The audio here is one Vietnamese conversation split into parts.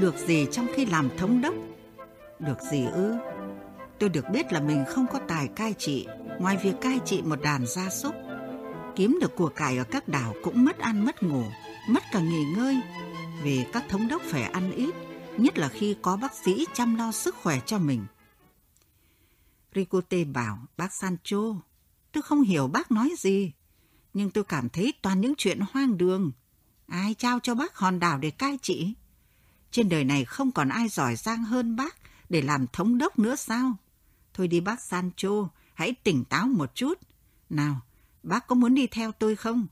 được gì trong khi làm thống đốc? Được gì ư? Tôi được biết là mình không có tài cai trị, ngoài việc cai trị một đàn gia súc. Kiếm được của cải ở các đảo cũng mất ăn mất ngủ, mất cả nghỉ ngơi, vì các thống đốc phải ăn ít, nhất là khi có bác sĩ chăm lo sức khỏe cho mình. Ricote bảo, bác Sancho, tôi không hiểu bác nói gì, nhưng tôi cảm thấy toàn những chuyện hoang đường. Ai trao cho bác hòn đảo để cai trị? Trên đời này không còn ai giỏi giang hơn bác để làm thống đốc nữa sao? Thôi đi bác Sancho, hãy tỉnh táo một chút. Nào, bác có muốn đi theo tôi không?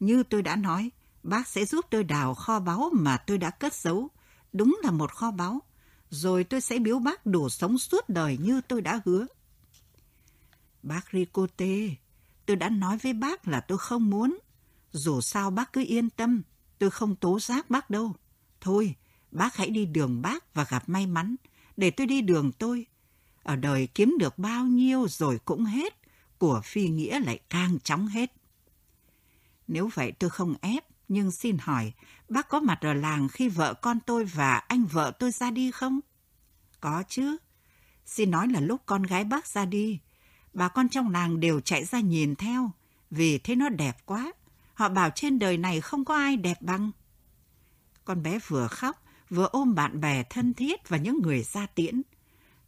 Như tôi đã nói, bác sẽ giúp tôi đào kho báu mà tôi đã cất giấu. Đúng là một kho báu. Rồi tôi sẽ biếu bác đủ sống suốt đời như tôi đã hứa. Bác Ricote, tôi đã nói với bác là tôi không muốn. Dù sao bác cứ yên tâm, tôi không tố giác bác đâu. Thôi, bác hãy đi đường bác và gặp may mắn, để tôi đi đường tôi. Ở đời kiếm được bao nhiêu rồi cũng hết, của phi nghĩa lại càng chóng hết. Nếu vậy tôi không ép, nhưng xin hỏi, bác có mặt ở làng khi vợ con tôi và anh vợ tôi ra đi không? Có chứ. Xin nói là lúc con gái bác ra đi, bà con trong làng đều chạy ra nhìn theo, vì thấy nó đẹp quá. Họ bảo trên đời này không có ai đẹp bằng. Con bé vừa khóc, vừa ôm bạn bè thân thiết và những người ra tiễn.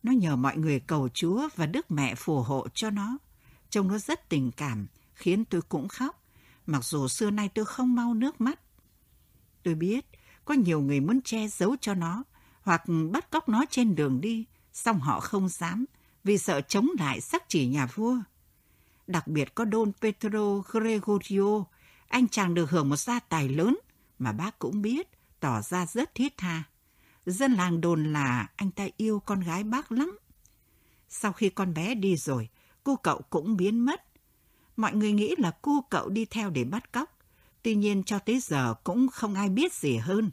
Nó nhờ mọi người cầu Chúa và Đức Mẹ phù hộ cho nó. Trông nó rất tình cảm, khiến tôi cũng khóc, mặc dù xưa nay tôi không mau nước mắt. Tôi biết, có nhiều người muốn che giấu cho nó, hoặc bắt cóc nó trên đường đi, song họ không dám, vì sợ chống lại sắc chỉ nhà vua. Đặc biệt có Don Pedro Gregorio, anh chàng được hưởng một gia tài lớn mà bác cũng biết, tỏ ra rất thiết tha. Dân làng đồn là anh ta yêu con gái bác lắm. Sau khi con bé đi rồi, cô cậu cũng biến mất. Mọi người nghĩ là cô cậu đi theo để bắt cóc. Tuy nhiên cho tới giờ cũng không ai biết gì hơn.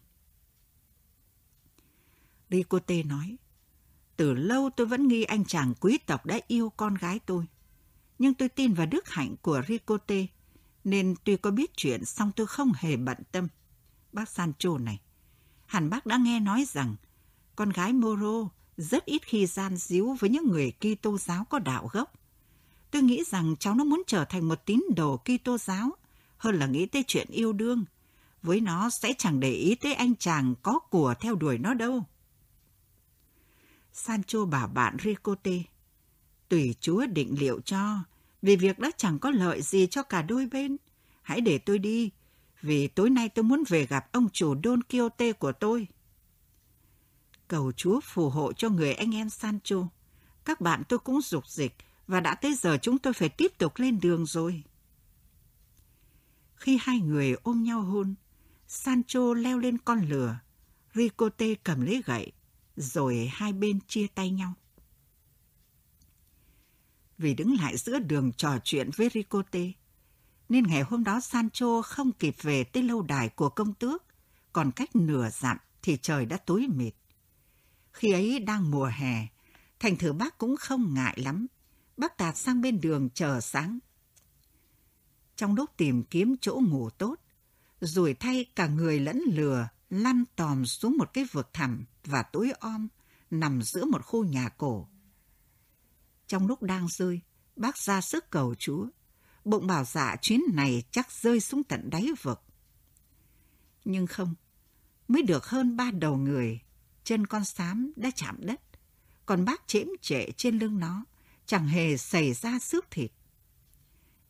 Ricote nói, từ lâu tôi vẫn nghi anh chàng quý tộc đã yêu con gái tôi. Nhưng tôi tin vào đức hạnh của Ricote, nên tuy có biết chuyện xong tôi không hề bận tâm. Bác Sancho này, hẳn bác đã nghe nói rằng con gái Moro rất ít khi gian díu với những người Kitô giáo có đạo gốc. Tôi nghĩ rằng cháu nó muốn trở thành một tín đồ Kitô giáo hơn là nghĩ tới chuyện yêu đương. Với nó sẽ chẳng để ý tới anh chàng có của theo đuổi nó đâu. Sancho bảo bạn Ricote, tùy Chúa định liệu cho, vì việc đó chẳng có lợi gì cho cả đôi bên. Hãy để tôi đi, vì tối nay tôi muốn về gặp ông chủ Don Quixote của tôi. Cầu Chúa phù hộ cho người anh em Sancho. Các bạn tôi cũng dục dịch và đã tới giờ chúng tôi phải tiếp tục lên đường rồi. Khi hai người ôm nhau hôn, Sancho leo lên con lừa, Ricote cầm lấy gậy, rồi hai bên chia tay nhau. Vì đứng lại giữa đường trò chuyện với Ricote, nên ngày hôm đó Sancho không kịp về tới lâu đài của công tước, còn cách nửa dặm thì trời đã tối mịt. Khi ấy đang mùa hè, thành thử bác cũng không ngại lắm. Bác tạt sang bên đường chờ sáng. Trong lúc tìm kiếm chỗ ngủ tốt, rồi thay cả người lẫn lừa lăn tòm xuống một cái vực thẳm và tối om nằm giữa một khu nhà cổ. Trong lúc đang rơi, bác ra sức cầu Chúa. Bụng bảo dạ chuyến này chắc rơi xuống tận đáy vực. Nhưng không, mới được hơn ba đầu người, chân con xám đã chạm đất. Còn bác chễm trệ trên lưng nó, chẳng hề xảy ra xước thịt.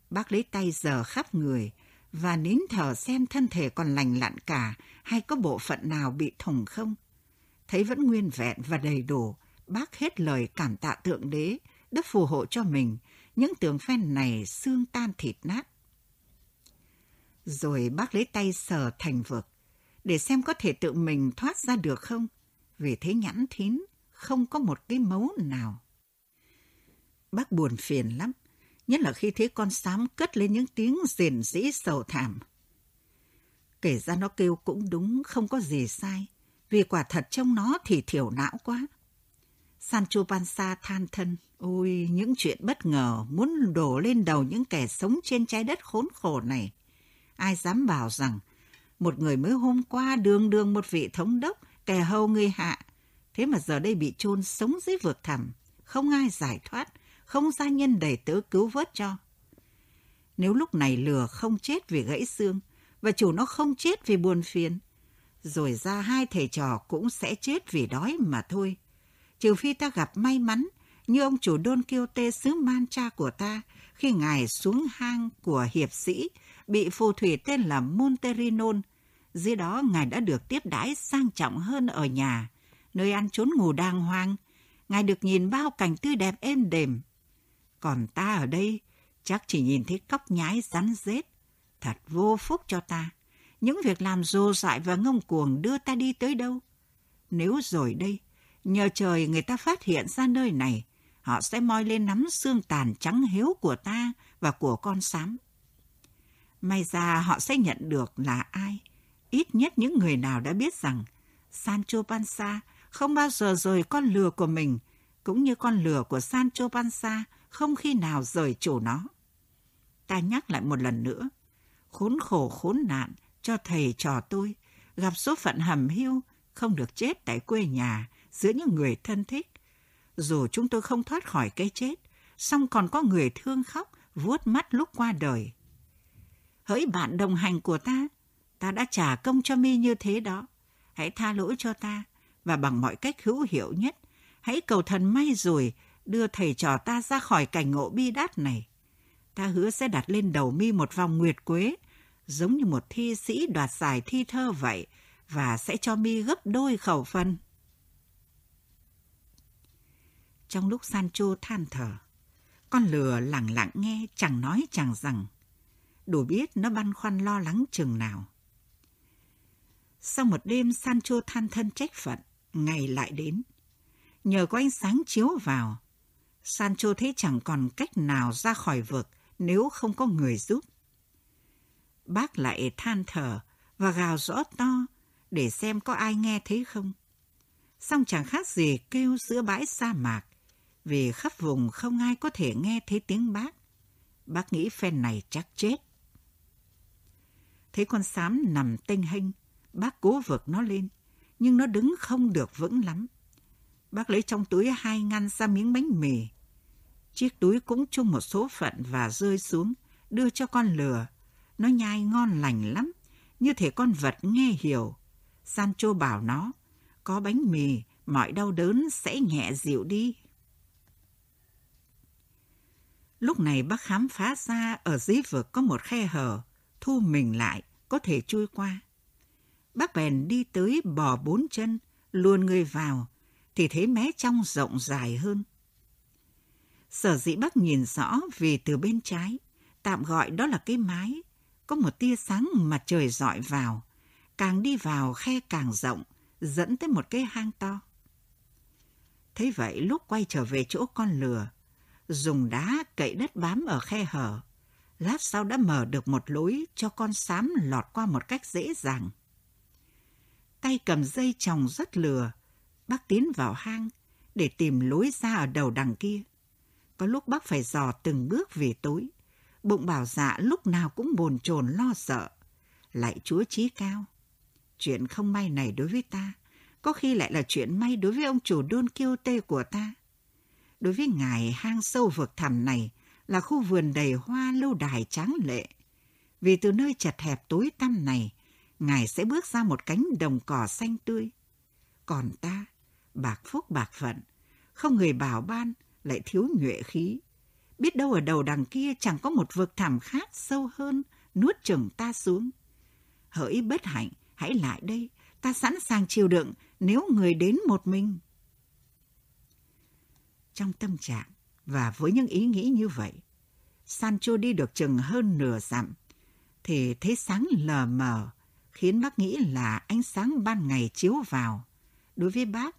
Bác lấy tay giờ khắp người và nín thở xem thân thể còn lành lặn cả hay có bộ phận nào bị thủng không. Thấy vẫn nguyên vẹn và đầy đủ, bác hết lời cảm tạ Thượng Đế đã phù hộ cho mình những tường phen này xương tan thịt nát. Rồi bác lấy tay sờ thành vực để xem có thể tự mình thoát ra được không, vì thế nhẵn thín, không có một cái mấu nào. Bác buồn phiền lắm, nhất là khi thấy con sám cất lên những tiếng rền rĩ sầu thảm. Kể ra nó kêu cũng đúng, không có gì sai, vì quả thật trong nó thì thiểu não quá. Sancho Panza than thân, ôi những chuyện bất ngờ muốn đổ lên đầu những kẻ sống trên trái đất khốn khổ này. Ai dám bảo rằng Một người mới hôm qua đường đường một vị thống đốc, kẻ hầu người hạ. Thế mà giờ đây bị chôn sống dưới vực thẳm, không ai giải thoát, không gia nhân đầy tớ cứu vớt cho. Nếu lúc này lừa không chết vì gãy xương, và chủ nó không chết vì buồn phiền, rồi ra hai thầy trò cũng sẽ chết vì đói mà thôi. Trừ phi ta gặp may mắn, như ông chủ Don Quixote xứ Mancha của ta, khi ngài xuống hang của hiệp sĩ, bị phù thủy tên là Monterinon. Dưới đó ngài đã được tiếp đãi sang trọng hơn ở nhà, nơi ăn trốn ngủ đàng hoàng. Ngài được nhìn bao cảnh tươi đẹp êm đềm. Còn ta ở đây, chắc chỉ nhìn thấy cóc nhái rắn rết. Thật vô phúc cho ta. Những việc làm dồ dại và ngông cuồng đưa ta đi tới đâu? Nếu rồi đây, nhờ trời người ta phát hiện ra nơi này, họ sẽ moi lên nắm xương tàn trắng hiếu của ta và của con sám. May ra họ sẽ nhận được là ai. Ít nhất những người nào đã biết rằng Sancho Panza không bao giờ rời con lừa của mình, cũng như con lừa của Sancho Panza không khi nào rời chủ nó. Ta nhắc lại một lần nữa, khốn khổ khốn nạn cho thầy trò tôi gặp số phận hầm hiu không được chết tại quê nhà giữa những người thân thích. Dù chúng tôi không thoát khỏi cái chết, song còn có người thương khóc, vuốt mắt lúc qua đời. Hỡi bạn đồng hành của ta, ta đã trả công cho mi như thế đó. Hãy tha lỗi cho ta, và bằng mọi cách hữu hiệu nhất, hãy cầu thần may rồi đưa thầy trò ta ra khỏi cảnh ngộ bi đát này. Ta hứa sẽ đặt lên đầu mi một vòng nguyệt quế, giống như một thi sĩ đoạt giải thi thơ vậy, và sẽ cho mi gấp đôi khẩu phần. Trong lúc Sancho than thở, con lừa lặng lặng nghe chẳng nói chẳng rằng. Đủ biết nó băn khoăn lo lắng chừng nào. Sau một đêm Sancho than thân trách phận, ngày lại đến. Nhờ có ánh sáng chiếu vào, Sancho thấy chẳng còn cách nào ra khỏi vực nếu không có người giúp. Bác lại than thở và gào rõ to để xem có ai nghe thấy không. Xong chẳng khác gì kêu giữa bãi sa mạc, vì khắp vùng không ai có thể nghe thấy tiếng bác. Bác nghĩ phen này chắc chết. Thấy con sám nằm tênh hênh, bác cố vực nó lên, nhưng nó đứng không được vững lắm. Bác lấy trong túi hai ngăn ra miếng bánh mì. Chiếc túi cũng chung một số phận và rơi xuống, đưa cho con lừa. Nó nhai ngon lành lắm, như thể con vật nghe hiểu. Sancho bảo nó, có bánh mì, mọi đau đớn sẽ nhẹ dịu đi. Lúc này bác khám phá ra ở dưới vực có một khe hở, thu mình lại, có thể chui qua. Bác bèn đi tới bò bốn chân, luồn người vào, thì thấy mé trong rộng dài hơn. Sở dĩ bác nhìn rõ vì từ bên trái, tạm gọi đó là cái mái, có một tia sáng mặt trời dọi vào, càng đi vào khe càng rộng, dẫn tới một cái hang to. Thế vậy lúc quay trở về chỗ con lừa, dùng đá cậy đất bám ở khe hở, lát sau đã mở được một lối cho con sám lọt qua một cách dễ dàng. Tay cầm dây chồng rất lừa, bác tiến vào hang để tìm lối ra ở đầu đằng kia. Có lúc bác phải dò từng bước về tối. Bụng bảo dạ lúc nào cũng bồn chồn lo sợ. Lại chúa trí cao. Chuyện không may này đối với ta, có khi lại là chuyện may đối với ông chủ Don Quixote của ta. Đối với ngài hang sâu vực thẳm này là khu vườn đầy hoa lâu đài tráng lệ. Vì từ nơi chật hẹp tối tăm này, ngài sẽ bước ra một cánh đồng cỏ xanh tươi. Còn ta, bạc phúc bạc phận, không người bảo ban, lại thiếu nhuệ khí. Biết đâu ở đầu đằng kia chẳng có một vực thẳm khác sâu hơn, nuốt chừng ta xuống. Hỡi bất hạnh, hãy lại đây, ta sẵn sàng chịu đựng nếu người đến một mình. Trong tâm trạng và với những ý nghĩ như vậy, Sancho đi được chừng hơn nửa dặm, thì thấy sáng lờ mờ, khiến bác nghĩ là ánh sáng ban ngày chiếu vào. Đối với bác,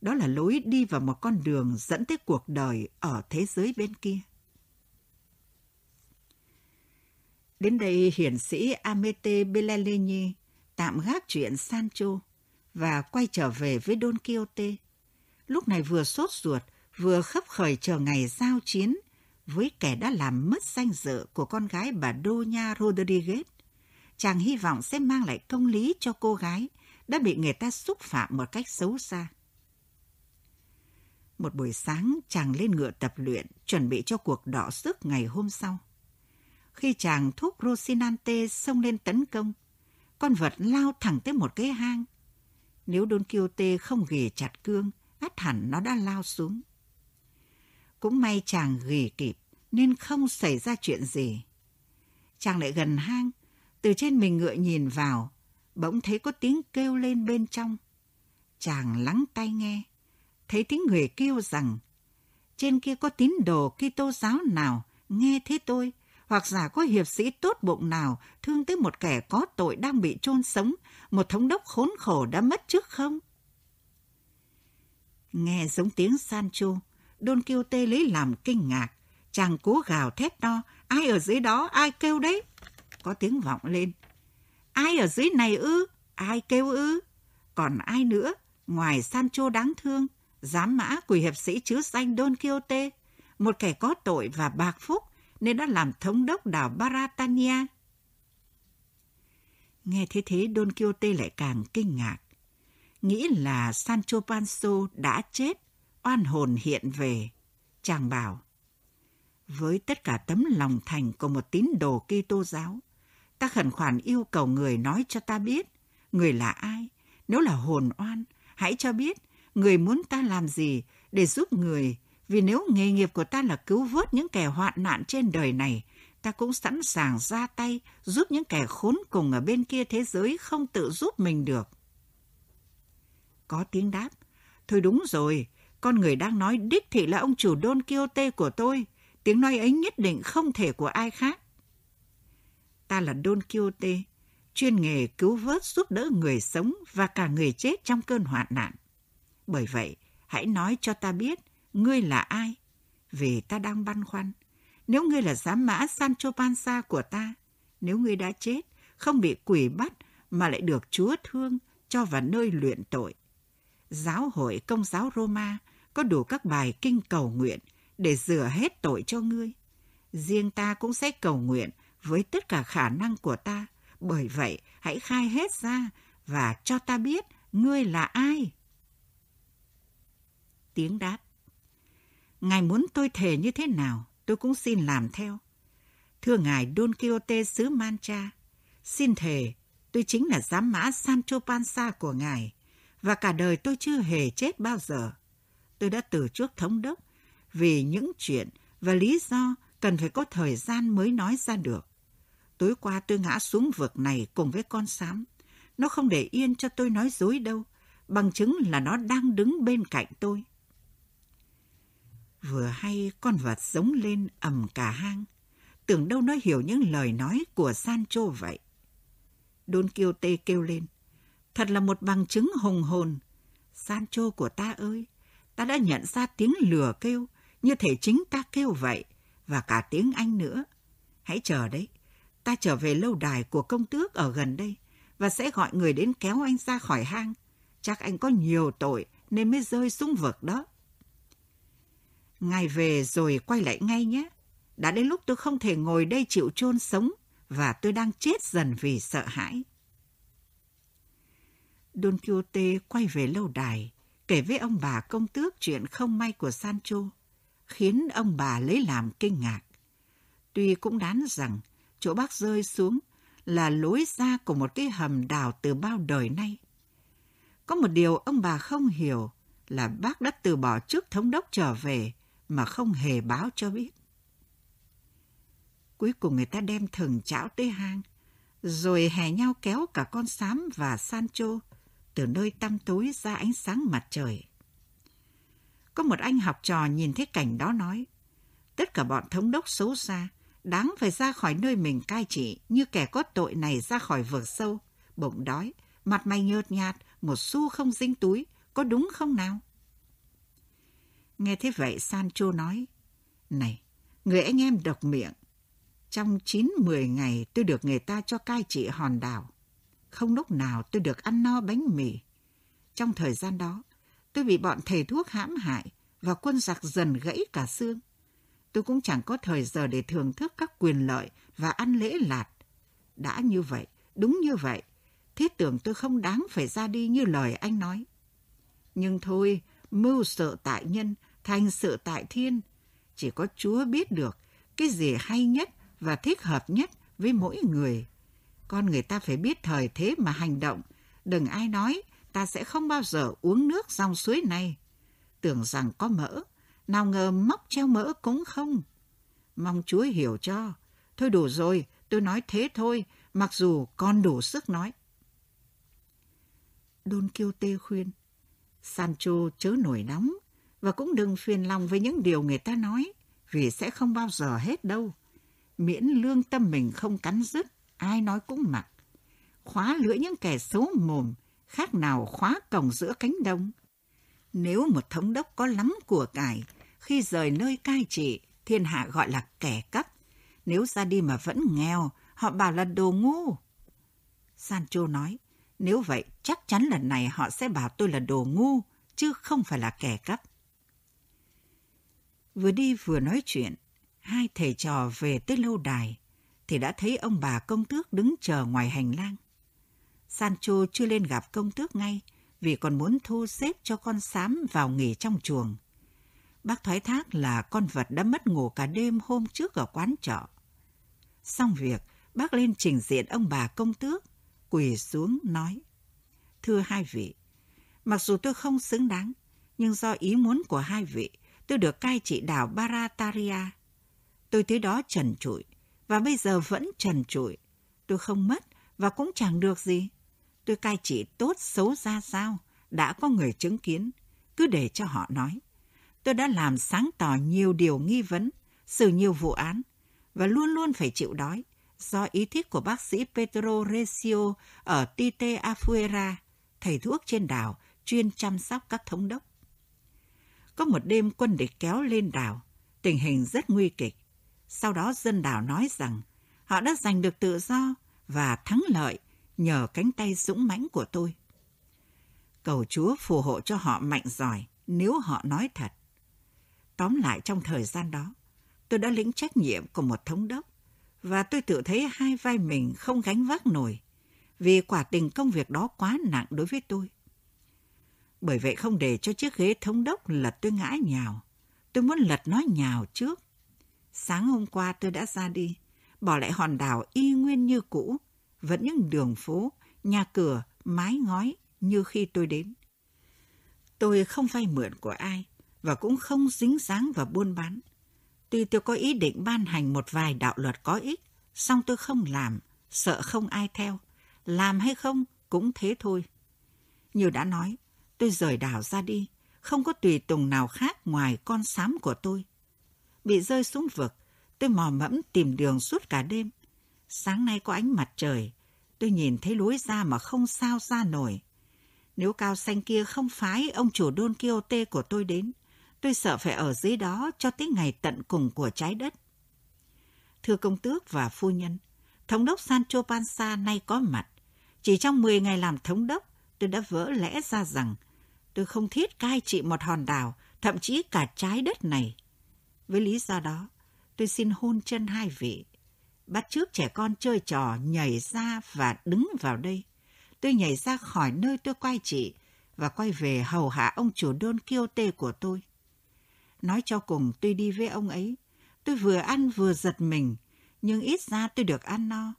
đó là lối đi vào một con đường dẫn tới cuộc đời ở thế giới bên kia. Đến đây hiển sĩ Amete Bellini tạm gác chuyện Sancho và quay trở về với Don Quixote. Lúc này vừa sốt ruột, vừa khấp khởi chờ ngày giao chiến với kẻ đã làm mất danh dự của con gái bà Doña Rodriguez. chàng hy vọng sẽ mang lại công lý cho cô gái đã bị người ta xúc phạm một cách xấu xa. Một buổi sáng, chàng lên ngựa tập luyện, chuẩn bị cho cuộc đọ sức ngày hôm sau. Khi chàng thúc Rosinante xông lên tấn công, con vật lao thẳng tới một cái hang. Nếu Don Quixote không ghì chặt cương, át hẳn nó đã lao xuống. Cũng may chàng ghi kịp, nên không xảy ra chuyện gì. Chàng lại gần hang, từ trên mình ngựa nhìn vào, bỗng thấy có tiếng kêu lên bên trong. Chàng lắng tai nghe, thấy tiếng người kêu rằng trên kia có tín đồ Kitô giáo nào nghe thế tôi hoặc giả có hiệp sĩ tốt bụng nào thương tới một kẻ có tội đang bị chôn sống, một thống đốc khốn khổ đã mất trước không? Nghe giống tiếng Sancho, Don Quixote lấy làm kinh ngạc. Chàng cố gào thét to, ai ở dưới đó, ai kêu đấy? Có tiếng vọng lên. Ai ở dưới này ư? Ai kêu ư? Còn ai nữa? Ngoài Sancho đáng thương, giám mã của hiệp sĩ chứa danh Don Quixote, một kẻ có tội và bạc phúc nên đã làm thống đốc đảo Baratania. Nghe thế thế Don Quixote lại càng kinh ngạc. Nghĩ là Sancho panso đã chết, oan hồn hiện về. Chàng bảo, với tất cả tấm lòng thành của một tín đồ Kitô giáo, ta khẩn khoản yêu cầu người nói cho ta biết người là ai. Nếu là hồn oan, hãy cho biết người muốn ta làm gì để giúp người vì nếu nghề nghiệp của ta là cứu vớt những kẻ hoạn nạn trên đời này, ta cũng sẵn sàng ra tay giúp những kẻ khốn cùng ở bên kia thế giới không tự giúp mình được. Có tiếng đáp, thôi đúng rồi, con người đang nói đích thị là ông chủ Don Quixote của tôi, tiếng nói ấy nhất định không thể của ai khác. Ta là Don Quixote, chuyên nghề cứu vớt giúp đỡ người sống và cả người chết trong cơn hoạn nạn. Bởi vậy, hãy nói cho ta biết ngươi là ai? Vì ta đang băn khoăn. Nếu ngươi là giám mã Sancho Panza của ta, nếu ngươi đã chết, không bị quỷ bắt mà lại được Chúa thương cho vào nơi luyện tội. Giáo hội Công giáo Roma có đủ các bài kinh cầu nguyện để rửa hết tội cho ngươi. Riêng ta cũng sẽ cầu nguyện với tất cả khả năng của ta. Bởi vậy, hãy khai hết ra và cho ta biết ngươi là ai. Tiếng đáp. Ngài muốn tôi thề như thế nào, tôi cũng xin làm theo. Thưa Ngài Don Quixote xứ Mancha, xin thề tôi chính là giám mã Sancho Panza của Ngài, và cả đời tôi chưa hề chết bao giờ. Tôi đã từ trước thống đốc vì những chuyện và lý do cần phải có thời gian mới nói ra được. Tối qua tôi ngã xuống vực này cùng với con sám. Nó không để yên cho tôi nói dối đâu, bằng chứng là nó đang đứng bên cạnh tôi. Vừa hay con vật giống lên ầm cả hang. Tưởng đâu nó hiểu những lời nói của Sancho vậy. Don Quixote kêu lên. Thật là một bằng chứng hùng hồn. Sancho của ta ơi, ta đã nhận ra tiếng lừa kêu, như thể chính ta kêu vậy, và cả tiếng Anh nữa. Hãy chờ đấy, ta trở về lâu đài của công tước ở gần đây, và sẽ gọi người đến kéo anh ra khỏi hang. Chắc anh có nhiều tội nên mới rơi xuống vực đó. Ngài về rồi quay lại ngay nhé. Đã đến lúc tôi không thể ngồi đây chịu chôn sống và tôi đang chết dần vì sợ hãi. Don Quixote quay về lâu đài, kể với ông bà công tước chuyện không may của Sancho, khiến ông bà lấy làm kinh ngạc. Tuy cũng đoán rằng chỗ bác rơi xuống là lối ra của một cái hầm đào từ bao đời nay. Có một điều ông bà không hiểu là bác đã từ bỏ trước thống đốc trở về mà không hề báo cho biết. Cuối cùng người ta đem thừng chảo tới hang, rồi hè nhau kéo cả con sám và Sancho từ nơi tăm tối ra ánh sáng mặt trời. Có một anh học trò nhìn thấy cảnh đó nói, tất cả bọn thống đốc xấu xa, đáng phải ra khỏi nơi mình cai trị như kẻ có tội này ra khỏi vực sâu, bụng đói, mặt mày nhợt nhạt, một xu không dính túi, có đúng không nào? Nghe thế vậy Sancho nói, Này, người anh em độc miệng, trong 9-10 ngày tôi được người ta cho cai trị hòn đảo. Không lúc nào tôi được ăn no bánh mì. Trong thời gian đó, tôi bị bọn thầy thuốc hãm hại và quân giặc dần gãy cả xương. Tôi cũng chẳng có thời giờ để thưởng thức các quyền lợi và ăn lễ lạt. Đã như vậy, đúng như vậy. Thế tưởng tôi không đáng phải ra đi như lời anh nói. Nhưng thôi, mưu sợ tại nhân, thành sự tại thiên. Chỉ có Chúa biết được cái gì hay nhất và thích hợp nhất với mỗi người. Con người ta phải biết thời thế mà hành động. Đừng ai nói ta sẽ không bao giờ uống nước dòng suối này. Tưởng rằng có mỡ, nào ngờ móc treo mỡ cũng không. Mong Chúa hiểu cho. Thôi đủ rồi, tôi nói thế thôi, mặc dù con đủ sức nói. Don Quixote khuyên, Sancho chớ nổi nóng và cũng đừng phiền lòng với những điều người ta nói, vì sẽ không bao giờ hết đâu. Miễn lương tâm mình không cắn rứt, ai nói cũng mặc. Khóa lưỡi những kẻ xấu mồm, khác nào khóa cổng giữa cánh đông Nếu một thống đốc có lắm của cải, khi rời nơi cai trị, thiên hạ gọi là kẻ cắp. Nếu ra đi mà vẫn nghèo, họ bảo là đồ ngu. Sancho nói, nếu vậy chắc chắn lần này họ sẽ bảo tôi là đồ ngu, chứ không phải là kẻ cắp. Vừa đi vừa nói chuyện, hai thầy trò về tới lâu đài, thì đã thấy ông bà công tước đứng chờ ngoài hành lang. Sancho chưa lên gặp công tước ngay vì còn muốn thu xếp cho con sám vào nghỉ trong chuồng. Bác thoái thác là con vật đã mất ngủ cả đêm hôm trước ở quán trọ. Xong việc, bác lên trình diện ông bà công tước, quỳ xuống nói. Thưa hai vị, mặc dù tôi không xứng đáng, nhưng do ý muốn của hai vị, tôi được cai trị đảo Barataria. Tôi tới đó trần trụi, và bây giờ vẫn trần trụi. Tôi không mất và cũng chẳng được gì. Tôi cai trị tốt xấu ra sao, đã có người chứng kiến, cứ để cho họ nói. Tôi đã làm sáng tỏ nhiều điều nghi vấn, xử nhiều vụ án, và luôn luôn phải chịu đói do ý thích của bác sĩ Pedro Recio ở Tite Afuera, thầy thuốc trên đảo chuyên chăm sóc các thống đốc. Có một đêm quân địch kéo lên đảo, tình hình rất nguy kịch. Sau đó dân đảo nói rằng họ đã giành được tự do và thắng lợi nhờ cánh tay dũng mãnh của tôi. Cầu Chúa phù hộ cho họ mạnh giỏi nếu họ nói thật. Tóm lại trong thời gian đó, tôi đã lĩnh trách nhiệm của một thống đốc và tôi tự thấy hai vai mình không gánh vác nổi vì quả tình công việc đó quá nặng đối với tôi. Bởi vậy không để cho chiếc ghế thống đốc lật tôi ngã nhào. Tôi muốn lật nó nhào trước. Sáng hôm qua tôi đã ra đi, bỏ lại hòn đảo y nguyên như cũ, vẫn những đường phố, nhà cửa, mái ngói như khi tôi đến. Tôi không vay mượn của ai và cũng không dính dáng vào buôn bán. Tuy tôi có ý định ban hành một vài đạo luật có ích, song tôi không làm, sợ không ai theo. Làm hay không cũng thế thôi. Như đã nói, tôi rời đảo ra đi, không có tùy tùng nào khác ngoài con sám của tôi. Bị rơi xuống vực, tôi mò mẫm tìm đường suốt cả đêm. Sáng nay có ánh mặt trời, tôi nhìn thấy lối ra mà không sao ra nổi. Nếu cao xanh kia không phái ông chủ Don Quixote của tôi đến, tôi sợ phải ở dưới đó cho tới ngày tận cùng của trái đất. Thưa công tước và phu nhân, thống đốc Sancho Panza nay có mặt. Chỉ trong 10 ngày làm thống đốc, tôi đã vỡ lẽ ra rằng tôi không thiết cai trị một hòn đảo, thậm chí cả trái đất này. Với lý do đó, tôi xin hôn chân hai vị. Bắt trước trẻ con chơi trò nhảy ra và đứng vào đây. Tôi nhảy ra khỏi nơi tôi quay chị và quay về hầu hạ ông chủ đôn kiêu tê của tôi. Nói cho cùng tôi đi với ông ấy. Tôi vừa ăn vừa giật mình, nhưng ít ra tôi được ăn no.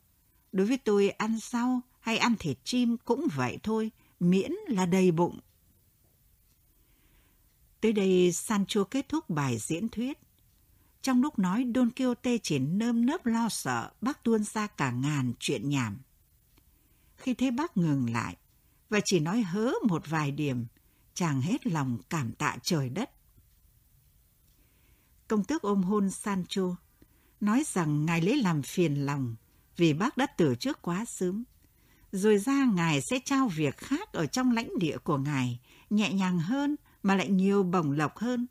Đối với tôi ăn rau hay ăn thịt chim cũng vậy thôi, miễn là đầy bụng. Tới đây Sancho kết thúc bài diễn thuyết. Trong lúc nói Don Quixote chỉ nơm nớp lo sợ bác tuôn ra cả ngàn chuyện nhảm. Khi thấy bác ngừng lại và chỉ nói hớ một vài điểm, chàng hết lòng cảm tạ trời đất. Công tước ôm hôn Sancho, nói rằng ngài lấy làm phiền lòng vì bác đã từ trước quá sớm. Rồi ra ngài sẽ trao việc khác ở trong lãnh địa của ngài, nhẹ nhàng hơn mà lại nhiều bổng lộc hơn.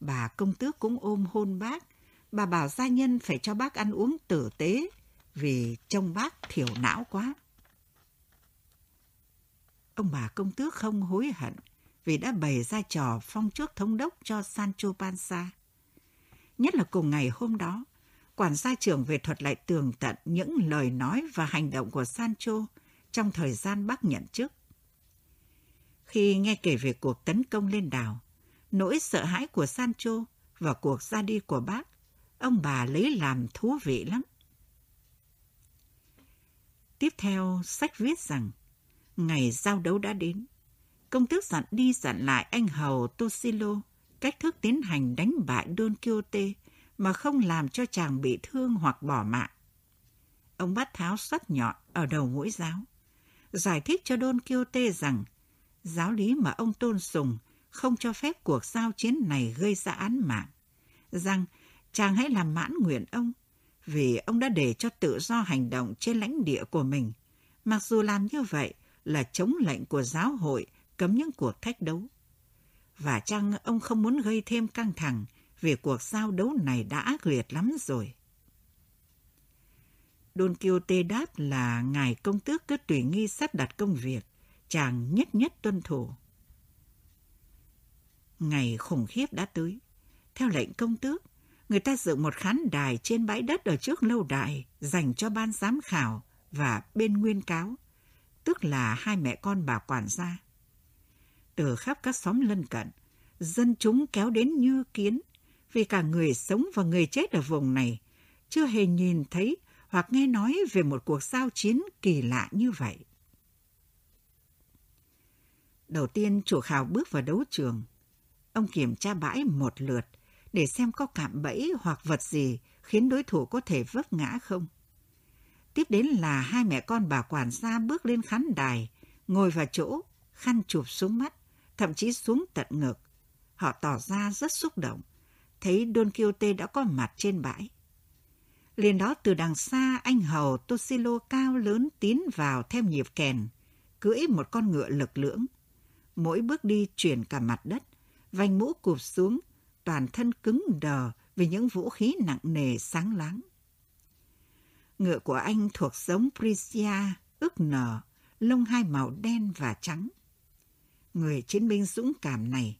Bà công tước cũng ôm hôn bác, bà bảo gia nhân phải cho bác ăn uống tử tế vì trông bác thiểu não quá. Ông bà công tước không hối hận vì đã bày ra trò phong trước thống đốc cho Sancho Panza. Nhất là cùng ngày hôm đó, quản gia trưởng về thuật lại tường tận những lời nói và hành động của Sancho trong thời gian bác nhận chức. Khi nghe kể về cuộc tấn công lên đảo, nỗi sợ hãi của Sancho và cuộc ra đi của bác, ông bà lấy làm thú vị lắm. Tiếp theo, sách viết rằng, ngày giao đấu đã đến. Công tước dặn đi dặn lại anh hầu Tosilo cách thức tiến hành đánh bại Don Quixote mà không làm cho chàng bị thương hoặc bỏ mạng. Ông bắt tháo sắt nhọn ở đầu mũi giáo, giải thích cho Don Quixote rằng giáo lý mà ông tôn sùng không cho phép cuộc giao chiến này gây ra án mạng, rằng chàng hãy làm mãn nguyện ông, vì ông đã để cho tự do hành động trên lãnh địa của mình, mặc dù làm như vậy là chống lệnh của giáo hội cấm những cuộc thách đấu. Và chăng ông không muốn gây thêm căng thẳng vì cuộc giao đấu này đã ác liệt lắm rồi. Don Quixote đáp là ngài công tước cứ tùy nghi sắp đặt công việc, chàng nhất nhất tuân thủ. Ngày khủng khiếp đã tới. Theo lệnh công tước, người ta dựng một khán đài trên bãi đất ở trước lâu đài dành cho ban giám khảo và bên nguyên cáo, tức là hai mẹ con bà quản gia. Từ khắp các xóm lân cận, dân chúng kéo đến như kiến vì cả người sống và người chết ở vùng này chưa hề nhìn thấy hoặc nghe nói về một cuộc giao chiến kỳ lạ như vậy. Đầu tiên, chủ khảo bước vào đấu trường. Ông kiểm tra bãi một lượt để xem có cạm bẫy hoặc vật gì khiến đối thủ có thể vấp ngã không. Tiếp đến là hai mẹ con bà quản gia bước lên khán đài, ngồi vào chỗ, khăn chụp xuống mắt, thậm chí xuống tận ngực. Họ tỏ ra rất xúc động, thấy Don Quixote đã có mặt trên bãi. Liền đó từ đằng xa anh hầu Tosilo cao lớn tiến vào theo nhịp kèn, cưỡi một con ngựa lực lưỡng. Mỗi bước đi chuyển cả mặt đất, vành mũ cụp xuống, toàn thân cứng đờ vì những vũ khí nặng nề sáng láng. Ngựa của anh thuộc giống Prisia, ức nở, lông hai màu đen và trắng. Người chiến binh dũng cảm này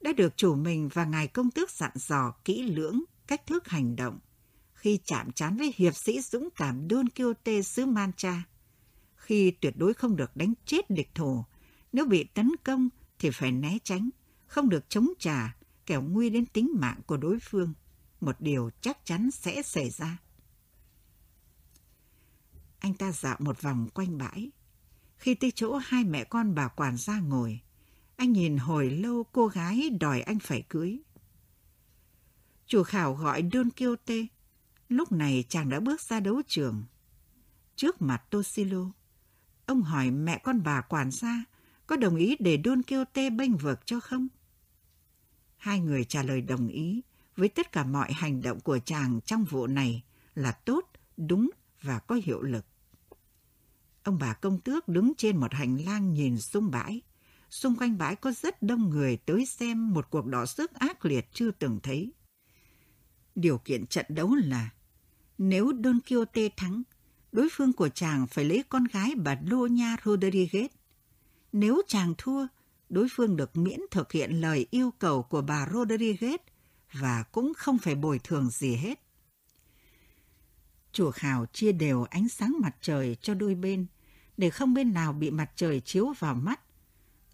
đã được chủ mình và ngài công tước dặn dò kỹ lưỡng cách thức hành động khi chạm trán với hiệp sĩ dũng cảm Don Quixote xứ Mancha. Khi tuyệt đối không được đánh chết địch thủ, nếu bị tấn công thì phải né tránh, không được chống trả, kẻo nguy đến tính mạng của đối phương. Một điều chắc chắn sẽ xảy ra. Anh ta dạo một vòng quanh bãi. Khi tới chỗ hai mẹ con bà quản gia ngồi, anh nhìn hồi lâu cô gái đòi anh phải cưới. Chủ khảo gọi Don Quixote. Lúc này chàng đã bước ra đấu trường. Trước mặt Tosilo, ông hỏi mẹ con bà quản gia có đồng ý để Don Quixote bênh vực cho không? Hai người trả lời đồng ý với tất cả mọi hành động của chàng trong vụ này là tốt, đúng và có hiệu lực. Ông bà công tước đứng trên một hành lang nhìn xung bãi. Xung quanh bãi có rất đông người tới xem một cuộc đỏ sức ác liệt chưa từng thấy. Điều kiện trận đấu là nếu Don Quixote thắng, đối phương của chàng phải lấy con gái bà Doña Rodriguez. Nếu chàng thua, đối phương được miễn thực hiện lời yêu cầu của bà Rodriguez và cũng không phải bồi thường gì hết. Chùa khảo chia đều ánh sáng mặt trời cho đôi bên, để không bên nào bị mặt trời chiếu vào mắt,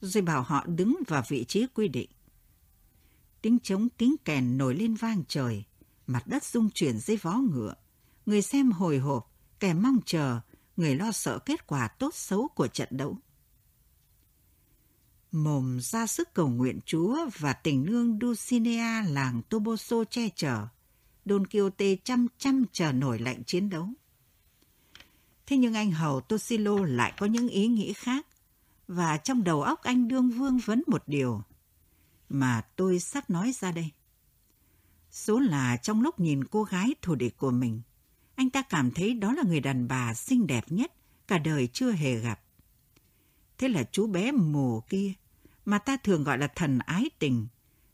rồi bảo họ đứng vào vị trí quy định. Tiếng trống tiếng kèn nổi lên vang trời, mặt đất rung chuyển dưới vó ngựa. Người xem hồi hộp, kẻ mong chờ, người lo sợ kết quả tốt xấu của trận đấu. Mồm ra sức cầu nguyện Chúa và tình nương Dulcinea làng Toboso che chở, Don Quixote chăm chăm chờ nổi lệnh chiến đấu. Thế nhưng anh hầu Tosilo lại có những ý nghĩ khác, và trong đầu óc anh đương vương vấn một điều mà tôi sắp nói ra đây. Số là trong lúc nhìn cô gái thù địch của mình, anh ta cảm thấy đó là người đàn bà xinh đẹp nhất cả đời chưa hề gặp. Thế là chú bé mù kia, mà ta thường gọi là thần ái tình,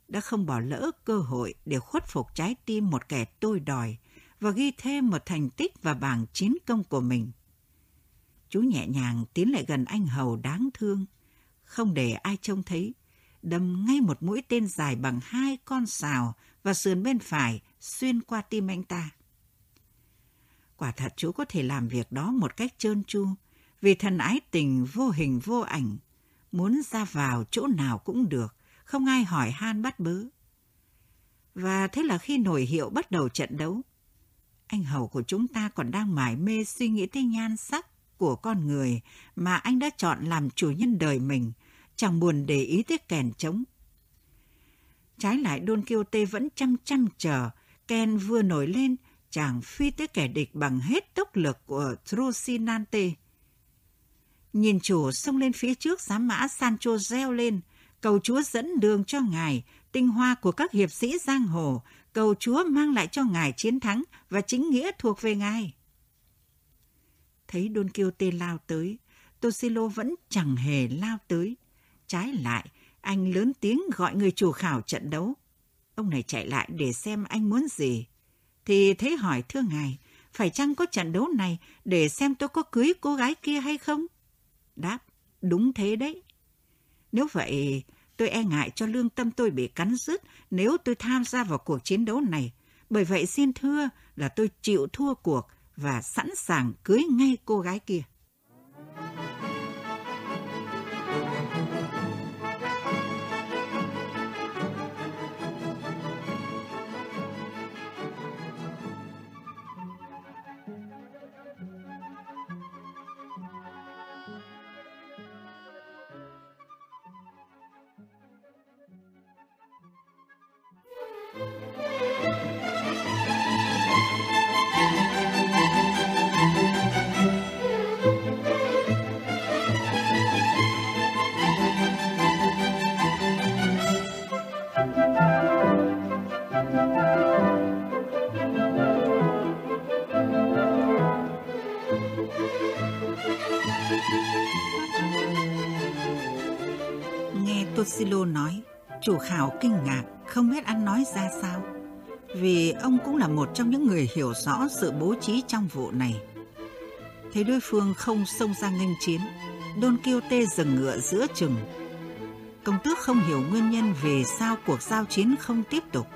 đã không bỏ lỡ cơ hội để khuất phục trái tim một kẻ tôi đòi và ghi thêm một thành tích và bảng chiến công của mình. Chú nhẹ nhàng tiến lại gần anh hầu đáng thương, không để ai trông thấy, đâm ngay một mũi tên dài bằng hai con sào và sườn bên phải xuyên qua tim anh ta. Quả thật chú có thể làm việc đó một cách trơn tru, vì thần ái tình vô hình vô ảnh, muốn ra vào chỗ nào cũng được, không ai hỏi han bắt bớ. Và thế là khi nổi hiệu bắt đầu trận đấu, anh hầu của chúng ta còn đang mải mê suy nghĩ tới nhan sắc của con người mà anh đã chọn làm chủ nhân đời mình, chẳng buồn để ý tới kèn trống. Trái lại Don Quixote vẫn chăm chăm chờ, kèn vừa nổi lên, chàng phi tới kẻ địch bằng hết tốc lực của Trucinante. Nhìn chủ xông lên phía trước giá mã Sancho reo lên, cầu chúa dẫn đường cho ngài, tinh hoa của các hiệp sĩ giang hồ, cầu chúa mang lại cho ngài chiến thắng và chính nghĩa thuộc về ngài. Thấy Don Quixote lao tới, Tosilo vẫn chẳng hề lao tới. Trái lại, anh lớn tiếng gọi người chủ khảo trận đấu. Ông này chạy lại để xem anh muốn gì. Thì thấy hỏi thưa ngài, phải chăng có trận đấu này để xem tôi có cưới cô gái kia hay không? Đáp, đúng thế đấy. Nếu vậy, tôi e ngại cho lương tâm tôi bị cắn rứt nếu tôi tham gia vào cuộc chiến đấu này. Bởi vậy xin thưa là tôi chịu thua cuộc và sẵn sàng cưới ngay cô gái kia. Chủ khảo kinh ngạc, không biết ăn nói ra sao. Vì ông cũng là một trong những người hiểu rõ sự bố trí trong vụ này. Thấy đối phương không xông ra nghênh chiến, Don Quixote dừng ngựa giữa chừng. Công tước không hiểu nguyên nhân vì sao cuộc giao chiến không tiếp tục.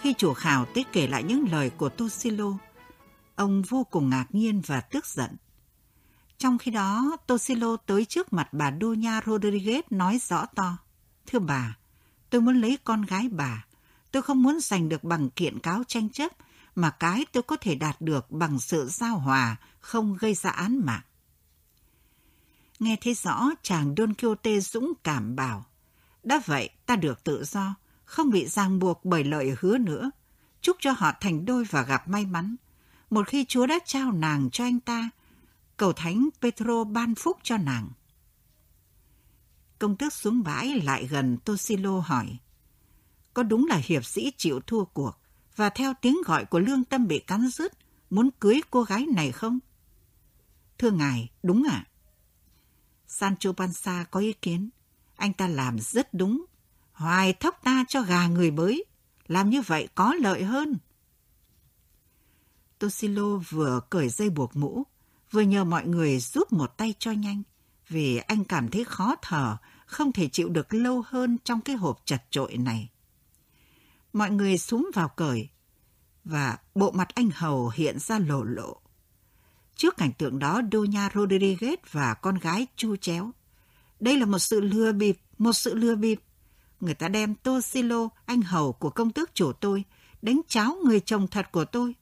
Khi chủ khảo tiết kể lại những lời của tosilo ông vô cùng ngạc nhiên và tức giận. Trong khi đó, Tosilo tới trước mặt bà Doña Rodriguez nói rõ to. Thưa bà, tôi muốn lấy con gái bà. Tôi không muốn giành được bằng kiện cáo tranh chấp, mà cái tôi có thể đạt được bằng sự giao hòa, không gây ra án mạng. Nghe thấy rõ, chàng Don Quixote dũng cảm bảo. Đã vậy, ta được tự do, không bị ràng buộc bởi lời hứa nữa. Chúc cho họ thành đôi và gặp may mắn. Một khi Chúa đã trao nàng cho anh ta, cầu thánh Petro ban phúc cho nàng. Công tước xuống bãi lại gần Tosilo hỏi. Có đúng là hiệp sĩ chịu thua cuộc và theo tiếng gọi của lương tâm bị cắn rứt, muốn cưới cô gái này không? Thưa ngài, đúng ạ. À? Sancho Panza có ý kiến. Anh ta làm rất đúng. Hoài thóc ta cho gà người bới. Làm như vậy có lợi hơn. Tosilo vừa cởi dây buộc mũ, vừa nhờ mọi người giúp một tay cho nhanh, vì anh cảm thấy khó thở, không thể chịu được lâu hơn trong cái hộp chật trội này. Mọi người xuống vào cởi, và bộ mặt anh hầu hiện ra lộ lộ. Trước cảnh tượng đó, Doña Rodriguez và con gái chu chéo. Đây là một sự lừa bịp, một sự lừa bịp. Người ta đem Tosilo, anh hầu của công tước chủ tôi, đánh cháo người chồng thật của tôi.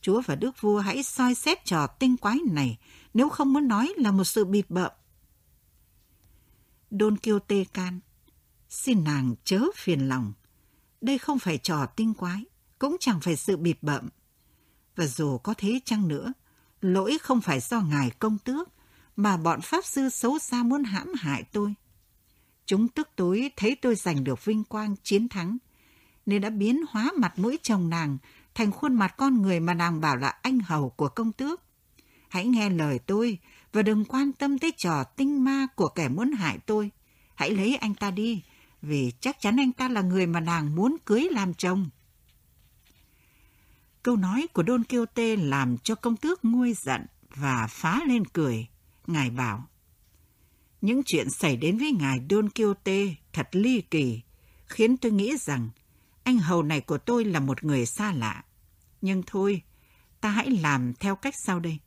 Chúa và Đức Vua hãy soi xét trò tinh quái này, nếu không muốn nói là một sự bịp bợm. Don Quixote can. Xin nàng chớ phiền lòng. Đây không phải trò tinh quái, cũng chẳng phải sự bịp bợm. Và dù có thế chăng nữa, lỗi không phải do ngài công tước, mà bọn pháp sư xấu xa muốn hãm hại tôi. Chúng tức tối thấy tôi giành được vinh quang chiến thắng, nên đã biến hóa mặt mũi chồng nàng thành khuôn mặt con người mà nàng bảo là anh hầu của công tước. Hãy nghe lời tôi và đừng quan tâm tới trò tinh ma của kẻ muốn hại tôi. Hãy lấy anh ta đi, vì chắc chắn anh ta là người mà nàng muốn cưới làm chồng. Câu nói của Don Quixote làm cho công tước nguôi giận và phá lên cười. Ngài bảo, những chuyện xảy đến với ngài Don Quixote thật ly kỳ, khiến tôi nghĩ rằng anh hầu này của tôi là một người xa lạ. Nhưng thôi, ta hãy làm theo cách sau đây.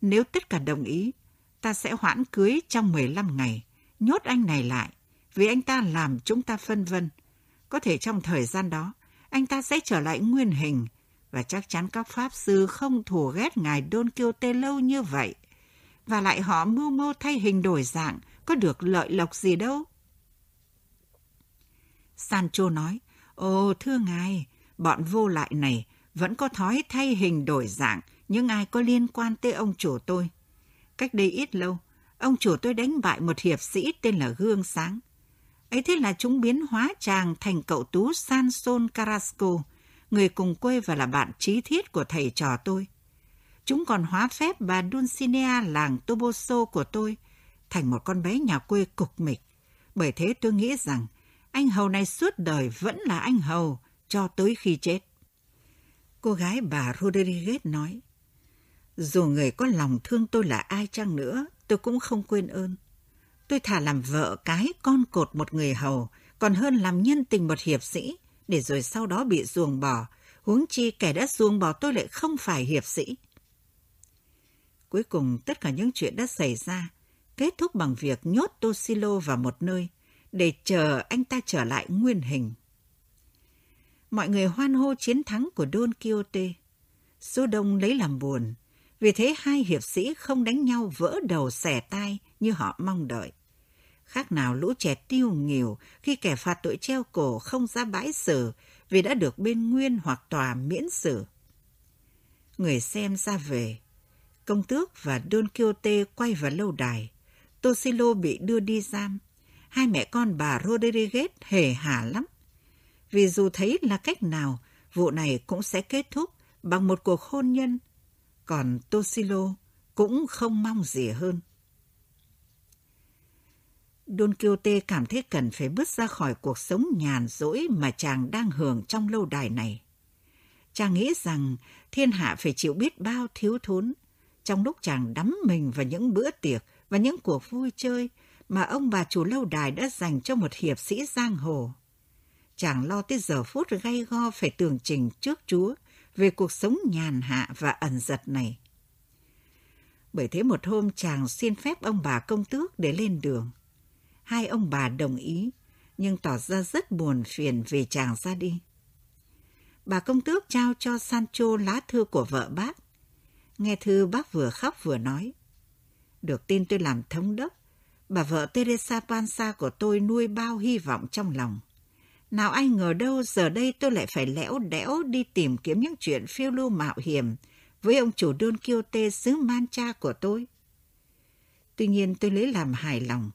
Nếu tất cả đồng ý, ta sẽ hoãn cưới trong 15 ngày, nhốt anh này lại, vì anh ta làm chúng ta phân vân. Có thể trong thời gian đó, anh ta sẽ trở lại nguyên hình, và chắc chắn các pháp sư không thù ghét ngài Don Quixote lâu như vậy. Và lại họ mưu mô thay hình đổi dạng, có được lợi lộc gì đâu. Sancho nói, Ồ, thưa ngài, bọn vô lại này vẫn có thói thay hình đổi dạng, những ai có liên quan tới ông chủ tôi. Cách đây ít lâu, ông chủ tôi đánh bại một hiệp sĩ tên là Gương Sáng. Ấy thế là chúng biến hóa chàng thành cậu tú Sanson Carrasco, người cùng quê và là bạn trí thiết của thầy trò tôi. Chúng còn hóa phép bà Dulcinea làng Toboso của tôi thành một con bé nhà quê cục mịch. Bởi thế tôi nghĩ rằng anh hầu này suốt đời vẫn là anh hầu cho tới khi chết. Cô gái bà Rodriguez nói, dù người có lòng thương tôi là ai chăng nữa, tôi cũng không quên ơn. Tôi thà làm vợ cái con cột một người hầu, còn hơn làm nhân tình một hiệp sĩ, để rồi sau đó bị ruồng bỏ, huống chi kẻ đã ruồng bỏ tôi lại không phải hiệp sĩ. Cuối cùng tất cả những chuyện đã xảy ra, kết thúc bằng việc nhốt Toshilo vào một nơi, để chờ anh ta trở lại nguyên hình. Mọi người hoan hô chiến thắng của Don Quixote. Số đông lấy làm buồn, vì thế hai hiệp sĩ không đánh nhau vỡ đầu xẻ tai như họ mong đợi. Khác nào lũ trẻ tiêu nghỉu khi kẻ phạt tội treo cổ không ra bãi xử vì đã được bên nguyên hoặc tòa miễn xử. Người xem ra về. Công tước và Don Quixote quay vào lâu đài. Tosilo bị đưa đi giam hai mẹ con bà Rodriguez hề hả lắm. Vì dù thấy là cách nào, vụ này cũng sẽ kết thúc bằng một cuộc hôn nhân. Còn Tosilo cũng không mong gì hơn. Don Quixote cảm thấy cần phải bước ra khỏi cuộc sống nhàn rỗi mà chàng đang hưởng trong lâu đài này. Chàng nghĩ rằng thiên hạ phải chịu biết bao thiếu thốn trong lúc chàng đắm mình vào những bữa tiệc và những cuộc vui chơi mà ông bà chủ lâu đài đã dành cho một hiệp sĩ giang hồ. Chàng lo tới giờ phút gay go phải tường trình trước Chúa về cuộc sống nhàn hạ và ẩn giật này. Bởi thế một hôm chàng xin phép ông bà công tước để lên đường. Hai ông bà đồng ý, nhưng tỏ ra rất buồn phiền vì chàng ra đi. Bà công tước trao cho Sancho lá thư của vợ bác. Nghe thư bác vừa khóc vừa nói. Được tin tôi làm thống đốc, Bà vợ Teresa Panza của tôi nuôi bao hy vọng trong lòng. Nào ai ngờ đâu giờ đây tôi lại phải lẽo đẽo đi tìm kiếm những chuyện phiêu lưu mạo hiểm với ông chủ Don Quixote xứ Mancha của tôi. Tuy nhiên tôi lấy làm hài lòng,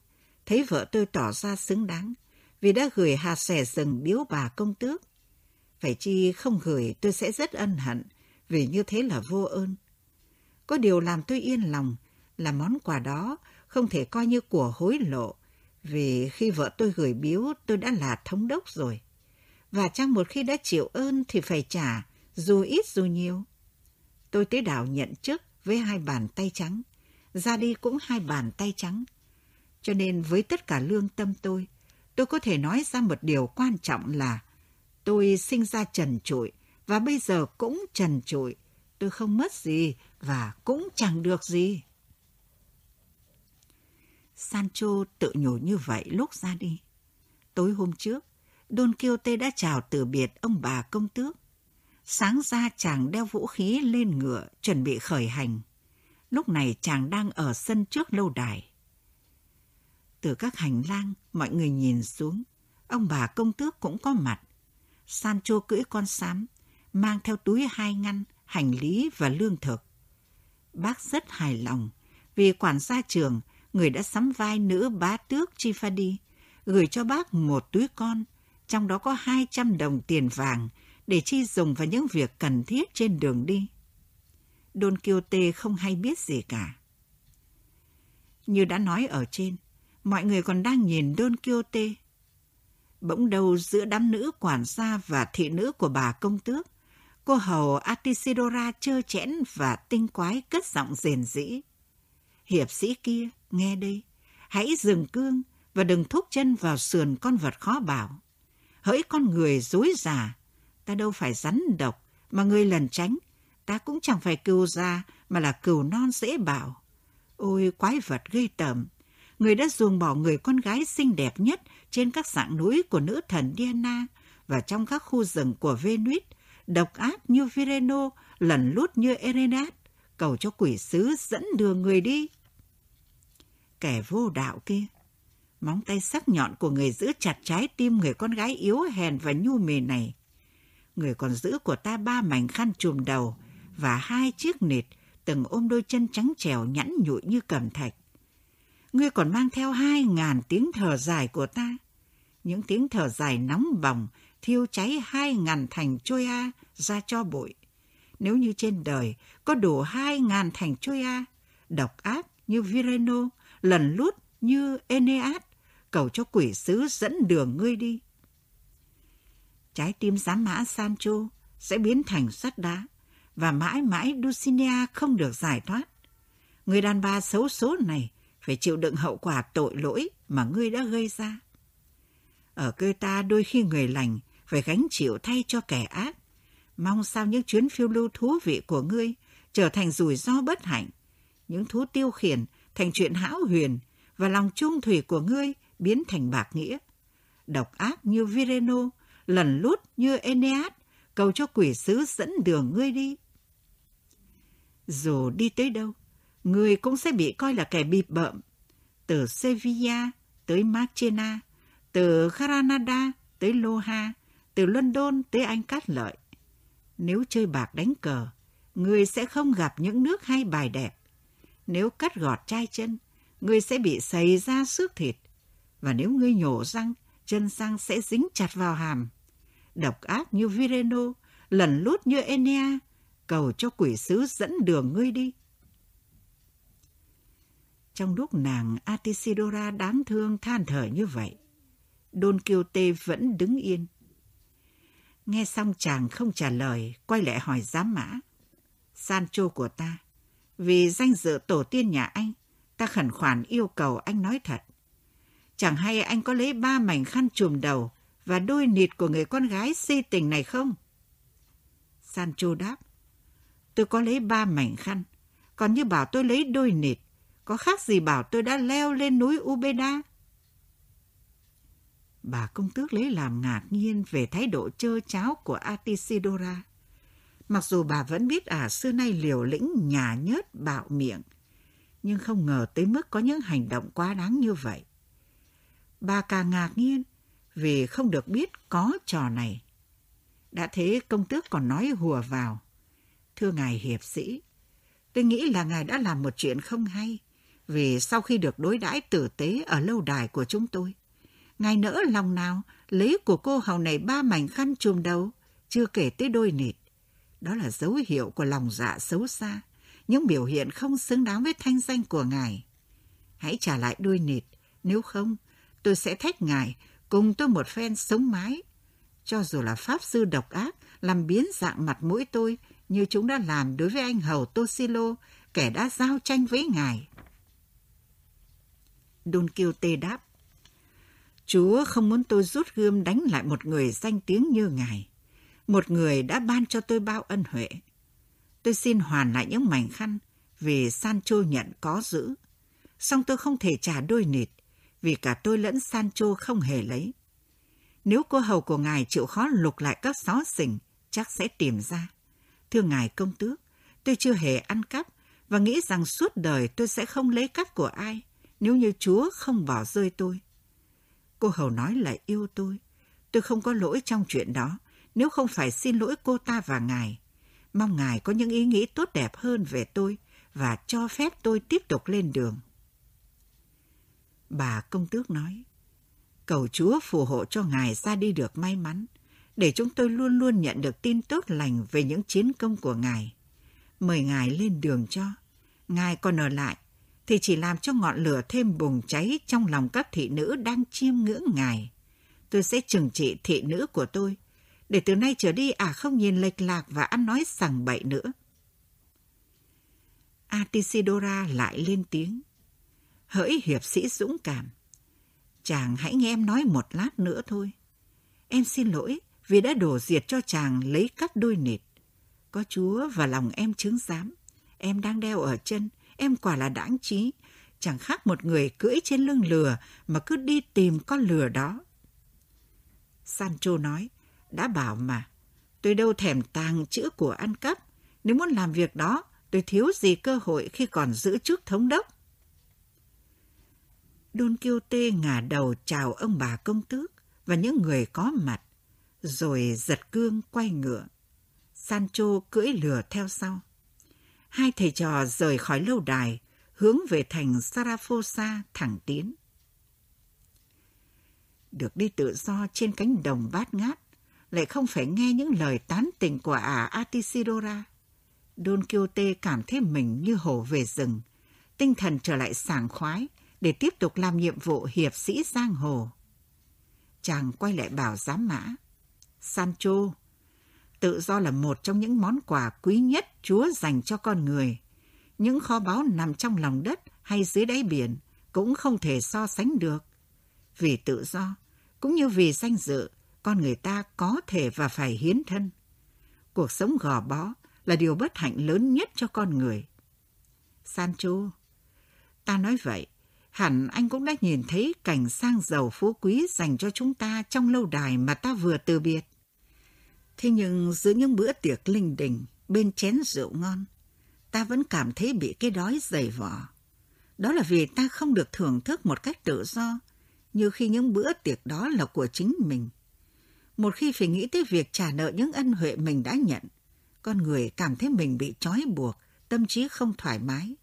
thấy vợ tôi tỏ ra xứng đáng vì đã gửi hạt xẻ rừng biếu bà công tước. Phải chi không gửi tôi sẽ rất ân hận vì như thế là vô ơn. Có điều làm tôi yên lòng là món quà đó không thể coi như của hối lộ, vì khi vợ tôi gửi biếu tôi đã là thống đốc rồi. Và chăng một khi đã chịu ơn thì phải trả, dù ít dù nhiều. Tôi tới đảo nhận chức với hai bàn tay trắng, ra đi cũng hai bàn tay trắng. Cho nên với tất cả lương tâm tôi, tôi có thể nói ra một điều quan trọng là tôi sinh ra trần trụi và bây giờ cũng trần trụi. Tôi không mất gì và cũng chẳng được gì. Sancho tự nhủ như vậy lúc ra đi. Tối hôm trước, Don Quixote đã chào từ biệt ông bà công tước. Sáng ra chàng đeo vũ khí lên ngựa, chuẩn bị khởi hành. Lúc này chàng đang ở sân trước lâu đài. Từ các hành lang, mọi người nhìn xuống. Ông bà công tước cũng có mặt. Sancho cưỡi con sám, mang theo túi hai ngăn, hành lý và lương thực. Bác rất hài lòng vì quản gia trường người đã sắm vai nữ bá tước Chifadi, gửi cho bác một túi con, trong đó có 200 đồng tiền vàng để chi dùng vào những việc cần thiết trên đường đi. Don Quixote không hay biết gì cả. Như đã nói ở trên, mọi người còn đang nhìn Don Quixote. Bỗng đầu giữa đám nữ quản gia và thị nữ của bà công tước, cô hầu Atisidora trơ chẽn và tinh quái cất giọng rền rĩ. Hiệp sĩ kia, nghe đây, hãy dừng cương và đừng thúc chân vào sườn con vật khó bảo. Hỡi con người dối giả, ta đâu phải rắn độc, mà người lần tránh, ta cũng chẳng phải cừu già mà là cừu non dễ bảo. Ôi quái vật gây tởm, người đã ruồng bỏ người con gái xinh đẹp nhất trên các dạng núi của nữ thần Diana và trong các khu rừng của Venus, độc ác như Vireno, lần lút như Erenat, cầu cho quỷ sứ dẫn đường người đi. Kẻ vô đạo kia, móng tay sắc nhọn của người giữ chặt trái tim người con gái yếu hèn và nhu mì này. Người còn giữ của ta ba mảnh khăn trùm đầu và hai chiếc nịt từng ôm đôi chân trắng trèo nhẵn nhụi như cẩm thạch. Ngươi còn mang theo hai ngàn tiếng thở dài của ta. Những tiếng thở dài nóng bỏng thiêu cháy hai ngàn thành Troya ra cho bụi. Nếu như trên đời có đủ hai ngàn thành Troya, độc ác như Vireno, lần lút như Eneas, cầu cho quỷ sứ dẫn đường ngươi đi. Trái tim giám mã Sancho sẽ biến thành sắt đá và mãi mãi Dulcinea không được giải thoát. Người đàn bà xấu số này phải chịu đựng hậu quả tội lỗi mà ngươi đã gây ra. Ở cơ ta đôi khi người lành phải gánh chịu thay cho kẻ ác. Mong sao những chuyến phiêu lưu thú vị của ngươi trở thành rủi ro bất hạnh. Những thú tiêu khiển thành chuyện hão huyền và lòng trung thủy của ngươi biến thành bạc nghĩa. Độc ác như Vireno, lần lút như Eneas, cầu cho quỷ sứ dẫn đường ngươi đi. Dù đi tới đâu, ngươi cũng sẽ bị coi là kẻ bịp bợm. Từ Sevilla tới Marchena, từ Granada tới Loha, từ London tới Anh Cát Lợi. Nếu chơi bạc đánh cờ, người sẽ không gặp những nước hay bài đẹp. Nếu cắt gọt chai chân, người sẽ bị sầy ra xước thịt. Và nếu ngươi nhổ răng, chân răng sẽ dính chặt vào hàm. Độc ác như Vireno, lần lút như Enea, cầu cho quỷ sứ dẫn đường ngươi đi. Trong lúc nàng Atisidora đáng thương than thở như vậy, Don Quixote vẫn đứng yên. Nghe xong chàng không trả lời, quay lại hỏi giám mã. Sancho của ta, vì danh dự tổ tiên nhà anh, ta khẩn khoản yêu cầu anh nói thật. Chẳng hay anh có lấy ba mảnh khăn trùm đầu và đôi nịt của người con gái si tình này không? Sancho đáp, tôi có lấy ba mảnh khăn, còn như bảo tôi lấy đôi nịt, có khác gì bảo tôi đã leo lên núi Ubeda? Bà công tước lấy làm ngạc nhiên về thái độ trơ cháo của Atisidora. Mặc dù bà vẫn biết ả à, xưa nay liều lĩnh nhà nhớt bạo miệng, nhưng không ngờ tới mức có những hành động quá đáng như vậy. Bà càng ngạc nhiên vì không được biết có trò này. Đã thế công tước còn nói hùa vào. Thưa ngài hiệp sĩ, tôi nghĩ là ngài đã làm một chuyện không hay vì sau khi được đối đãi tử tế ở lâu đài của chúng tôi, ngài nỡ lòng nào lấy của cô hầu này ba mảnh khăn trùm đầu, chưa kể tới đôi nịt. Đó là dấu hiệu của lòng dạ xấu xa, những biểu hiện không xứng đáng với thanh danh của ngài. Hãy trả lại đôi nịt, nếu không, tôi sẽ thách ngài cùng tôi một phen sống mái. Cho dù là pháp sư độc ác, làm biến dạng mặt mũi tôi như chúng đã làm đối với anh hầu Toshilo, kẻ đã giao tranh với ngài. Don Quixote đáp. Chúa không muốn tôi rút gươm đánh lại một người danh tiếng như ngài. Một người đã ban cho tôi bao ân huệ. Tôi xin hoàn lại những mảnh khăn vì Sancho nhận có giữ. Song tôi không thể trả đôi nịt vì cả tôi lẫn Sancho không hề lấy. Nếu cô hầu của ngài chịu khó lục lại các xó xỉnh, chắc sẽ tìm ra. Thưa ngài công tước, tôi chưa hề ăn cắp và nghĩ rằng suốt đời tôi sẽ không lấy cắp của ai nếu như Chúa không bỏ rơi tôi. Cô hầu nói là yêu tôi. Tôi không có lỗi trong chuyện đó, nếu không phải xin lỗi cô ta và ngài. Mong ngài có những ý nghĩ tốt đẹp hơn về tôi và cho phép tôi tiếp tục lên đường. Bà công tước nói, cầu Chúa phù hộ cho ngài ra đi được may mắn, để chúng tôi luôn luôn nhận được tin tốt lành về những chiến công của ngài. Mời ngài lên đường cho. Ngài còn ở lại thì chỉ làm cho ngọn lửa thêm bùng cháy trong lòng các thị nữ đang chiêm ngưỡng ngài. Tôi sẽ trừng trị thị nữ của tôi, để từ nay trở đi à không nhìn lệch lạc và ăn nói sằng bậy nữa. Atisidora lại lên tiếng. Hỡi hiệp sĩ dũng cảm, chàng hãy nghe em nói một lát nữa thôi. Em xin lỗi vì đã đổ diệt cho chàng lấy cắp đôi nịt. Có Chúa và lòng em chứng giám. Em đang đeo ở chân, em quả là đáng trí. Chẳng khác một người cưỡi trên lưng lừa mà cứ đi tìm con lừa đó. Sancho nói, đã bảo mà, tôi đâu thèm tàng chữ của ăn cắp. Nếu muốn làm việc đó, tôi thiếu gì cơ hội khi còn giữ chức thống đốc. Don Quixote ngả đầu chào ông bà công tước và những người có mặt, rồi giật cương quay ngựa. Sancho cưỡi lừa theo sau. Hai thầy trò rời khỏi lâu đài, hướng về thành Sarafosa thẳng tiến. Được đi tự do trên cánh đồng bát ngát, lại không phải nghe những lời tán tình của ả Atisidora. Don Quixote cảm thấy mình như hổ về rừng, tinh thần trở lại sảng khoái để tiếp tục làm nhiệm vụ hiệp sĩ giang hồ. Chàng quay lại bảo giám mã, Sancho, tự do là một trong những món quà quý nhất Chúa dành cho con người. Những kho báu nằm trong lòng đất hay dưới đáy biển cũng không thể so sánh được. Vì tự do, cũng như vì danh dự, con người ta có thể và phải hiến thân. Cuộc sống gò bó là điều bất hạnh lớn nhất cho con người. Sancho, ta nói vậy, hẳn anh cũng đã nhìn thấy cảnh sang giàu phú quý dành cho chúng ta trong lâu đài mà ta vừa từ biệt. Thế nhưng giữa những bữa tiệc linh đình, bên chén rượu ngon, ta vẫn cảm thấy bị cái đói dày vỏ. Đó là vì ta không được thưởng thức một cách tự do, như khi những bữa tiệc đó là của chính mình. Một khi phải nghĩ tới việc trả nợ những ân huệ mình đã nhận, con người cảm thấy mình bị trói buộc, tâm trí không thoải mái.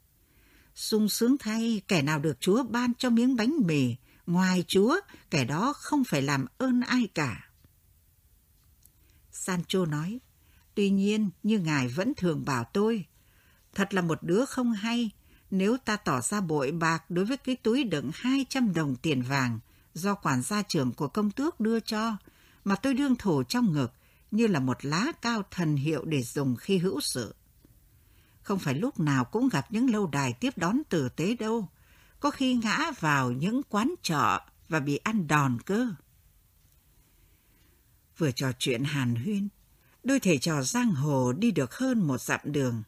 sung sướng thay, kẻ nào được Chúa ban cho miếng bánh mì, ngoài Chúa, kẻ đó không phải làm ơn ai cả. Sancho nói, tuy nhiên như ngài vẫn thường bảo tôi, thật là một đứa không hay nếu ta tỏ ra bội bạc đối với cái túi đựng 200 đồng tiền vàng do quản gia trưởng của công tước đưa cho, mà tôi đương thủ trong ngực như là một lá cao thần hiệu để dùng khi hữu sự. Không phải lúc nào cũng gặp những lâu đài tiếp đón tử tế đâu, có khi ngã vào những quán trọ và bị ăn đòn cơ. Vừa trò chuyện hàn huyên, đôi thầy trò giang hồ đi được hơn một dặm đường.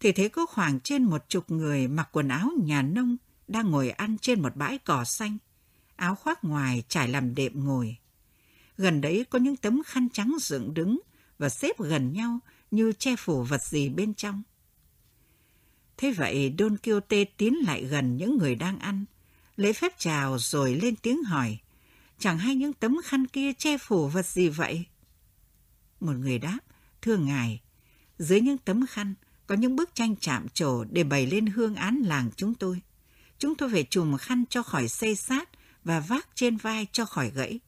Thì thấy có khoảng trên một chục người mặc quần áo nhà nông đang ngồi ăn trên một bãi cỏ xanh, áo khoác ngoài trải làm đệm ngồi. Gần đấy có những tấm khăn trắng dựng đứng và xếp gần nhau như che phủ vật gì bên trong. Thế vậy Don Quixote tiến lại gần những người đang ăn, lễ phép chào rồi lên tiếng hỏi chẳng hay những tấm khăn kia che phủ vật gì vậy? Một người đáp, thưa ngài, dưới những tấm khăn có những bức tranh chạm trổ để bày lên hương án làng chúng tôi. Chúng tôi phải chùm khăn cho khỏi xây sát và vác trên vai cho khỏi gãy.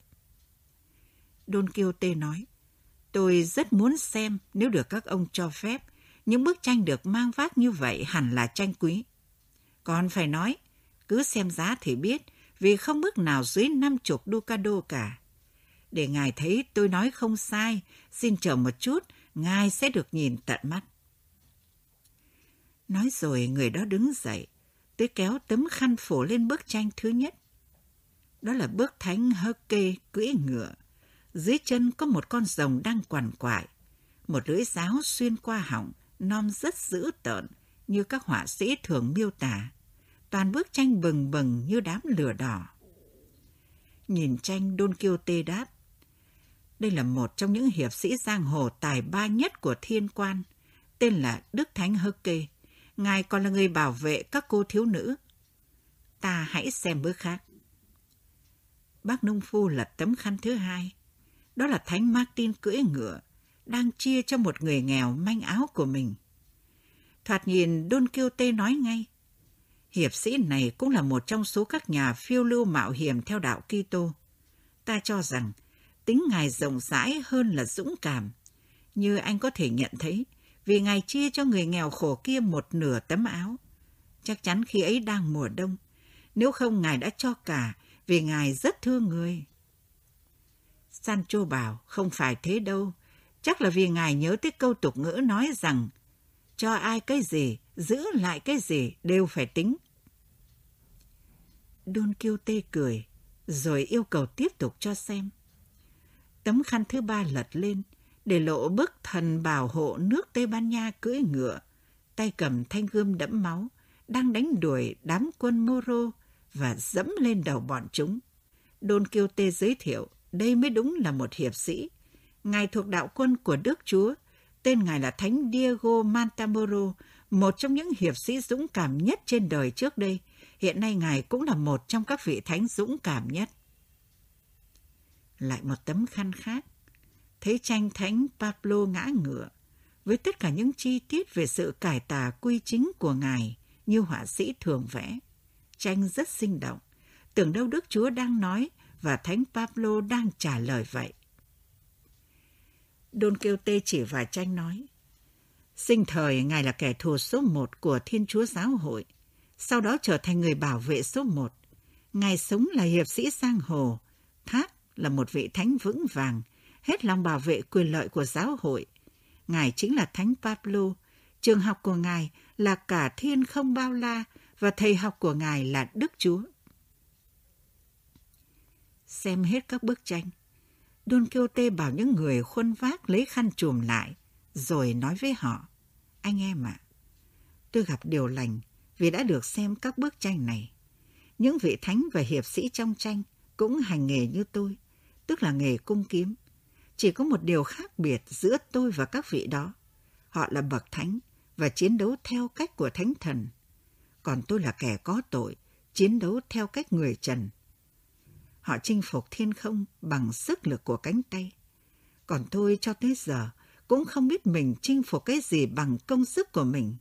Don Quixote nói, tôi rất muốn xem nếu được các ông cho phép, những bức tranh được mang vác như vậy hẳn là tranh quý. Còn phải nói, cứ xem giá thì biết, vì không bức nào dưới năm chục ducado cả. Để ngài thấy tôi nói không sai, xin chờ một chút, ngài sẽ được nhìn tận mắt. Nói rồi người đó đứng dậy, tới kéo tấm khăn phủ lên bức tranh thứ nhất. Đó là bức thánh hơ kê cưỡi ngựa. Dưới chân có một con rồng đang quằn quại. Một lưỡi giáo xuyên qua họng, non rất dữ tợn, như các họa sĩ thường miêu tả toàn bức tranh bừng bừng như đám lửa đỏ. Nhìn tranh Don Quixote đáp, đây là một trong những hiệp sĩ giang hồ tài ba nhất của thiên quan, tên là Đức Thánh Hơ Kê. Ngài còn là người bảo vệ các cô thiếu nữ. Ta hãy xem bức khác. Bác nông phu lật tấm khăn thứ hai. Đó là Thánh Martin cưỡi ngựa, đang chia cho một người nghèo manh áo của mình. Thoạt nhìn Don Quixote nói ngay, Hiệp sĩ này cũng là một trong số các nhà phiêu lưu mạo hiểm theo đạo Kitô. Ta cho rằng tính Ngài rộng rãi hơn là dũng cảm. Như anh có thể nhận thấy, vì Ngài chia cho người nghèo khổ kia một nửa tấm áo. Chắc chắn khi ấy đang mùa đông. Nếu không Ngài đã cho cả, vì Ngài rất thương người. Sancho bảo, không phải thế đâu. Chắc là vì Ngài nhớ tới câu tục ngữ nói rằng cho ai cái gì, giữ lại cái gì đều phải tính. Don Quixote cười, rồi yêu cầu tiếp tục cho xem. Tấm khăn thứ ba lật lên, để lộ bức thần bảo hộ nước Tây Ban Nha cưỡi ngựa, tay cầm thanh gươm đẫm máu, đang đánh đuổi đám quân Moro và dẫm lên đầu bọn chúng. Don Quixote giới thiệu, đây mới đúng là một hiệp sĩ. Ngài thuộc đạo quân của Đức Chúa, tên ngài là Thánh Diego Mantamoro, một trong những hiệp sĩ dũng cảm nhất trên đời trước đây. Hiện nay ngài cũng là một trong các vị thánh dũng cảm nhất. Lại một tấm khăn khác, thấy tranh thánh Pablo ngã ngựa, với tất cả những chi tiết về sự cải tà quy chính của ngài như họa sĩ thường vẽ. Tranh rất sinh động, tưởng đâu Đức Chúa đang nói và Thánh Pablo đang trả lời vậy. Don Quixote chỉ vào tranh nói, Sinh thời Ngài là kẻ thù số một của Thiên Chúa Giáo hội, sau đó trở thành người bảo vệ số một. Ngài sống là hiệp sĩ sang hồ, Thác là một vị thánh vững vàng, hết lòng bảo vệ quyền lợi của giáo hội. Ngài chính là Thánh Pablo, trường học của Ngài là cả thiên không bao la và thầy học của Ngài là Đức Chúa. Xem hết các bức tranh, Don Quixote bảo những người khuân vác lấy khăn chùm lại, rồi nói với họ, anh em ạ, à, tôi gặp điều lành vì đã được xem các bức tranh này. Những vị thánh và hiệp sĩ trong tranh cũng hành nghề như tôi, tức là nghề cung kiếm. Chỉ có một điều khác biệt giữa tôi và các vị đó. Họ là bậc thánh và chiến đấu theo cách của thánh thần. Còn tôi là kẻ có tội, chiến đấu theo cách người trần. Họ chinh phục thiên không bằng sức lực của cánh tay. Còn tôi cho tới giờ cũng không biết mình chinh phục cái gì bằng công sức của mình.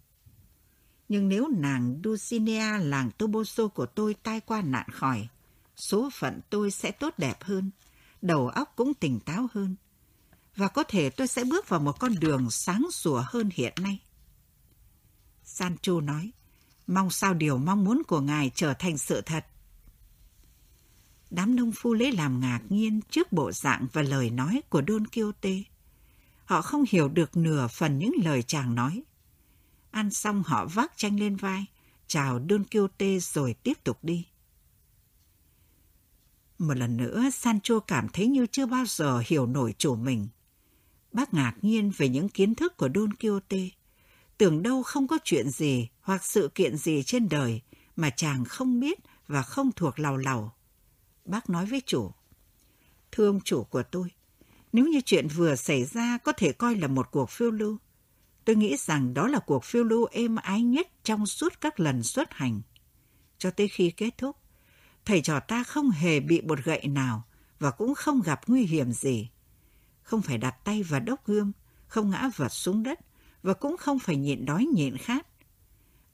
Nhưng nếu nàng Dulcinea làng Toboso của tôi tai qua nạn khỏi, số phận tôi sẽ tốt đẹp hơn, đầu óc cũng tỉnh táo hơn. Và có thể tôi sẽ bước vào một con đường sáng sủa hơn hiện nay. Sancho nói, mong sao điều mong muốn của ngài trở thành sự thật. Đám nông phu lấy làm ngạc nhiên trước bộ dạng và lời nói của Don Quixote. Họ không hiểu được nửa phần những lời chàng nói. Ăn xong họ vác tranh lên vai, chào Don Quixote rồi tiếp tục đi. Một lần nữa, Sancho cảm thấy như chưa bao giờ hiểu nổi chủ mình. Bác ngạc nhiên về những kiến thức của Don Quixote. Tưởng đâu không có chuyện gì hoặc sự kiện gì trên đời mà chàng không biết và không thuộc lầu lầu. Bác nói với chủ, Thưa ông chủ của tôi, nếu như chuyện vừa xảy ra có thể coi là một cuộc phiêu lưu, tôi nghĩ rằng đó là cuộc phiêu lưu êm ái nhất trong suốt các lần xuất hành. Cho tới khi kết thúc, thầy trò ta không hề bị một gậy nào và cũng không gặp nguy hiểm gì. Không phải đặt tay vào đốc gương, không ngã vật xuống đất và cũng không phải nhịn đói nhịn khát.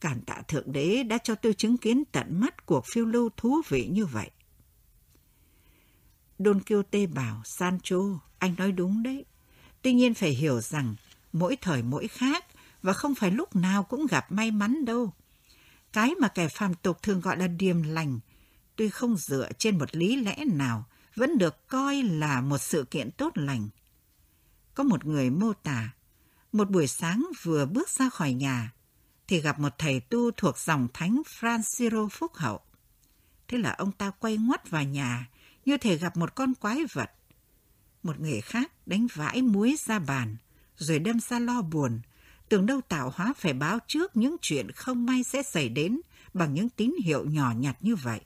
Cảm tạ Thượng Đế đã cho tôi chứng kiến tận mắt cuộc phiêu lưu thú vị như vậy. Don Quixote bảo Sancho, anh nói đúng đấy. Tuy nhiên phải hiểu rằng mỗi thời mỗi khác và không phải lúc nào cũng gặp may mắn đâu. Cái mà kẻ phàm tục thường gọi là điềm lành, tuy không dựa trên một lý lẽ nào, vẫn được coi là một sự kiện tốt lành. Có một người mô tả, một buổi sáng vừa bước ra khỏi nhà, thì gặp một thầy tu thuộc dòng thánh Francisco Phúc Hậu. Thế là ông ta quay ngoắt vào nhà, như thể gặp một con quái vật. Một người khác đánh vãi muối ra bàn, rồi đâm ra lo buồn, tưởng đâu tạo hóa phải báo trước những chuyện không may sẽ xảy đến bằng những tín hiệu nhỏ nhặt như vậy.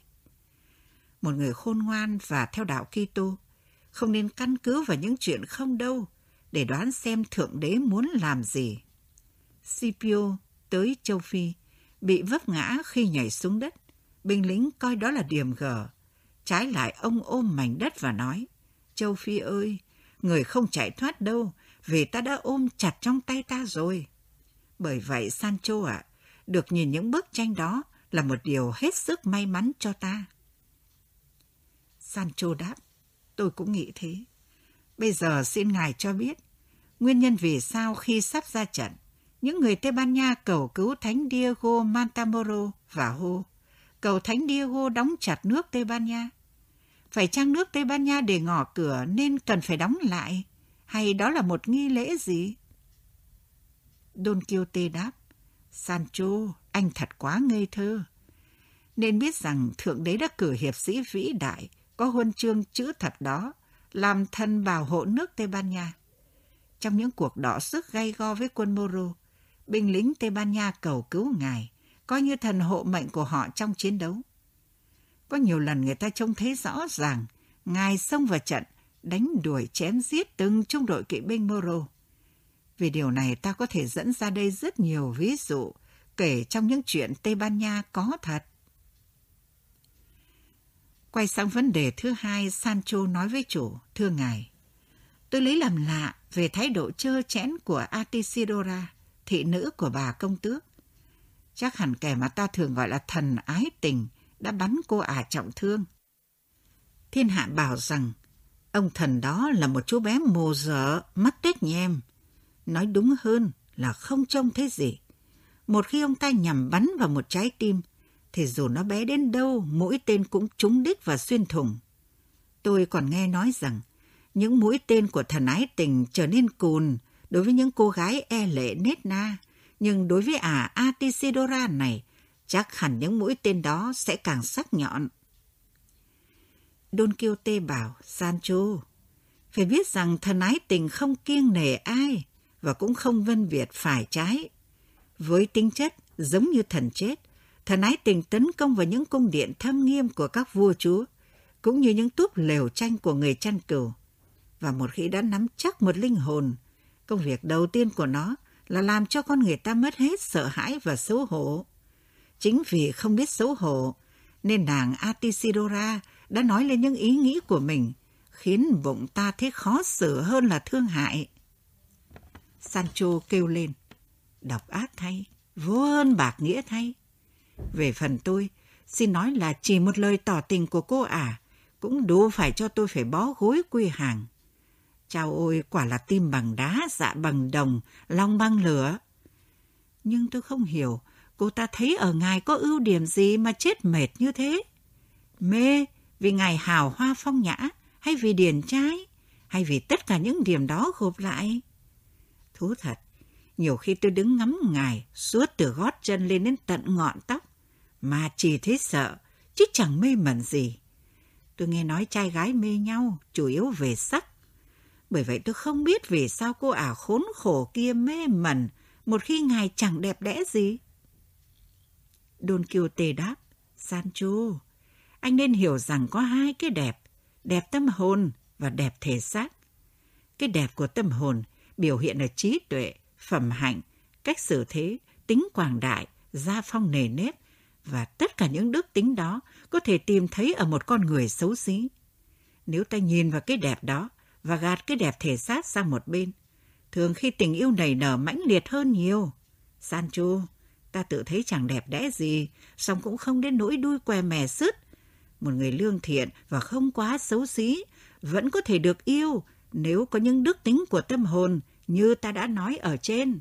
Một người khôn ngoan và theo đạo Kitô không nên căn cứ vào những chuyện không đâu để đoán xem Thượng Đế muốn làm gì. Scipio tới châu Phi, bị vấp ngã khi nhảy xuống đất. Binh lính coi đó là điểm gở, Trái lại ông ôm mảnh đất và nói, Châu Phi ơi, người không chạy thoát đâu, vì ta đã ôm chặt trong tay ta rồi. Bởi vậy Sancho ạ, à, được nhìn những bức tranh đó là một điều hết sức may mắn cho ta. Sancho đáp, tôi cũng nghĩ thế. Bây giờ xin ngài cho biết, nguyên nhân vì sao khi sắp ra trận, những người Tây Ban Nha cầu cứu Thánh Diego Mantamoro và hô, cầu Thánh Diego đóng chặt nước Tây Ban Nha phải chăng nước Tây Ban Nha để ngỏ cửa nên cần phải đóng lại? Hay đó là một nghi lễ gì? Don Quixote đáp, Sancho, anh thật quá ngây thơ. Nên biết rằng Thượng Đế đã cử hiệp sĩ vĩ đại, có huân chương chữ thật đó, làm thân bảo hộ nước Tây Ban Nha. trong những cuộc đỏ sức gay go với quân Moro, binh lính Tây Ban Nha cầu cứu ngài, coi như thần hộ mệnh của họ trong chiến đấu. Có nhiều lần người ta trông thấy rõ ràng, ngài xông vào trận, đánh đuổi chém giết từng trung đội kỵ binh Moro. Vì điều này ta có thể dẫn ra đây rất nhiều ví dụ kể trong những chuyện Tây Ban Nha có thật. Quay sang vấn đề thứ hai, Sancho nói với chủ, thưa ngài, tôi lấy làm lạ về thái độ trơ chẽn của Atisidora, thị nữ của bà công tước. Chắc hẳn kẻ mà ta thường gọi là thần ái tình đã bắn cô ả trọng thương. Thiên hạ bảo rằng ông thần đó là một chú bé mồ dở, mắt tết nhem. Nói đúng hơn là không trông thấy gì. Một khi ông ta nhằm bắn vào một trái tim, thì dù nó bé đến đâu, mũi tên cũng trúng đích và xuyên thủng. Tôi còn nghe nói rằng, những mũi tên của thần ái tình trở nên cùn đối với những cô gái e lệ nết na, nhưng đối với ả Atisidora này, chắc hẳn những mũi tên đó sẽ càng sắc nhọn. Don Quixote bảo Sancho, phải biết rằng thần ái tình không kiêng nể ai và cũng không vân việt phải trái. Với tính chất giống như thần chết, thần ái tình tấn công vào những cung điện thâm nghiêm của các vua chúa, cũng như những túp lều tranh của người chăn cừu. Và một khi đã nắm chắc một linh hồn, công việc đầu tiên của nó là làm cho con người ta mất hết sợ hãi và xấu hổ. Chính vì không biết xấu hổ, nên nàng Atisidora đã nói lên những ý nghĩ của mình, khiến bụng ta thấy khó xử hơn là thương hại. Sancho kêu lên, độc ác thay, vô ơn bạc nghĩa thay. Về phần tôi, xin nói là chỉ một lời tỏ tình của cô à, cũng đủ phải cho tôi phải bó gối quy hàng. Chào ôi, quả là tim bằng đá, dạ bằng đồng, lòng bằng lửa. Nhưng tôi không hiểu, cô ta thấy ở ngài có ưu điểm gì mà chết mệt như thế? Mê vì ngài hào hoa phong nhã, hay vì điển trai, hay vì tất cả những điểm đó gộp lại? Thú thật, nhiều khi tôi đứng ngắm ngài suốt từ gót chân lên đến tận ngọn tóc, mà chỉ thấy sợ, chứ chẳng mê mẩn gì. Tôi nghe nói trai gái mê nhau, chủ yếu về sắc. Bởi vậy tôi không biết vì sao cô ả khốn khổ kia mê mẩn một khi ngài chẳng đẹp đẽ gì. Don Quixote đáp, Sancho, anh nên hiểu rằng có hai cái đẹp, đẹp tâm hồn và đẹp thể xác. Cái đẹp của tâm hồn biểu hiện ở trí tuệ, phẩm hạnh, cách xử thế, tính quảng đại, gia phong nề nếp và tất cả những đức tính đó có thể tìm thấy ở một con người xấu xí. Nếu ta nhìn vào cái đẹp đó và gạt cái đẹp thể xác sang một bên, thường khi tình yêu nảy nở mãnh liệt hơn nhiều. Sancho, ta tự thấy chẳng đẹp đẽ gì, song cũng không đến nỗi đuôi què mè sứt. Một người lương thiện và không quá xấu xí vẫn có thể được yêu nếu có những đức tính của tâm hồn như ta đã nói ở trên.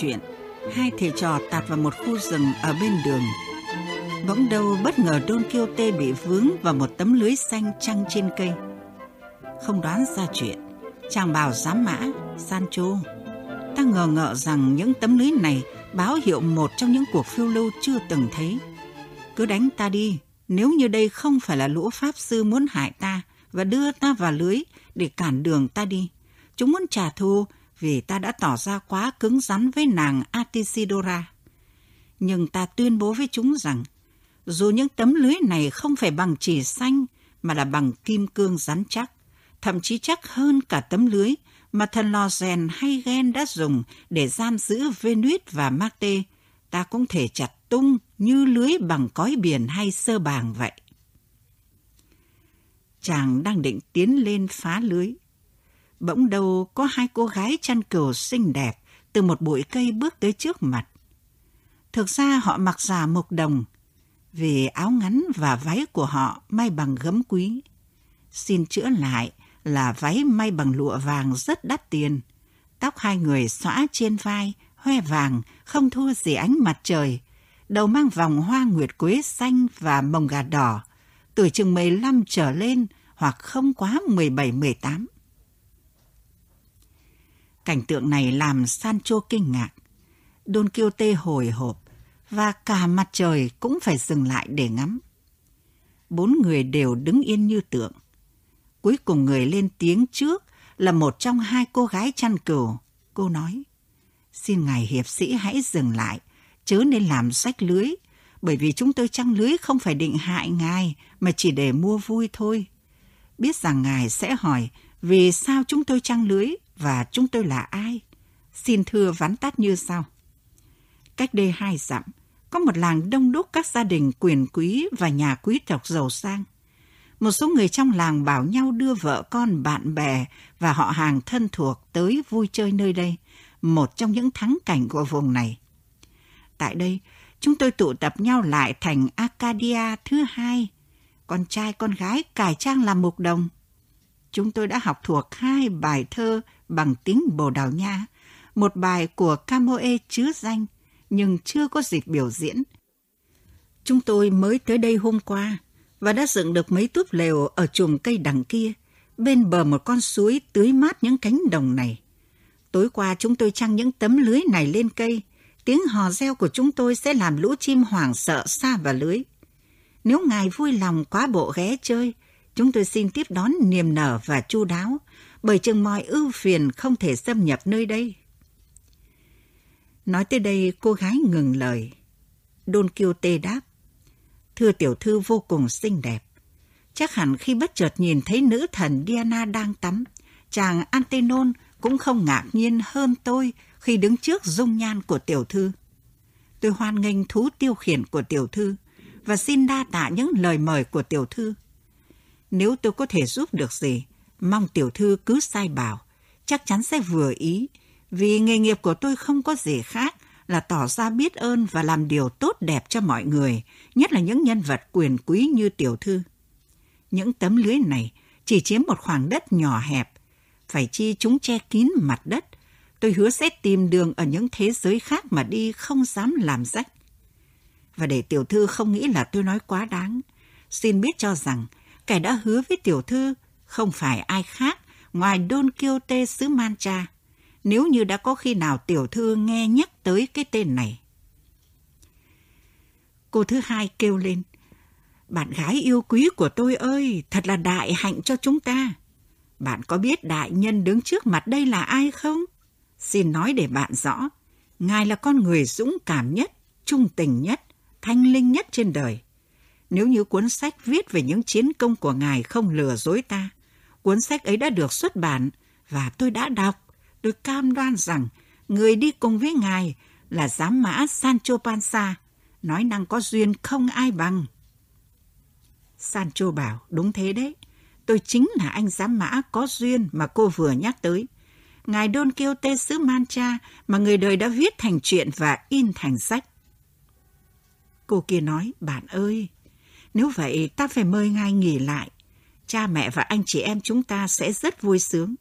Chuyện, hai thầy trò tạt vào một khu rừng ở bên đường. Bỗng đâu bất ngờ Don Quixote bị vướng vào một tấm lưới xanh trăng trên cây. Không đoán ra chuyện, chàng bảo giám mã, Sancho. Ta ngờ ngợ rằng những tấm lưới này báo hiệu một trong những cuộc phiêu lưu chưa từng thấy. Cứ đánh ta đi, nếu như đây không phải là lũ pháp sư muốn hại ta và đưa ta vào lưới để cản đường ta đi. Chúng muốn trả thù vì ta đã tỏ ra quá cứng rắn với nàng Atisidora. Nhưng ta tuyên bố với chúng rằng, dù những tấm lưới này không phải bằng chỉ xanh mà là bằng kim cương rắn chắc, thậm chí chắc hơn cả tấm lưới mà thần lò rèn hay ghen đã dùng để giam giữ Venus và Marte, ta cũng thể chặt tung như lưới bằng cói biển hay sơ bàng vậy. Chàng đang định tiến lên phá lưới, bỗng đâu có hai cô gái chăn cừu xinh đẹp từ một bụi cây bước tới trước mặt. Thực ra họ mặc giả mộc đồng, vì áo ngắn và váy của họ may bằng gấm quý. Xin chữa lại là váy may bằng lụa vàng rất đắt tiền. Tóc hai người xõa trên vai, hoe vàng, không thua gì ánh mặt trời. Đầu mang vòng hoa nguyệt quế xanh và mồng gà đỏ. Tuổi chừng 15 trở lên hoặc không quá 17-18. Cảnh tượng này làm Sancho kinh ngạc. Don Quixote hồi hộp và cả mặt trời cũng phải dừng lại để ngắm. Bốn người đều đứng yên như tượng. Cuối cùng người lên tiếng trước là một trong hai cô gái chăn cừu. Cô nói, xin ngài hiệp sĩ hãy dừng lại, chớ nên làm sách lưới, bởi vì chúng tôi trăng lưới không phải định hại ngài, mà chỉ để mua vui thôi. Biết rằng ngài sẽ hỏi vì sao chúng tôi trăng lưới và chúng tôi là ai? Xin thưa vắn tắt như sau. Cách đây hai dặm, có một làng đông đúc các gia đình quyền quý và nhà quý tộc giàu sang. Một số người trong làng bảo nhau đưa vợ con, bạn bè và họ hàng thân thuộc tới vui chơi nơi đây, một trong những thắng cảnh của vùng này. Tại đây, chúng tôi tụ tập nhau lại thành Acadia thứ hai. Con trai con gái cải trang làm mục đồng. Chúng tôi đã học thuộc hai bài thơ bằng tiếng Bồ Đào Nha, một bài của Camoe chứa danh, nhưng chưa có dịp biểu diễn. Chúng tôi mới tới đây hôm qua và đã dựng được mấy túp lều ở chùm cây đằng kia, bên bờ một con suối tưới mát những cánh đồng này. Tối qua chúng tôi trăng những tấm lưới này lên cây, tiếng hò reo của chúng tôi sẽ làm lũ chim hoảng sợ xa vào lưới. Nếu ngài vui lòng quá bộ ghé chơi, chúng tôi xin tiếp đón niềm nở và chu đáo, bởi chừng mọi ưu phiền không thể xâm nhập nơi đây. Nói tới đây, cô gái ngừng lời. Don Quixote đáp, Thưa tiểu thư vô cùng xinh đẹp. Chắc hẳn khi bất chợt nhìn thấy nữ thần Diana đang tắm, chàng Antenon cũng không ngạc nhiên hơn tôi khi đứng trước dung nhan của tiểu thư. Tôi hoan nghênh thú tiêu khiển của tiểu thư và xin đa tạ những lời mời của tiểu thư. Nếu tôi có thể giúp được gì, mong tiểu thư cứ sai bảo, chắc chắn sẽ vừa ý, vì nghề nghiệp của tôi không có gì khác là tỏ ra biết ơn và làm điều tốt đẹp cho mọi người, nhất là những nhân vật quyền quý như tiểu thư. Những tấm lưới này chỉ chiếm một khoảng đất nhỏ hẹp, phải chi chúng che kín mặt đất. Tôi hứa sẽ tìm đường ở những thế giới khác mà đi không dám làm rách. Và để tiểu thư không nghĩ là tôi nói quá đáng, xin biết cho rằng kẻ đã hứa với tiểu thư không phải ai khác ngoài Don Quixote xứ Mancha nếu như đã có khi nào tiểu thư nghe nhắc tới cái tên này. Cô thứ hai kêu lên, bạn gái yêu quý của tôi ơi, thật là đại hạnh cho chúng ta. Bạn có biết đại nhân đứng trước mặt đây là ai không? Xin nói để bạn rõ, ngài là con người dũng cảm nhất, trung tình nhất, thanh linh nhất trên đời. Nếu như cuốn sách viết về những chiến công của ngài không lừa dối ta, cuốn sách ấy đã được xuất bản và tôi đã đọc tôi cam đoan rằng người đi cùng với ngài là giám mã Sancho Panza, nói năng có duyên không ai bằng. Sancho bảo, đúng thế đấy, tôi chính là anh giám mã có duyên mà cô vừa nhắc tới. Ngài Don Quixote xứ Mancha mà người đời đã viết thành truyện và in thành sách. Cô kia nói, bạn ơi, nếu vậy ta phải mời ngài nghỉ lại. Cha mẹ và anh chị em chúng ta sẽ rất vui sướng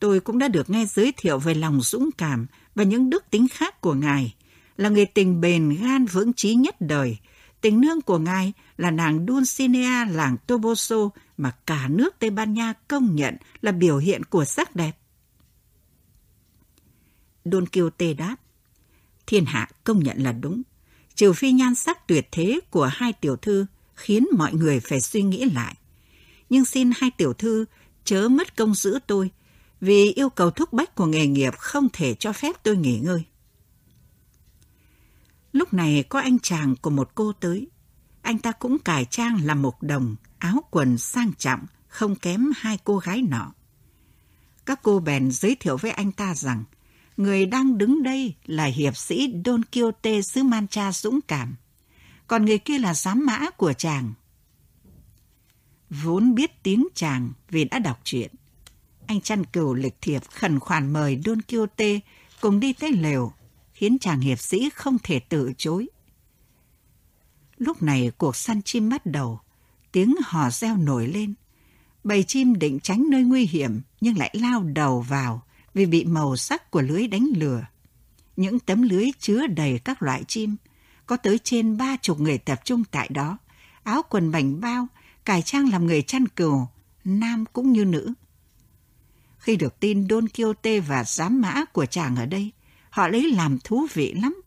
tôi cũng đã được nghe giới thiệu về lòng dũng cảm và những đức tính khác của Ngài, là người tình bền gan vững trí nhất đời. Tình nương của Ngài là nàng Dulcinea làng Toboso mà cả nước Tây Ban Nha công nhận là biểu hiện của sắc đẹp. Don Quixote đáp, thiên hạ công nhận là đúng, trừ phi nhan sắc tuyệt thế của hai tiểu thư khiến mọi người phải suy nghĩ lại. Nhưng xin hai tiểu thư chớ mất công giữ tôi vì yêu cầu thúc bách của nghề nghiệp không thể cho phép tôi nghỉ ngơi. Lúc này có anh chàng của một cô tới. Anh ta cũng cải trang làm một đồng, áo quần sang trọng, không kém hai cô gái nọ. Các cô bèn giới thiệu với anh ta rằng người đang đứng đây là hiệp sĩ Don Quixote xứ Mancha dũng cảm, còn người kia là giám mã của chàng. Vốn biết tiếng chàng vì đã đọc truyện, anh chăn cừu lịch thiệp khẩn khoản mời Don Quixote cùng đi tới lều, khiến chàng hiệp sĩ không thể từ chối. Lúc này cuộc săn chim bắt đầu, tiếng hò reo nổi lên. Bầy chim định tránh nơi nguy hiểm nhưng lại lao đầu vào vì bị màu sắc của lưới đánh lừa. Những tấm lưới chứa đầy các loại chim, có tới trên ba chục người tập trung tại đó, áo quần bành bao, cải trang làm người chăn cừu, nam cũng như nữ. Khi được tin Don Quixote và giám mã của chàng ở đây, họ lấy làm thú vị lắm,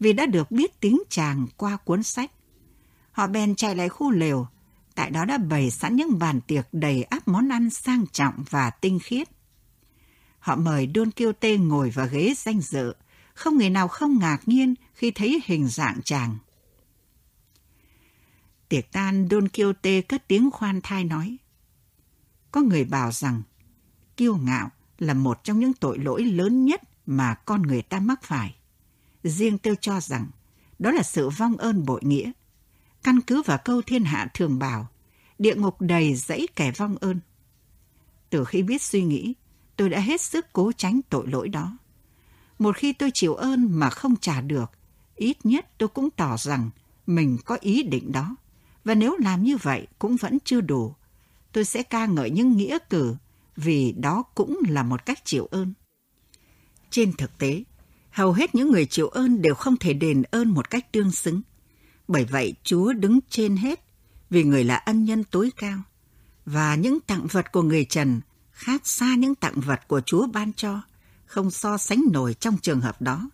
vì đã được biết tiếng chàng qua cuốn sách. Họ bèn chạy lại khu lều, tại đó đã bày sẵn những bàn tiệc đầy áp món ăn sang trọng và tinh khiết. Họ mời Don Quixote ngồi vào ghế danh dự, không người nào không ngạc nhiên khi thấy hình dạng chàng. Tiệc tan Don Quixote cất tiếng khoan thai nói. Có người bảo rằng kiêu ngạo là một trong những tội lỗi lớn nhất mà con người ta mắc phải. Riêng tôi cho rằng đó là sự vong ơn bội nghĩa. Căn cứ vào câu thiên hạ thường bảo, địa ngục đầy dẫy kẻ vong ơn. Từ khi biết suy nghĩ, tôi đã hết sức cố tránh tội lỗi đó. Một khi tôi chịu ơn mà không trả được, ít nhất tôi cũng tỏ rằng mình có ý định đó. Và nếu làm như vậy cũng vẫn chưa đủ, tôi sẽ ca ngợi những nghĩa cử vì đó cũng là một cách chịu ơn. Trên thực tế, hầu hết những người chịu ơn đều không thể đền ơn một cách tương xứng. Bởi vậy Chúa đứng trên hết vì người là ân nhân tối cao. Và những tặng vật của người trần khác xa những tặng vật của Chúa ban cho, không so sánh nổi trong trường hợp đó.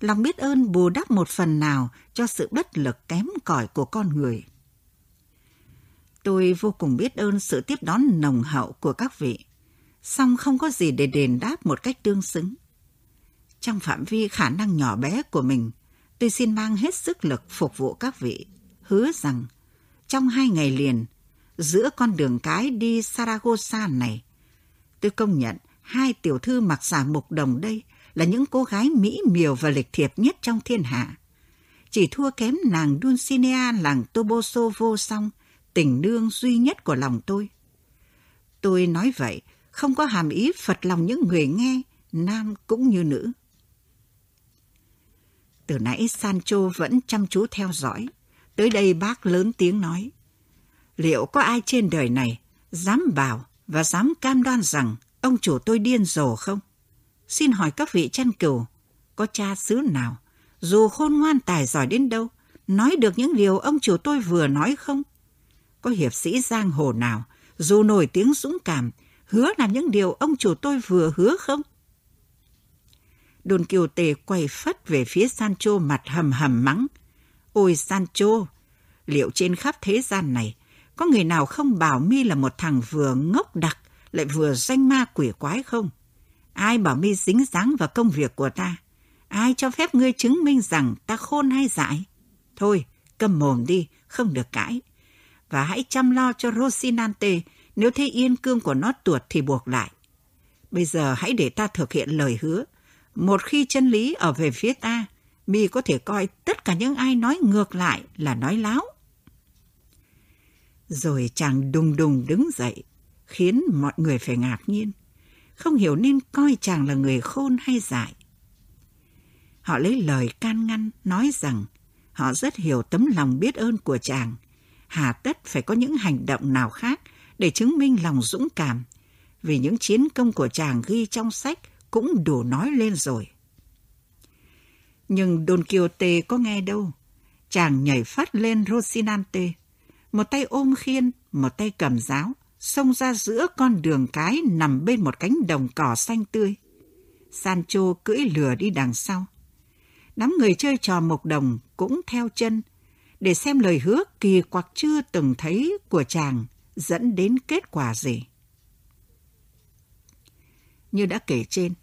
Lòng biết ơn bù đắp một phần nào cho sự bất lực kém cỏi của con người. Tôi vô cùng biết ơn sự tiếp đón nồng hậu của các vị, song không có gì để đền đáp một cách tương xứng. Trong phạm vi khả năng nhỏ bé của mình, tôi xin mang hết sức lực phục vụ các vị, hứa rằng trong hai ngày liền, giữa con đường cái đi Saragossa này, tôi công nhận hai tiểu thư mặc giả mục đồng đây là những cô gái mỹ miều và lịch thiệp nhất trong thiên hạ. Chỉ thua kém nàng Dulcinea làng Toboso vô song, tình đương duy nhất của lòng tôi. Tôi nói vậy không có hàm ý phật lòng những người nghe, nam cũng như nữ. Từ nãy Sancho vẫn chăm chú theo dõi. Tới đây bác lớn tiếng nói. Liệu có ai trên đời này dám bảo và dám cam đoan rằng ông chủ tôi điên rồ không? Xin hỏi các vị chăn cừu, có cha xứ nào, dù khôn ngoan tài giỏi đến đâu, nói được những điều ông chủ tôi vừa nói không? Có hiệp sĩ giang hồ nào, dù nổi tiếng dũng cảm, hứa làm những điều ông chủ tôi vừa hứa không? Don Quixote quay phất về phía Sancho mặt hầm hầm mắng. Ôi Sancho, liệu trên khắp thế gian này có người nào không bảo mi là một thằng vừa ngốc đặc lại vừa danh ma quỷ quái không? Ai bảo mi dính dáng vào công việc của ta? Ai cho phép ngươi chứng minh rằng ta khôn hay dại? Thôi, cầm mồm đi, không được cãi. Và hãy chăm lo cho Rosinante, nếu thấy yên cương của nó tuột thì buộc lại. Bây giờ hãy để ta thực hiện lời hứa, một khi chân lý ở về phía ta, mi có thể coi tất cả những ai nói ngược lại là nói láo. Rồi chàng đùng đùng đứng dậy, khiến mọi người phải ngạc nhiên. Không hiểu nên coi chàng là người khôn hay dại. Họ lấy lời can ngăn, nói rằng họ rất hiểu tấm lòng biết ơn của chàng. Hà tất phải có những hành động nào khác để chứng minh lòng dũng cảm, vì những chiến công của chàng ghi trong sách cũng đủ nói lên rồi. Nhưng Don Quixote có nghe đâu. Chàng nhảy phát lên Rocinante. Một tay ôm khiên, một tay cầm giáo, xông ra giữa con đường cái nằm bên một cánh đồng cỏ xanh tươi. Sancho cưỡi lừa đi đằng sau. Đám người chơi trò mộc đồng cũng theo chân, để xem lời hứa kỳ quặc chưa từng thấy của chàng dẫn đến kết quả gì. Như đã kể trên,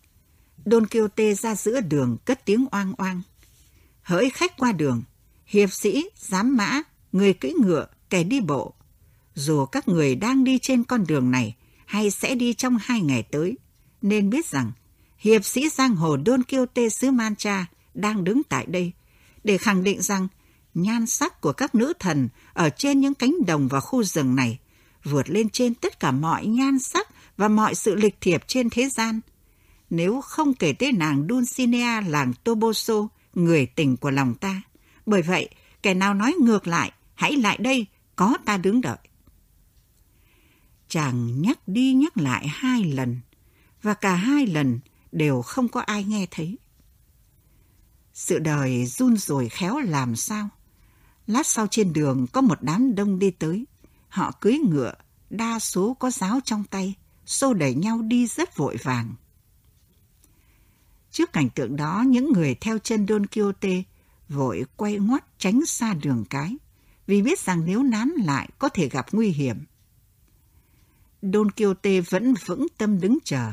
Don Quixote ra giữa đường cất tiếng oang oang. Hỡi khách qua đường, hiệp sĩ, giám mã, người cưỡi ngựa, kẻ đi bộ. Dù các người đang đi trên con đường này hay sẽ đi trong hai ngày tới, nên biết rằng hiệp sĩ giang hồ Don Quixote xứ Mancha đang đứng tại đây để khẳng định rằng nhan sắc của các nữ thần ở trên những cánh đồng và khu rừng này vượt lên trên tất cả mọi nhan sắc và mọi sự lịch thiệp trên thế gian. Nếu không kể tới nàng Dulcinea làng Toboso, người tình của lòng ta. Bởi vậy, kẻ nào nói ngược lại, hãy lại đây, có ta đứng đợi. Chàng nhắc đi nhắc lại hai lần, và cả hai lần đều không có ai nghe thấy. Sự đời run rồi khéo làm sao? Lát sau trên đường có một đám đông đi tới. Họ cưới ngựa, đa số có giáo trong tay, xô đẩy nhau đi rất vội vàng. Trước cảnh tượng đó, những người theo chân Don Quixote vội quay ngoắt tránh xa đường cái, vì biết rằng nếu nán lại có thể gặp nguy hiểm. Don Quixote vẫn vững tâm đứng chờ,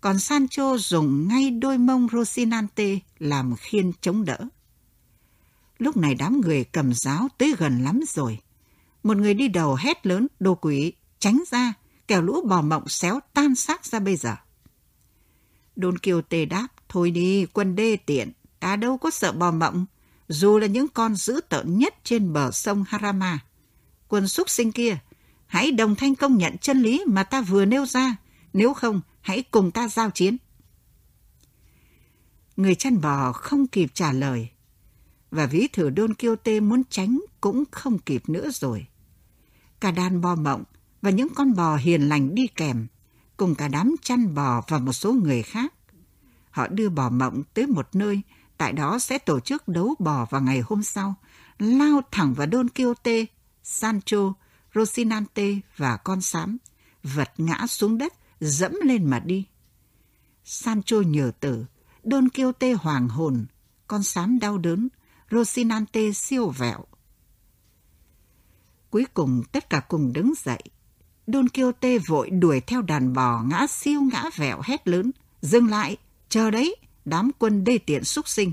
còn Sancho dùng ngay đôi mông Rosinante làm khiên chống đỡ. Lúc này đám người cầm giáo tới gần lắm rồi. Một người đi đầu hét lớn, đồ quỷ, tránh ra, kẻo lũ bò mộng xéo tan xác ra bây giờ. Đôn Kiều tê đáp, thôi đi, quân đê tiện, ta đâu có sợ bò mộng, dù là những con dữ tợn nhất trên bờ sông Harama. Quân súc sinh kia, hãy đồng thanh công nhận chân lý mà ta vừa nêu ra, nếu không, hãy cùng ta giao chiến. Người chăn bò không kịp trả lời, và ví thử Don Quixote muốn tránh cũng không kịp nữa rồi. Cả đàn bò mộng và những con bò hiền lành đi kèm, cùng cả đám chăn bò và một số người khác. Họ đưa bò mộng tới một nơi, tại đó sẽ tổ chức đấu bò vào ngày hôm sau, lao thẳng vào Don Quixote, Sancho, Rocinante và con sám, vật ngã xuống đất, dẫm lên mà đi. Sancho nhờ tử, Don Quixote hoàng hồn, con sám đau đớn, Rosinante siêu vẹo. Cuối cùng tất cả cùng đứng dậy. Don Quixote vội đuổi theo đàn bò ngã siêu ngã vẹo hét lớn. Dừng lại, chờ đấy, đám quân đê tiện xúc sinh.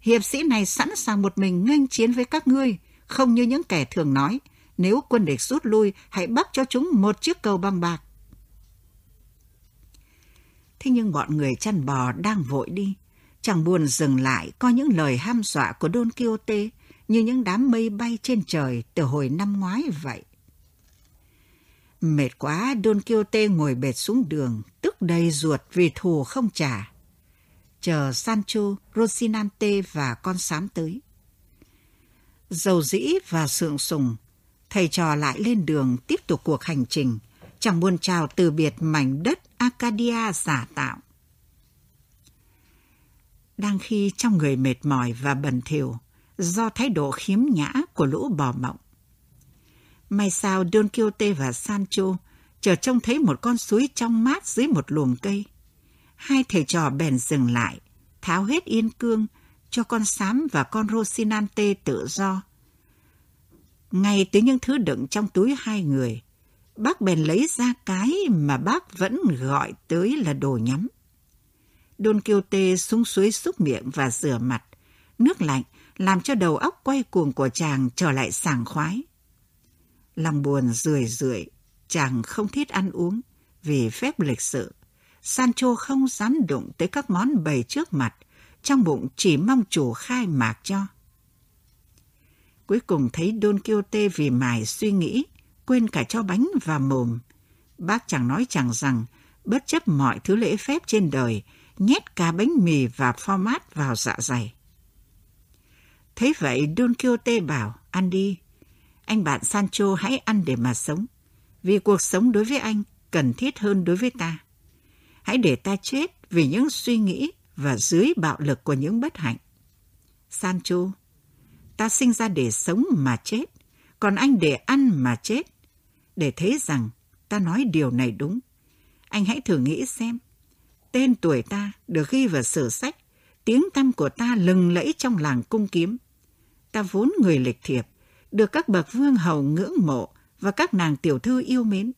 Hiệp sĩ này sẵn sàng một mình nghênh chiến với các ngươi, không như những kẻ thường nói. Nếu quân địch rút lui, hãy bắt cho chúng một chiếc cầu bằng bạc. Thế nhưng bọn người chăn bò đang vội đi, chẳng buồn dừng lại coi những lời ham dọa của Don Quixote như những đám mây bay trên trời từ hồi năm ngoái vậy. Mệt quá, Don Quixote ngồi bệt xuống đường, tức đầy ruột vì thù không trả. Chờ Sancho, Rocinante và con sám tới. Dầu dĩ và sượng sùng, thầy trò lại lên đường tiếp tục cuộc hành trình, chẳng buồn chào từ biệt mảnh đất Acadia giả tạo. Đang khi trong người mệt mỏi và bần thỉu do thái độ khiếm nhã của lũ bò mộng. May sao Don Quixote và Sancho chờ trông thấy một con suối trong mát dưới một luồng cây. Hai thầy trò bèn dừng lại, tháo hết yên cương, cho con sám và con rosinante tự do. Ngay tới những thứ đựng trong túi hai người, bác bèn lấy ra cái mà bác vẫn gọi tới là đồ nhắm. Don Quixote xuống suối xúc miệng và rửa mặt. Nước lạnh làm cho đầu óc quay cuồng của chàng trở lại sảng khoái. Lòng buồn rười rượi, chàng không thiết ăn uống vì phép lịch sự. Sancho không dám đụng tới các món bày trước mặt, trong bụng chỉ mong chủ khai mạc cho. Cuối cùng thấy Don Quixote vì mải suy nghĩ, quên cả cho bánh và mồm. Bác chẳng nói chẳng rằng, bất chấp mọi thứ lễ phép trên đời, nhét cả bánh mì và format vào dạ dày. Thế vậy Don Quixote bảo, ăn đi. Anh bạn Sancho hãy ăn để mà sống. Vì cuộc sống đối với anh cần thiết hơn đối với ta. Hãy để ta chết vì những suy nghĩ và dưới bạo lực của những bất hạnh. Sancho, ta sinh ra để sống mà chết, còn anh để ăn mà chết. Để thấy rằng ta nói điều này đúng. Anh hãy thử nghĩ xem, tên tuổi ta được ghi vào sử sách, tiếng tăm của ta lừng lẫy trong làng cung kiếm. Ta vốn người lịch thiệp, được các bậc vương hầu ngưỡng mộ và các nàng tiểu thư yêu mến.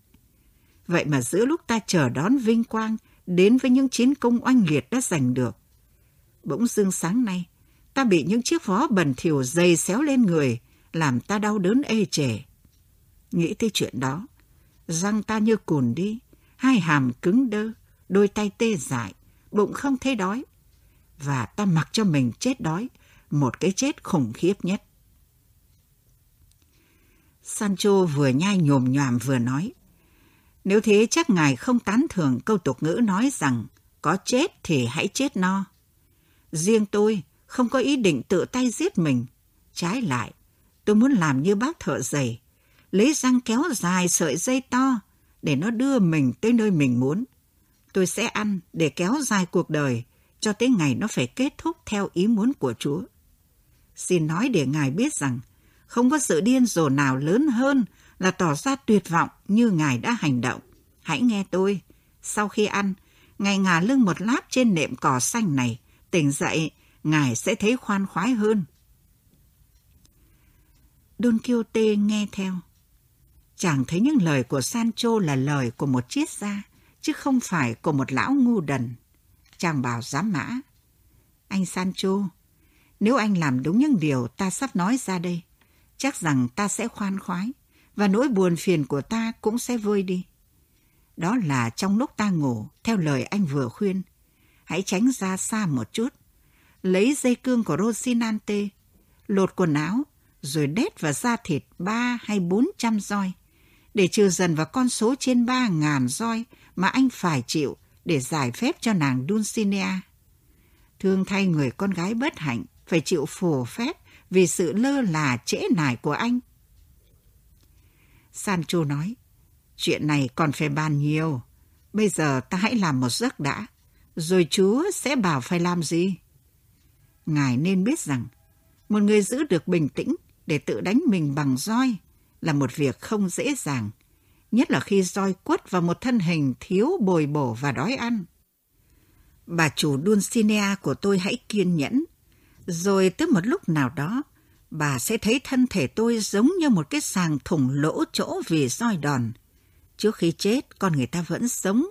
Vậy mà giữa lúc ta chờ đón vinh quang đến với những chiến công oanh liệt đã giành được, bỗng dưng sáng nay, ta bị những chiếc vó bẩn thỉu dày xéo lên người, làm ta đau đớn ê chề. Nghĩ tới chuyện đó, răng ta như cùn đi, hai hàm cứng đơ, đôi tay tê dại, bụng không thấy đói. Và ta mặc cho mình chết đói, một cái chết khủng khiếp nhất. Sancho vừa nhai nhồm nhòm vừa nói. Nếu thế chắc ngài không tán thưởng câu tục ngữ nói rằng có chết thì hãy chết no. Riêng tôi không có ý định tự tay giết mình. Trái lại, tôi muốn làm như bác thợ giày, lấy răng kéo dài sợi dây to, để nó đưa mình tới nơi mình muốn. Tôi sẽ ăn để kéo dài cuộc đời cho tới ngày nó phải kết thúc theo ý muốn của Chúa. Xin nói để Ngài biết rằng không có sự điên rồ nào lớn hơn là tỏ ra tuyệt vọng như Ngài đã hành động. Hãy nghe tôi. Sau khi ăn, Ngài ngả lưng một lát trên nệm cỏ xanh này, tỉnh dậy, Ngài sẽ thấy khoan khoái hơn. Don Quixote nghe theo. Chàng thấy những lời của Sancho là lời của một triết gia, chứ không phải của một lão ngu đần. Chàng bảo giám mã. Anh Sancho, nếu anh làm đúng những điều ta sắp nói ra đây, chắc rằng ta sẽ khoan khoái và nỗi buồn phiền của ta cũng sẽ vơi đi. Đó là trong lúc ta ngủ, theo lời anh vừa khuyên, hãy tránh ra xa một chút, lấy dây cương của Rosinante, lột quần áo, rồi đét vào da thịt ba hay bốn trăm roi, để trừ dần vào con số trên ba ngàn roi mà anh phải chịu để giải phép cho nàng Dulcinea. Thương thay người con gái bất hạnh phải chịu phổ phép vì sự lơ là trễ nải của anh. Sancho nói, chuyện này còn phải bàn nhiều. Bây giờ ta hãy làm một giấc đã, rồi Chúa sẽ bảo phải làm gì. Ngài nên biết rằng, một người giữ được bình tĩnh để tự đánh mình bằng roi là một việc không dễ dàng, nhất là khi roi quất vào một thân hình thiếu bồi bổ và đói ăn. Bà chủ Dulcinea của tôi hãy kiên nhẫn, rồi tới một lúc nào đó, bà sẽ thấy thân thể tôi giống như một cái sàng thủng lỗ chỗ vì roi đòn. Trước khi chết, con người ta vẫn sống.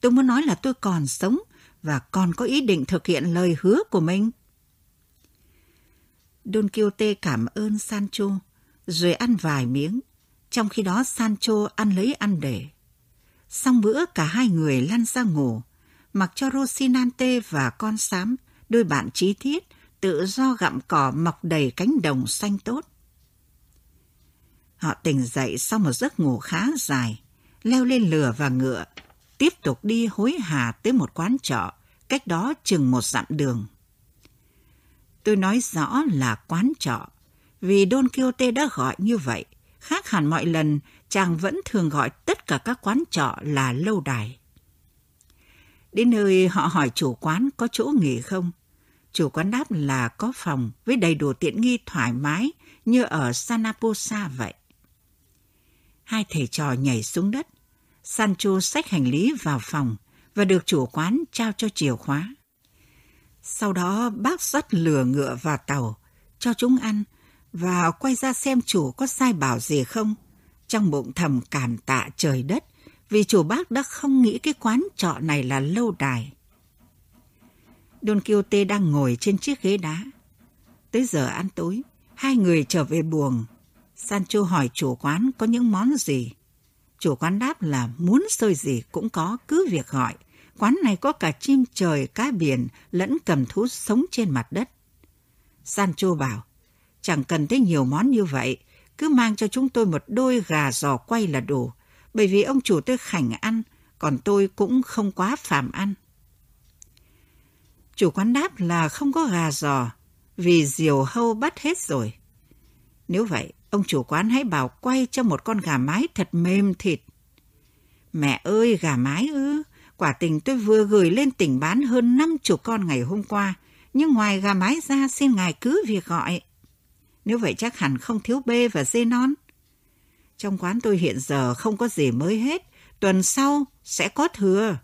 Tôi muốn nói là tôi còn sống và còn có ý định thực hiện lời hứa của mình. Don Quixote cảm ơn Sancho, rồi ăn vài miếng. Trong khi đó Sancho ăn lấy ăn để. Xong bữa cả hai người lăn ra ngủ, mặc cho Rosinante và con sám, đôi bạn trí thiết, tự do gặm cỏ mọc đầy cánh đồng xanh tốt. Họ tỉnh dậy sau một giấc ngủ khá dài, leo lên lừa và ngựa, tiếp tục đi hối hả tới một quán trọ, cách đó chừng một dặm đường. Tôi nói rõ là quán trọ, vì Don Quixote đã gọi như vậy. Khác hẳn mọi lần, chàng vẫn thường gọi tất cả các quán trọ là lâu đài. Đến nơi họ hỏi chủ quán có chỗ nghỉ không. Chủ quán đáp là có phòng với đầy đủ tiện nghi thoải mái như ở Sanaposa vậy. Hai thầy trò nhảy xuống đất. Sancho xách hành lý vào phòng và được chủ quán trao cho chìa khóa. Sau đó bác dắt lừa ngựa vào tàu, cho chúng ăn và quay ra xem chủ có sai bảo gì không. Trong bụng thầm cảm tạ trời đất vì chủ bác đã không nghĩ cái quán trọ này là lâu đài. Don Quixote đang ngồi trên chiếc ghế đá. Tới giờ ăn tối, hai người trở về buồng. Sancho hỏi chủ quán có những món gì. Chủ quán đáp là muốn xơi gì cũng có, cứ việc gọi. Quán này có cả chim trời, cá biển, lẫn cầm thú sống trên mặt đất. Sancho bảo, chẳng cần tới nhiều món như vậy, cứ mang cho chúng tôi một đôi gà giò quay là đủ, bởi vì ông chủ tôi khảnh ăn, còn tôi cũng không quá phàm ăn. Chủ quán đáp là không có gà giò, vì diều hâu bắt hết rồi. Nếu vậy, ông chủ quán hãy bảo quay cho một con gà mái thật mềm thịt. Mẹ ơi, gà mái ư, quả tình tôi vừa gửi lên tỉnh bán hơn năm chục con ngày hôm qua, nhưng ngoài gà mái ra xin ngài cứ việc gọi. Nếu vậy chắc hẳn không thiếu bê và dê non. Trong quán tôi hiện giờ không có gì mới hết, tuần sau sẽ có thừa.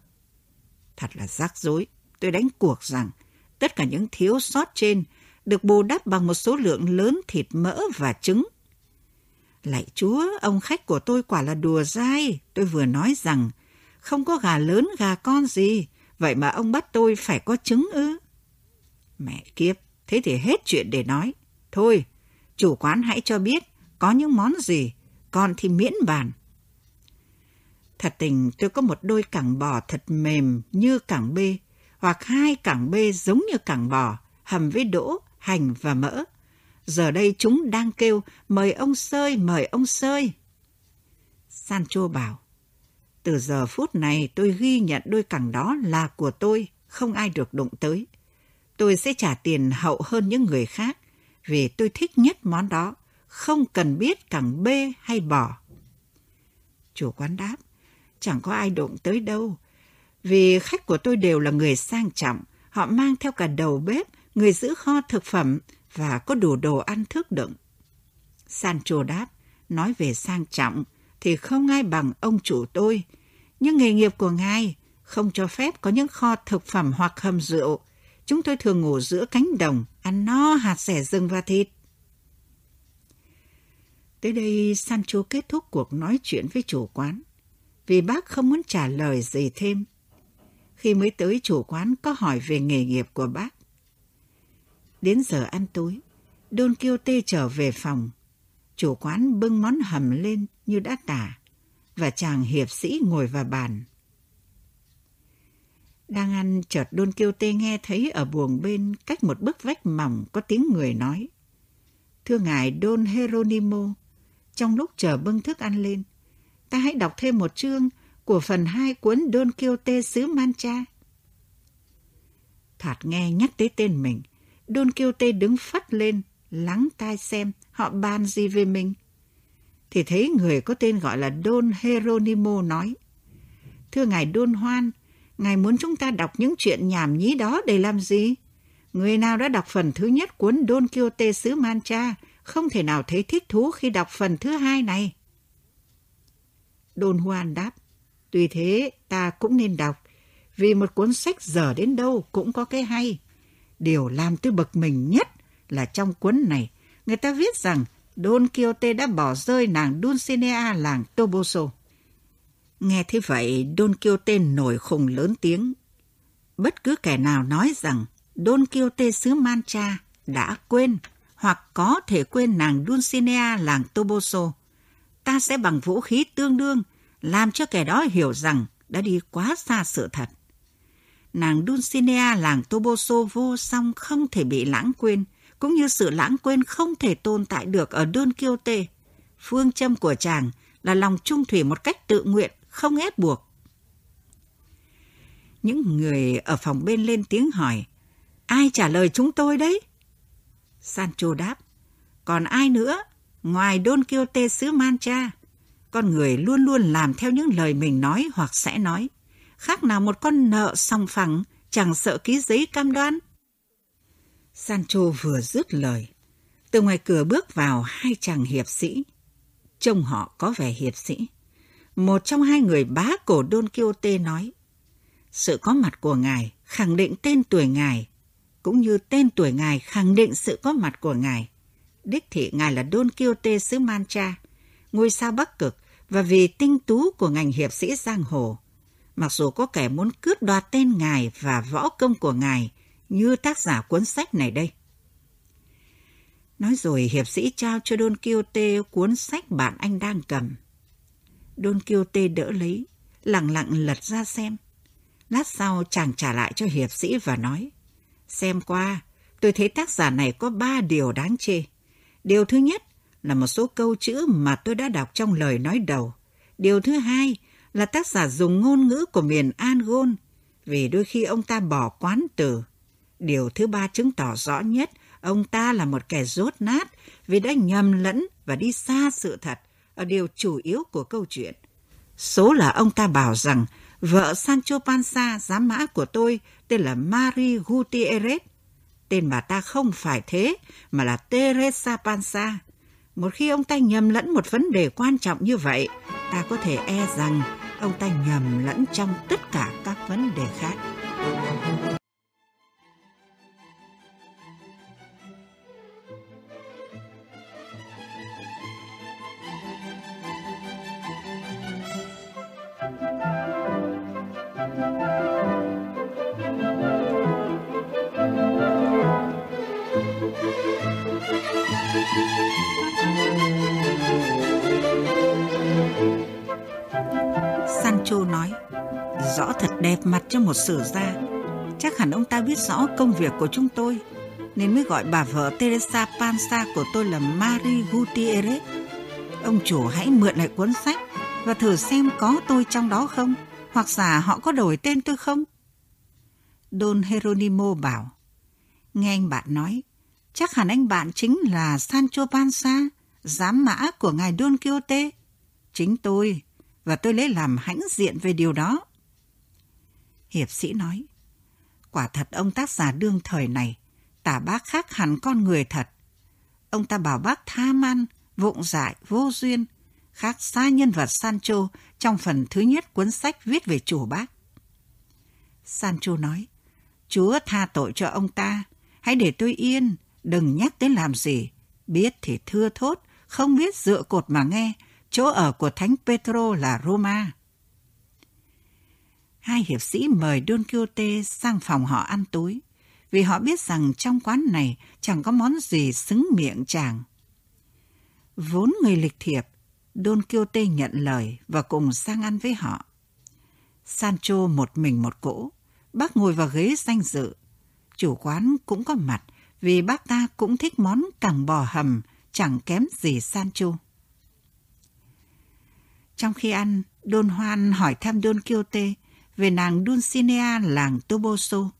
Thật là rắc rối tôi đánh cuộc rằng tất cả những thiếu sót trên được bù đắp bằng một số lượng lớn thịt mỡ và trứng. Lạy chúa, ông khách của tôi quả là đùa dai. Tôi vừa nói rằng không có gà lớn gà con gì, vậy mà ông bắt tôi phải có trứng ư. Mẹ kiếp, thế thì hết chuyện để nói. Thôi, chủ quán hãy cho biết có những món gì, con thì miễn bàn. Thật tình tôi có một đôi cẳng bò thật mềm như cẳng bê, hoặc hai cẳng bê giống như cẳng bò, hầm với đỗ, hành và mỡ. Giờ đây chúng đang kêu, mời ông sơi, mời ông sơi. Sancho bảo, từ giờ phút này tôi ghi nhận đôi cẳng đó là của tôi, không ai được đụng tới. Tôi sẽ trả tiền hậu hơn những người khác, vì tôi thích nhất món đó, không cần biết cẳng bê hay bò. Chủ quán đáp, Chẳng có ai đụng tới đâu. Vì khách của tôi đều là người sang trọng. Họ mang theo cả đầu bếp, người giữ kho thực phẩm và có đủ đồ ăn thức đựng. Sancho đáp, nói về sang trọng thì không ai bằng ông chủ tôi. Nhưng nghề nghiệp của ngài không cho phép có những kho thực phẩm hoặc hầm rượu. Chúng tôi thường ngủ giữa cánh đồng, ăn no hạt rẻ rừng và thịt. Tới đây Sancho kết thúc cuộc nói chuyện với chủ quán, vì bác không muốn trả lời gì thêm. Khi mới tới chủ quán có hỏi về nghề nghiệp của bác. Đến giờ ăn tối, Don Quixote trở về phòng. Chủ quán bưng món hầm lên như đã tả, và chàng hiệp sĩ ngồi vào bàn. Đang ăn chợt Don Quixote nghe thấy ở buồng bên cách một bức vách mỏng có tiếng người nói. Thưa ngài Don Heronimo, trong lúc chờ bưng thức ăn lên, ta hãy đọc thêm một chương của phần hai cuốn Don Quixote xứ Mancha. Thoạt nghe nhắc tới tên mình, Don Quixote đứng phắt lên, lắng tai xem họ bàn gì về mình. Thì thấy người có tên gọi là Don Heronimo nói, Thưa ngài Don Hoan, ngài muốn chúng ta đọc những chuyện nhảm nhí đó để làm gì? Người nào đã đọc phần thứ nhất cuốn Don Quixote xứ Mancha không thể nào thấy thích thú khi đọc phần thứ hai này. Don Juan đáp, tuy thế ta cũng nên đọc, vì một cuốn sách dở đến đâu cũng có cái hay. Điều làm tôi bực mình nhất là trong cuốn này, người ta viết rằng Don Quixote đã bỏ rơi nàng Dulcinea làng Toboso. Nghe thế vậy, Don Quixote nổi khùng lớn tiếng. Bất cứ kẻ nào nói rằng Don Quixote xứ Mancha đã quên hoặc có thể quên nàng Dulcinea làng Toboso, ta sẽ bằng vũ khí tương đương làm cho kẻ đó hiểu rằng đã đi quá xa sự thật. Nàng Dulcinea làng Toboso vô song không thể bị lãng quên, cũng như sự lãng quên không thể tồn tại được ở Don Quixote. Phương châm của chàng là lòng trung thủy một cách tự nguyện, không ép buộc. Những người ở phòng bên lên tiếng hỏi, ai trả lời chúng tôi đấy? Sancho đáp, còn ai nữa, ngoài Don Quixote xứ Mancha? Con người luôn luôn làm theo những lời mình nói hoặc sẽ nói. Khác nào một con nợ song phẳng, chẳng sợ ký giấy cam đoan. Sancho vừa dứt lời. Từ ngoài cửa bước vào hai chàng hiệp sĩ. Trông họ có vẻ hiệp sĩ. Một trong hai người bá cổ Don Quixote nói. Sự có mặt của ngài khẳng định tên tuổi ngài cũng như tên tuổi ngài khẳng định sự có mặt của ngài. Đích thị ngài là Don Quixote xứ Mancha, ngôi sao Bắc Cực và vì tinh tú của ngành hiệp sĩ giang hồ. Mặc dù có kẻ muốn cướp đoạt tên ngài và võ công của ngài như tác giả cuốn sách này đây. Nói rồi hiệp sĩ trao cho Don Quixote cuốn sách bạn anh đang cầm. Don Quixote đỡ lấy, lặng lặng lật ra xem. Lát sau chàng trả lại cho hiệp sĩ và nói. Xem qua, tôi thấy tác giả này có ba điều đáng chê. Điều thứ nhất là một số câu chữ mà tôi đã đọc trong lời nói đầu. Điều thứ hai là tác giả dùng ngôn ngữ của miền Angol vì đôi khi ông ta bỏ quán từ. Điều thứ ba chứng tỏ rõ nhất, ông ta là một kẻ rốt nát vì đã nhầm lẫn và đi xa sự thật ở điều chủ yếu của câu chuyện. Số là ông ta bảo rằng vợ Sancho Panza giám mã của tôi tên là Marie Gutierrez. Tên bà ta không phải thế, mà là Teresa Panza. Một khi ông ta nhầm lẫn một vấn đề quan trọng như vậy, ta có thể e rằng ông ta nhầm lẫn trong tất cả các vấn đề khác. Châu nói, rõ thật đẹp mặt cho một sử gia. Chắc hẳn ông ta biết rõ công việc của chúng tôi, nên mới gọi bà vợ Teresa Panza của tôi là Marie Gutierrez. Ông chủ hãy mượn lại cuốn sách và thử xem có tôi trong đó không, hoặc giả họ có đổi tên tôi không. Don Heronimo bảo, nghe anh bạn nói, chắc hẳn anh bạn chính là Sancho Panza, giám mã của ngài Don Quixote. Chính tôi, và tôi lấy làm hãnh diện về điều đó. Hiệp sĩ nói, quả thật ông tác giả đương thời này, tả bác khác hẳn con người thật. Ông ta bảo bác tham ăn, vụng dại, vô duyên, khác xa nhân vật Sancho trong phần thứ nhất cuốn sách viết về chủ bác. Sancho nói, Chúa tha tội cho ông ta, hãy để tôi yên, đừng nhắc tới làm gì. Biết thì thưa thốt, không biết dựa cột mà nghe, chỗ ở của Thánh Petro là Roma. Hai hiệp sĩ mời Don Quixote sang phòng họ ăn tối, vì họ biết rằng trong quán này chẳng có món gì xứng miệng chàng. Vốn người lịch thiệp, Don Quixote nhận lời và cùng sang ăn với họ. Sancho một mình một cỗ, bác ngồi vào ghế danh dự. Chủ quán cũng có mặt vì bác ta cũng thích món cẳng bò hầm, chẳng kém gì Sancho. Trong khi ăn, Don Juan hỏi thăm Don Quixote về nàng Dulcinea làng Toboso.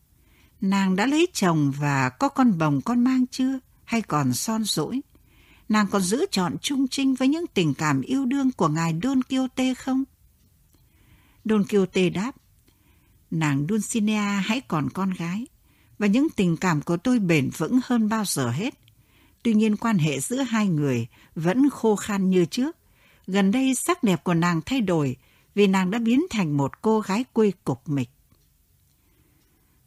Nàng đã lấy chồng và có con bồng con mang chưa hay còn son dỗi? Nàng còn giữ trọn trung trinh với những tình cảm yêu đương của ngài Don Quixote không? Don Quixote đáp, nàng Dulcinea hãy còn con gái và những tình cảm của tôi bền vững hơn bao giờ hết. Tuy nhiên quan hệ giữa hai người vẫn khô khan như trước. Gần đây sắc đẹp của nàng thay đổi vì nàng đã biến thành một cô gái quê cục mịch.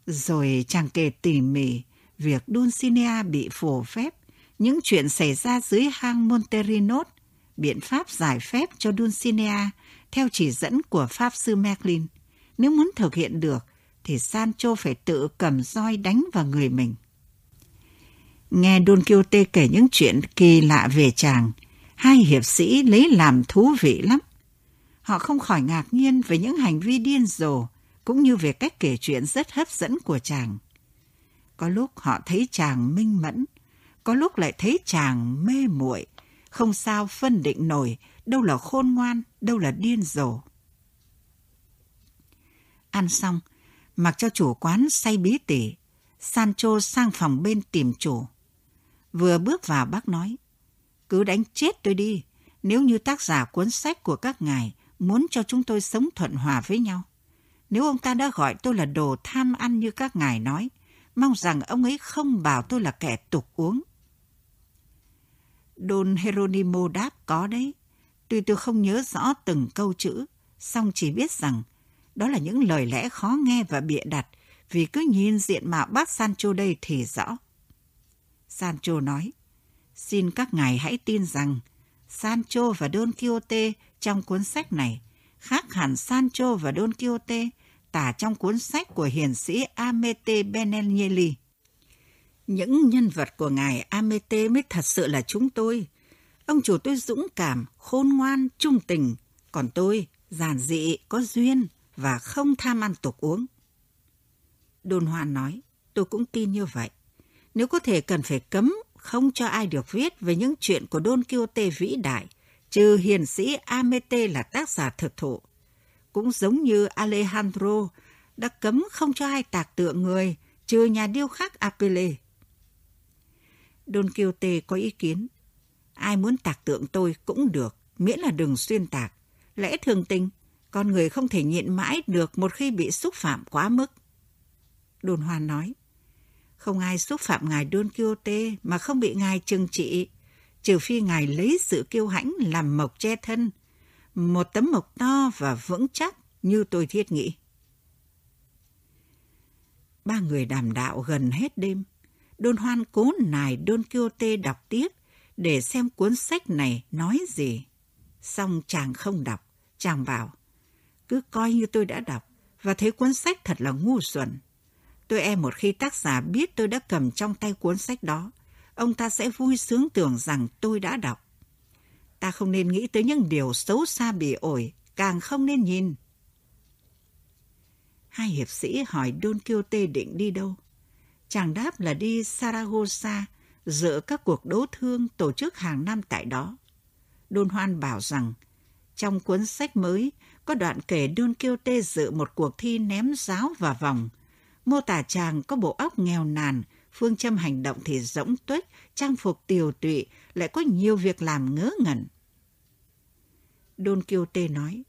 Rồi chàng kể tỉ mỉ việc Dulcinea bị phổ phép, những chuyện xảy ra dưới hang Monterinos, biện pháp giải phép cho Dulcinea theo chỉ dẫn của Pháp sư Merlin. Nếu muốn thực hiện được, thì Sancho phải tự cầm roi đánh vào người mình. Nghe Don Quixote kể những chuyện kỳ lạ về chàng, hai hiệp sĩ lấy làm thú vị lắm. Họ không khỏi ngạc nhiên về những hành vi điên rồ, cũng như về cách kể chuyện rất hấp dẫn của chàng. Có lúc họ thấy chàng minh mẫn, có lúc lại thấy chàng mê muội, không sao phân định nổi đâu là khôn ngoan, đâu là điên rồ. Ăn xong, mặc cho chủ quán say bí tỉ, Sancho sang phòng bên tìm chủ. Vừa bước vào bác nói, cứ đánh chết tôi đi, nếu như tác giả cuốn sách của các ngài muốn cho chúng tôi sống thuận hòa với nhau. Nếu ông ta đã gọi tôi là đồ tham ăn như các ngài nói, mong rằng ông ấy không bảo tôi là kẻ tục uống. Don Heronimo đáp có đấy. Tuy tôi không nhớ rõ từng câu chữ, song chỉ biết rằng đó là những lời lẽ khó nghe và bịa đặt vì cứ nhìn diện mạo bác Sancho đây thì rõ. Sancho nói, xin các ngài hãy tin rằng Sancho và Don Quixote trong cuốn sách này khác hẳn Sancho và Don Quixote tả trong cuốn sách của hiền sĩ Amete Benelli. Những nhân vật của ngài Amete mới thật sự là chúng tôi. Ông chủ tôi dũng cảm, khôn ngoan, trung tình, còn tôi giản dị, có duyên và không tham ăn tục uống. Đôn Hoan nói, tôi cũng tin như vậy. Nếu có thể cần phải cấm không cho ai được viết về những chuyện của Don Quixote vĩ đại, trừ hiền sĩ Amete là tác giả thực thụ. Cũng giống như Alejandro đã cấm không cho ai tạc tượng người, trừ nhà điêu khắc Apele. Don Quixote có ý kiến, ai muốn tạc tượng tôi cũng được, miễn là đừng xuyên tạc. Lẽ thường tình, con người không thể nhịn mãi được một khi bị xúc phạm quá mức. Đồn hoàn nói, không ai xúc phạm ngài Don Quixote mà không bị ngài trừng trị, trừ phi ngài lấy sự kiêu hãnh làm mộc che thân, một tấm mộc to và vững chắc như tôi thiết nghĩ. Ba người đàm đạo gần hết đêm. Đôn Hoan cố nài Don Quixote đọc tiếp để xem cuốn sách này nói gì. Xong chàng không đọc, chàng bảo, cứ coi như tôi đã đọc và thấy cuốn sách thật là ngu xuẩn. Tôi e một khi tác giả biết tôi đã cầm trong tay cuốn sách đó, ông ta sẽ vui sướng tưởng rằng tôi đã đọc. Ta không nên nghĩ tới những điều xấu xa bỉ ổi, càng không nên nhìn. Hai hiệp sĩ hỏi Don Quixote định đi đâu. Chàng đáp là đi Saragossa, dự các cuộc đấu thương tổ chức hàng năm tại đó. Don Hoan bảo rằng, trong cuốn sách mới có đoạn kể Don Quixote dự một cuộc thi ném giáo và vòng, mô tả chàng có bộ óc nghèo nàn, phương châm hành động thì rỗng tuếch, trang phục tiều tụy, lại có nhiều việc làm ngớ ngẩn. Don Quixote nói,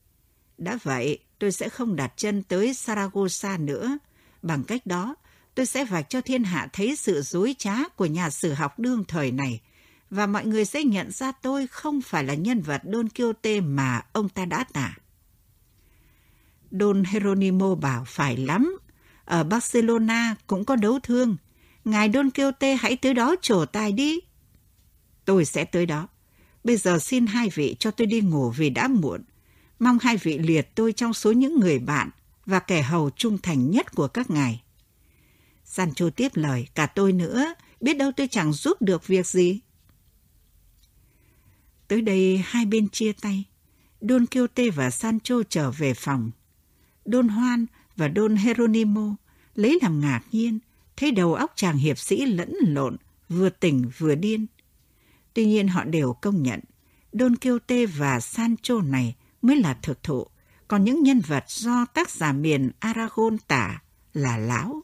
Đã vậy, tôi sẽ không đặt chân tới Saragossa nữa. Bằng cách đó, tôi sẽ vạch cho thiên hạ thấy sự dối trá của nhà sử học đương thời này, và mọi người sẽ nhận ra tôi không phải là nhân vật Don Quixote mà ông ta đã tả. Don Jeronimo bảo phải lắm. Ở Barcelona cũng có đấu thương. Ngài Don Quixote hãy tới đó trổ tài đi. Tôi sẽ tới đó. Bây giờ xin hai vị cho tôi đi ngủ vì đã muộn. Mong hai vị liệt tôi trong số những người bạn và kẻ hầu trung thành nhất của các ngài. Sancho tiếp lời, cả tôi nữa, biết đâu tôi chẳng giúp được việc gì. Tới đây hai bên chia tay. Don Quixote và Sancho trở về phòng. Don Juan và Don Jeronimo lấy làm ngạc nhiên, thấy đầu óc chàng hiệp sĩ lẫn lộn, vừa tỉnh vừa điên. Tuy nhiên họ đều công nhận, Don Quixote và Sancho này mới là thực thụ, còn những nhân vật do tác giả miền Aragon tả là lão.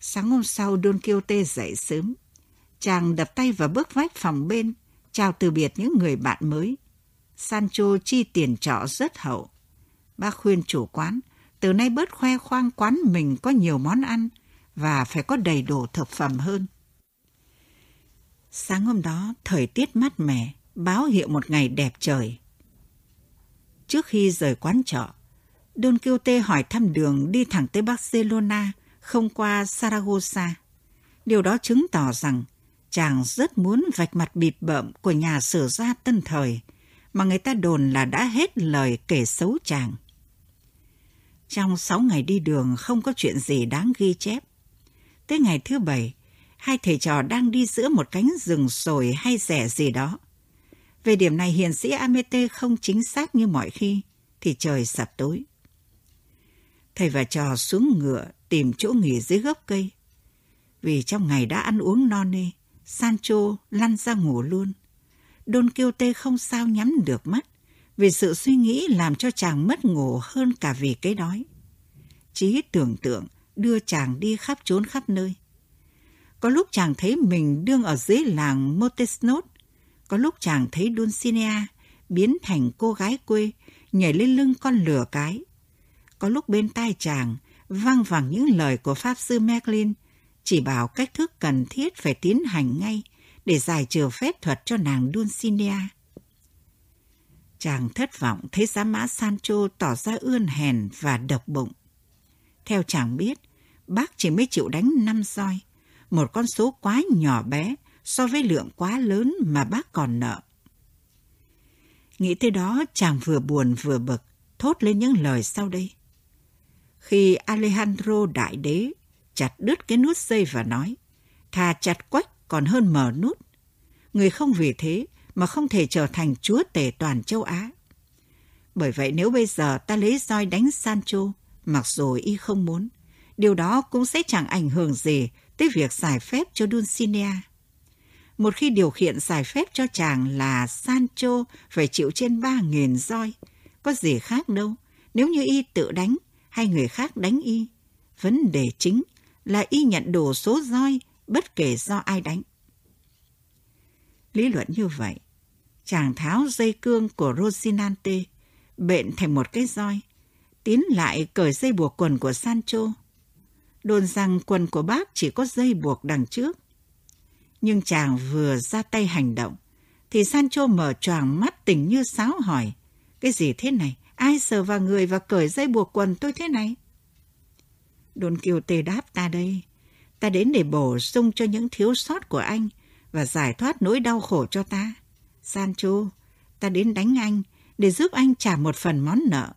Sáng hôm sau Don Quixote dậy sớm. Chàng đập tay vào bước vách phòng bên, chào từ biệt những người bạn mới. Sancho chi tiền trọ rất hậu. Bác khuyên chủ quán, từ nay bớt khoe khoang quán mình có nhiều món ăn và phải có đầy đủ thực phẩm hơn. Sáng hôm đó, thời tiết mát mẻ, báo hiệu một ngày đẹp trời. Trước khi rời quán trọ, Don Quixote hỏi thăm đường đi thẳng tới Barcelona, không qua Saragossa. Điều đó chứng tỏ rằng chàng rất muốn vạch mặt bịp bợm của nhà sử gia tân thời, mà người ta đồn là đã hết lời kể xấu chàng. Trong sáu ngày đi đường không có chuyện gì đáng ghi chép. Tới ngày thứ bảy, hai thầy trò đang đi giữa một cánh rừng sồi hay rẻ gì đó. Về điểm này hiền sĩ Amete không chính xác như mọi khi, thì trời sập tối. Thầy và trò xuống ngựa tìm chỗ nghỉ dưới gốc cây. Vì trong ngày đã ăn uống no nê, Sancho lăn ra ngủ luôn. Don Quixote không sao nhắm được mắt, vì sự suy nghĩ làm cho chàng mất ngủ hơn cả vì cái đói. Chí tưởng tượng đưa chàng đi khắp trốn khắp nơi. Có lúc chàng thấy mình đương ở dưới làng Montesnot, có lúc chàng thấy Dulcinea biến thành cô gái quê nhảy lên lưng con lửa cái. Có lúc bên tai chàng vang vẳng những lời của Pháp Sư Merlin chỉ bảo cách thức cần thiết phải tiến hành ngay để giải trừ phép thuật cho nàng Dulcinea. Chàng thất vọng thấy giá mã Sancho tỏ ra ươn hèn và độc bụng. Theo chàng biết, bác chỉ mới chịu đánh năm roi, một con số quá nhỏ bé so với lượng quá lớn mà bác còn nợ. Nghĩ tới đó chàng vừa buồn vừa bực, thốt lên những lời sau đây. Khi Alejandro đại đế chặt đứt cái nút dây và nói, thà chặt quách còn hơn mở nút. Người không vì thế mà không thể trở thành chúa tể toàn châu Á. Bởi vậy nếu bây giờ ta lấy roi đánh Sancho, mặc dù y không muốn, điều đó cũng sẽ chẳng ảnh hưởng gì tới việc giải phép cho Dulcinea. Một khi điều khiển giải phép cho chàng là Sancho phải chịu trên ba nghìn roi, có gì khác đâu nếu như y tự đánh hay người khác đánh y. Vấn đề chính là y nhận đủ số roi bất kể do ai đánh. Lý luận như vậy, chàng tháo dây cương của Rosinante, bện thành một cái roi, tiến lại cởi dây buộc quần của Sancho. Đồn rằng quần của bác chỉ có dây buộc đằng trước. Nhưng chàng vừa ra tay hành động, thì Sancho mở choàng mắt tỉnh như sáo hỏi, cái gì thế này? Ai sờ vào người và cởi dây buộc quần tôi thế này? Don Quixote đáp ta đây. Ta đến để bổ sung cho những thiếu sót của anh và giải thoát nỗi đau khổ cho ta. Sancho, ta đến đánh anh để giúp anh trả một phần món nợ.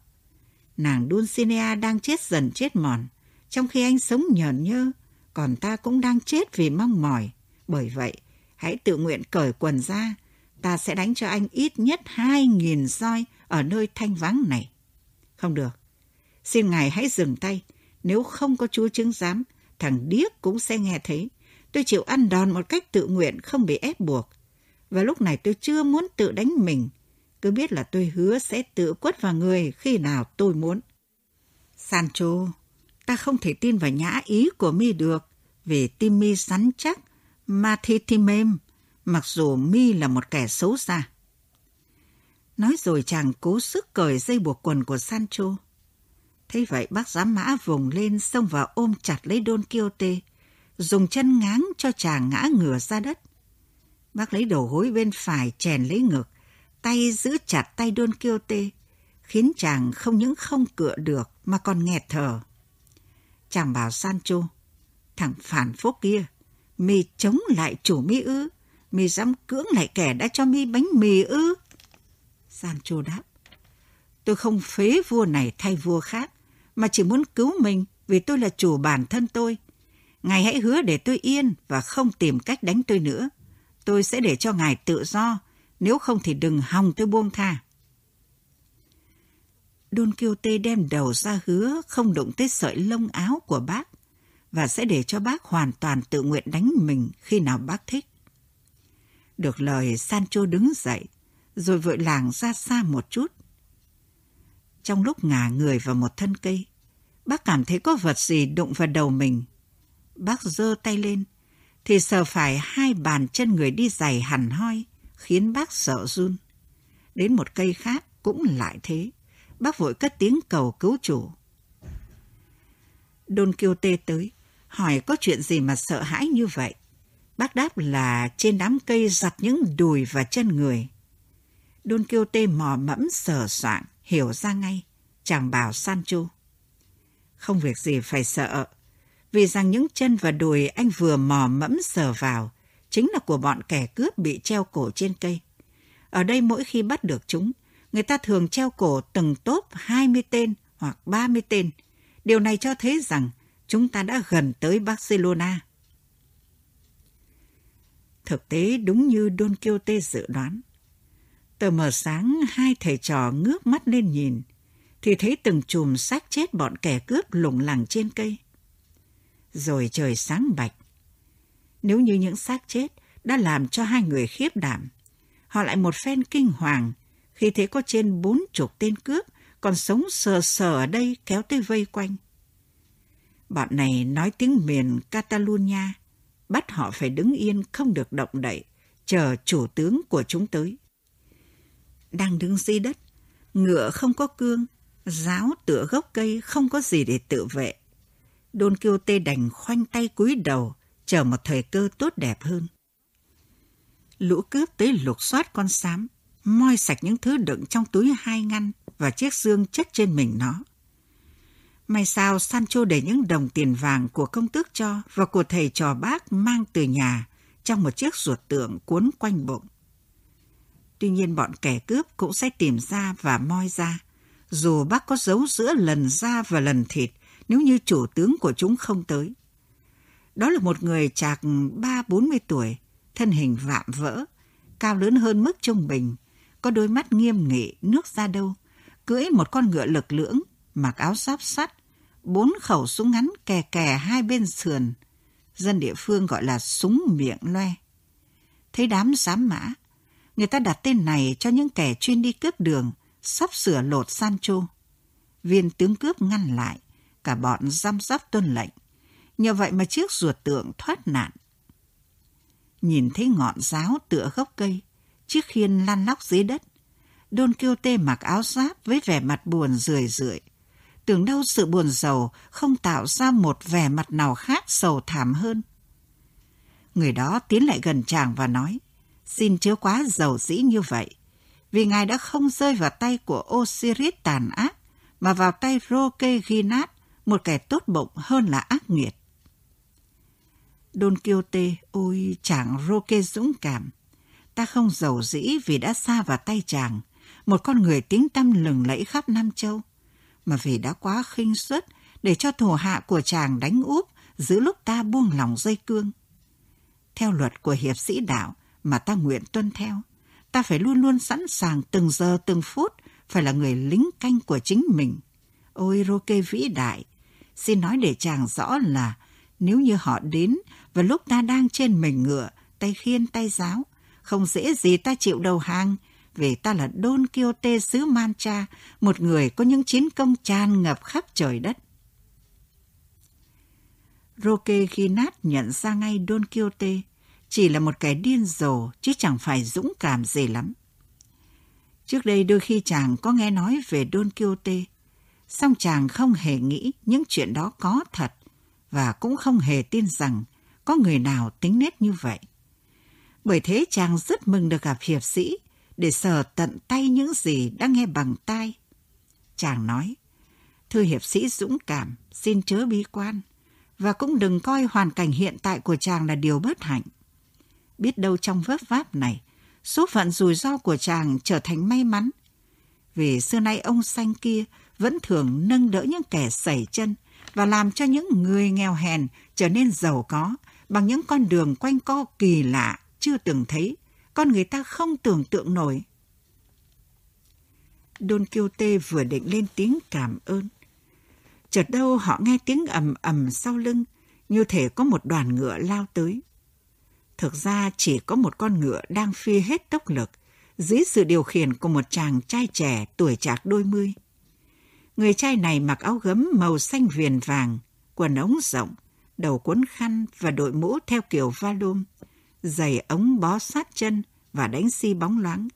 Nàng Dulcinea đang chết dần chết mòn, trong khi anh sống nhờn nhơ, còn ta cũng đang chết vì mong mỏi. Bởi vậy, hãy tự nguyện cởi quần ra, ta sẽ đánh cho anh ít nhất hai nghìn roi ở nơi thanh vắng này. Không được. Xin ngài hãy dừng tay. Nếu không có chúa chứng giám, thằng điếc cũng sẽ nghe thấy. Tôi chịu ăn đòn một cách tự nguyện, không bị ép buộc. Và lúc này tôi chưa muốn tự đánh mình. Cứ biết là tôi hứa sẽ tự quất vào người khi nào tôi muốn. Sancho, ta không thể tin vào nhã ý của mi được. Vì tim mi rắn chắc, mà thì tim mềm, mặc dù mi là một kẻ xấu xa. Nói rồi chàng cố sức cởi dây buộc quần của Sancho. Thế vậy bác giám mã vùng lên xông vào ôm chặt lấy Don Quixote, dùng chân ngáng cho chàng ngã ngửa ra đất. Bác lấy đầu gối bên phải chèn lấy ngực, tay giữ chặt tay Don Quixote, khiến chàng không những không cựa được mà còn nghẹt thở. Chàng bảo Sancho, thằng phản phúc kia, mi chống lại chủ mi ư, mi dám cưỡng lại kẻ đã cho mi bánh mì ư. Sancho đáp, tôi không phế vua này thay vua khác, mà chỉ muốn cứu mình vì tôi là chủ bản thân tôi. Ngài hãy hứa để tôi yên và không tìm cách đánh tôi nữa. Tôi sẽ để cho ngài tự do, nếu không thì đừng hòng tôi buông tha. Don Quixote đem đầu ra hứa không đụng tới sợi lông áo của bác và sẽ để cho bác hoàn toàn tự nguyện đánh mình khi nào bác thích. Được lời Sancho đứng dậy, rồi vội làng ra xa một chút. Trong lúc ngả người vào một thân cây, bác cảm thấy có vật gì đụng vào đầu mình. Bác giơ tay lên, thì sờ phải hai bàn chân người đi giày hẳn hoi, khiến bác sợ run. Đến một cây khác cũng lại thế, bác vội cất tiếng cầu cứu chủ. Don Quixote tới, hỏi có chuyện gì mà sợ hãi như vậy. Bác đáp là trên đám cây giặt những đùi và chân người. Don Quixote mò mẫm sờ soạn, hiểu ra ngay. Chàng bảo Sancho. Không việc gì phải sợ, vì rằng những chân và đùi anh vừa mò mẫm sờ vào chính là của bọn kẻ cướp bị treo cổ trên cây. Ở đây mỗi khi bắt được chúng, người ta thường treo cổ từng tốp 20 tên hoặc 30 tên. Điều này cho thấy rằng chúng ta đã gần tới Barcelona. Thực tế đúng như Don Quixote dự đoán. Tờ mờ sáng, hai thầy trò ngước mắt lên nhìn, thì thấy từng chùm xác chết bọn kẻ cướp lủng lẳng trên cây. Rồi trời sáng bạch. Nếu như những xác chết đã làm cho hai người khiếp đảm, họ lại một phen kinh hoàng khi thấy có trên bốn chục tên cướp còn sống sờ sờ ở đây kéo tới vây quanh. Bọn này nói tiếng miền Catalonia, bắt họ phải đứng yên không được động đậy, chờ chủ tướng của chúng tới. Đang đứng dưới đất, ngựa không có cương, giáo tựa gốc cây không có gì để tự vệ. Don Quixote đành khoanh tay cúi đầu, chờ một thời cơ tốt đẹp hơn. Lũ cướp tới lục soát con sám, moi sạch những thứ đựng trong túi hai ngăn và chiếc xương chất trên mình nó. May sao Sancho để những đồng tiền vàng của công tước cho và của thầy trò bác mang từ nhà trong một chiếc ruột tượng cuốn quanh bụng. Tuy nhiên bọn kẻ cướp cũng sẽ tìm ra và moi ra, dù bác có giấu giữa lần da và lần thịt nếu như chủ tướng của chúng không tới. Đó là một người chạc ba bốn mươi tuổi, thân hình vạm vỡ, cao lớn hơn mức trung bình, có đôi mắt nghiêm nghị, nước ra đâu, cưỡi một con ngựa lực lưỡng, mặc áo giáp sắt, bốn khẩu súng ngắn kè kè hai bên sườn. Dân địa phương gọi là súng miệng loe. Thấy đám giám mã, người ta đặt tên này cho những kẻ chuyên đi cướp đường, sắp sửa lột Sancho. Viên tướng cướp ngăn lại, cả bọn giam giáp tuân lệnh. Nhờ vậy mà chiếc ruột tượng thoát nạn. Nhìn thấy ngọn giáo tựa gốc cây, chiếc khiên lăn lóc dưới đất. Don Quixote mặc áo giáp với vẻ mặt buồn rười rượi. Tưởng đâu sự buồn giàu không tạo ra một vẻ mặt nào khác sầu thảm hơn. Người đó tiến lại gần chàng và nói, xin chớ quá giàu dĩ như vậy, vì ngài đã không rơi vào tay của Osiris tàn ác, mà vào tay Roke Ginat, một kẻ tốt bụng hơn là ác nghiệt. Don Quixote, ôi chàng Roque dũng cảm. Ta không giàu dĩ vì đã xa vào tay chàng, một con người tiếng tăm lừng lẫy khắp Nam Châu, mà vì đã quá khinh suất để cho thủ hạ của chàng đánh úp giữa lúc ta buông lòng dây cương. Theo luật của hiệp sĩ đạo mà ta nguyện tuân theo, ta phải luôn luôn sẵn sàng từng giờ từng phút phải là người lính canh của chính mình. Ôi Roque vĩ đại, xin nói để chàng rõ là nếu như họ đến và lúc ta đang trên mình ngựa, tay khiên tay giáo, không dễ gì ta chịu đầu hàng, vì ta là Don Quixote xứ Mancha, một người có những chiến công tràn ngập khắp trời đất. Roque Ginat nhận ra ngay Don Quixote chỉ là một kẻ điên rồ chứ chẳng phải dũng cảm gì lắm. Trước đây đôi khi chàng có nghe nói về Don Quixote, song chàng không hề nghĩ những chuyện đó có thật và cũng không hề tin rằng có người nào tính nết như vậy. Bởi thế chàng rất mừng được gặp hiệp sĩ để sờ tận tay những gì đang nghe bằng tai. Chàng nói, thưa hiệp sĩ dũng cảm, xin chớ bi quan, và cũng đừng coi hoàn cảnh hiện tại của chàng là điều bất hạnh. Biết đâu trong vấp váp này, số phận rủi ro của chàng trở thành may mắn. Vì xưa nay ông xanh kia vẫn thường nâng đỡ những kẻ sẩy chân và làm cho những người nghèo hèn trở nên giàu có bằng những con đường quanh co kỳ lạ chưa từng thấy, con người ta không tưởng tượng nổi. Don Quixote vừa định lên tiếng cảm ơn. Chợt đâu họ nghe tiếng ầm ầm sau lưng, như thể có một đoàn ngựa lao tới. Thực ra chỉ có một con ngựa đang phi hết tốc lực, dưới sự điều khiển của một chàng trai trẻ tuổi trạc đôi mươi. Người trai này mặc áo gấm màu xanh viền vàng, quần ống rộng, đầu cuốn khăn và đội mũ theo kiểu valum, giày ống bó sát chân và đánh xi bóng loáng,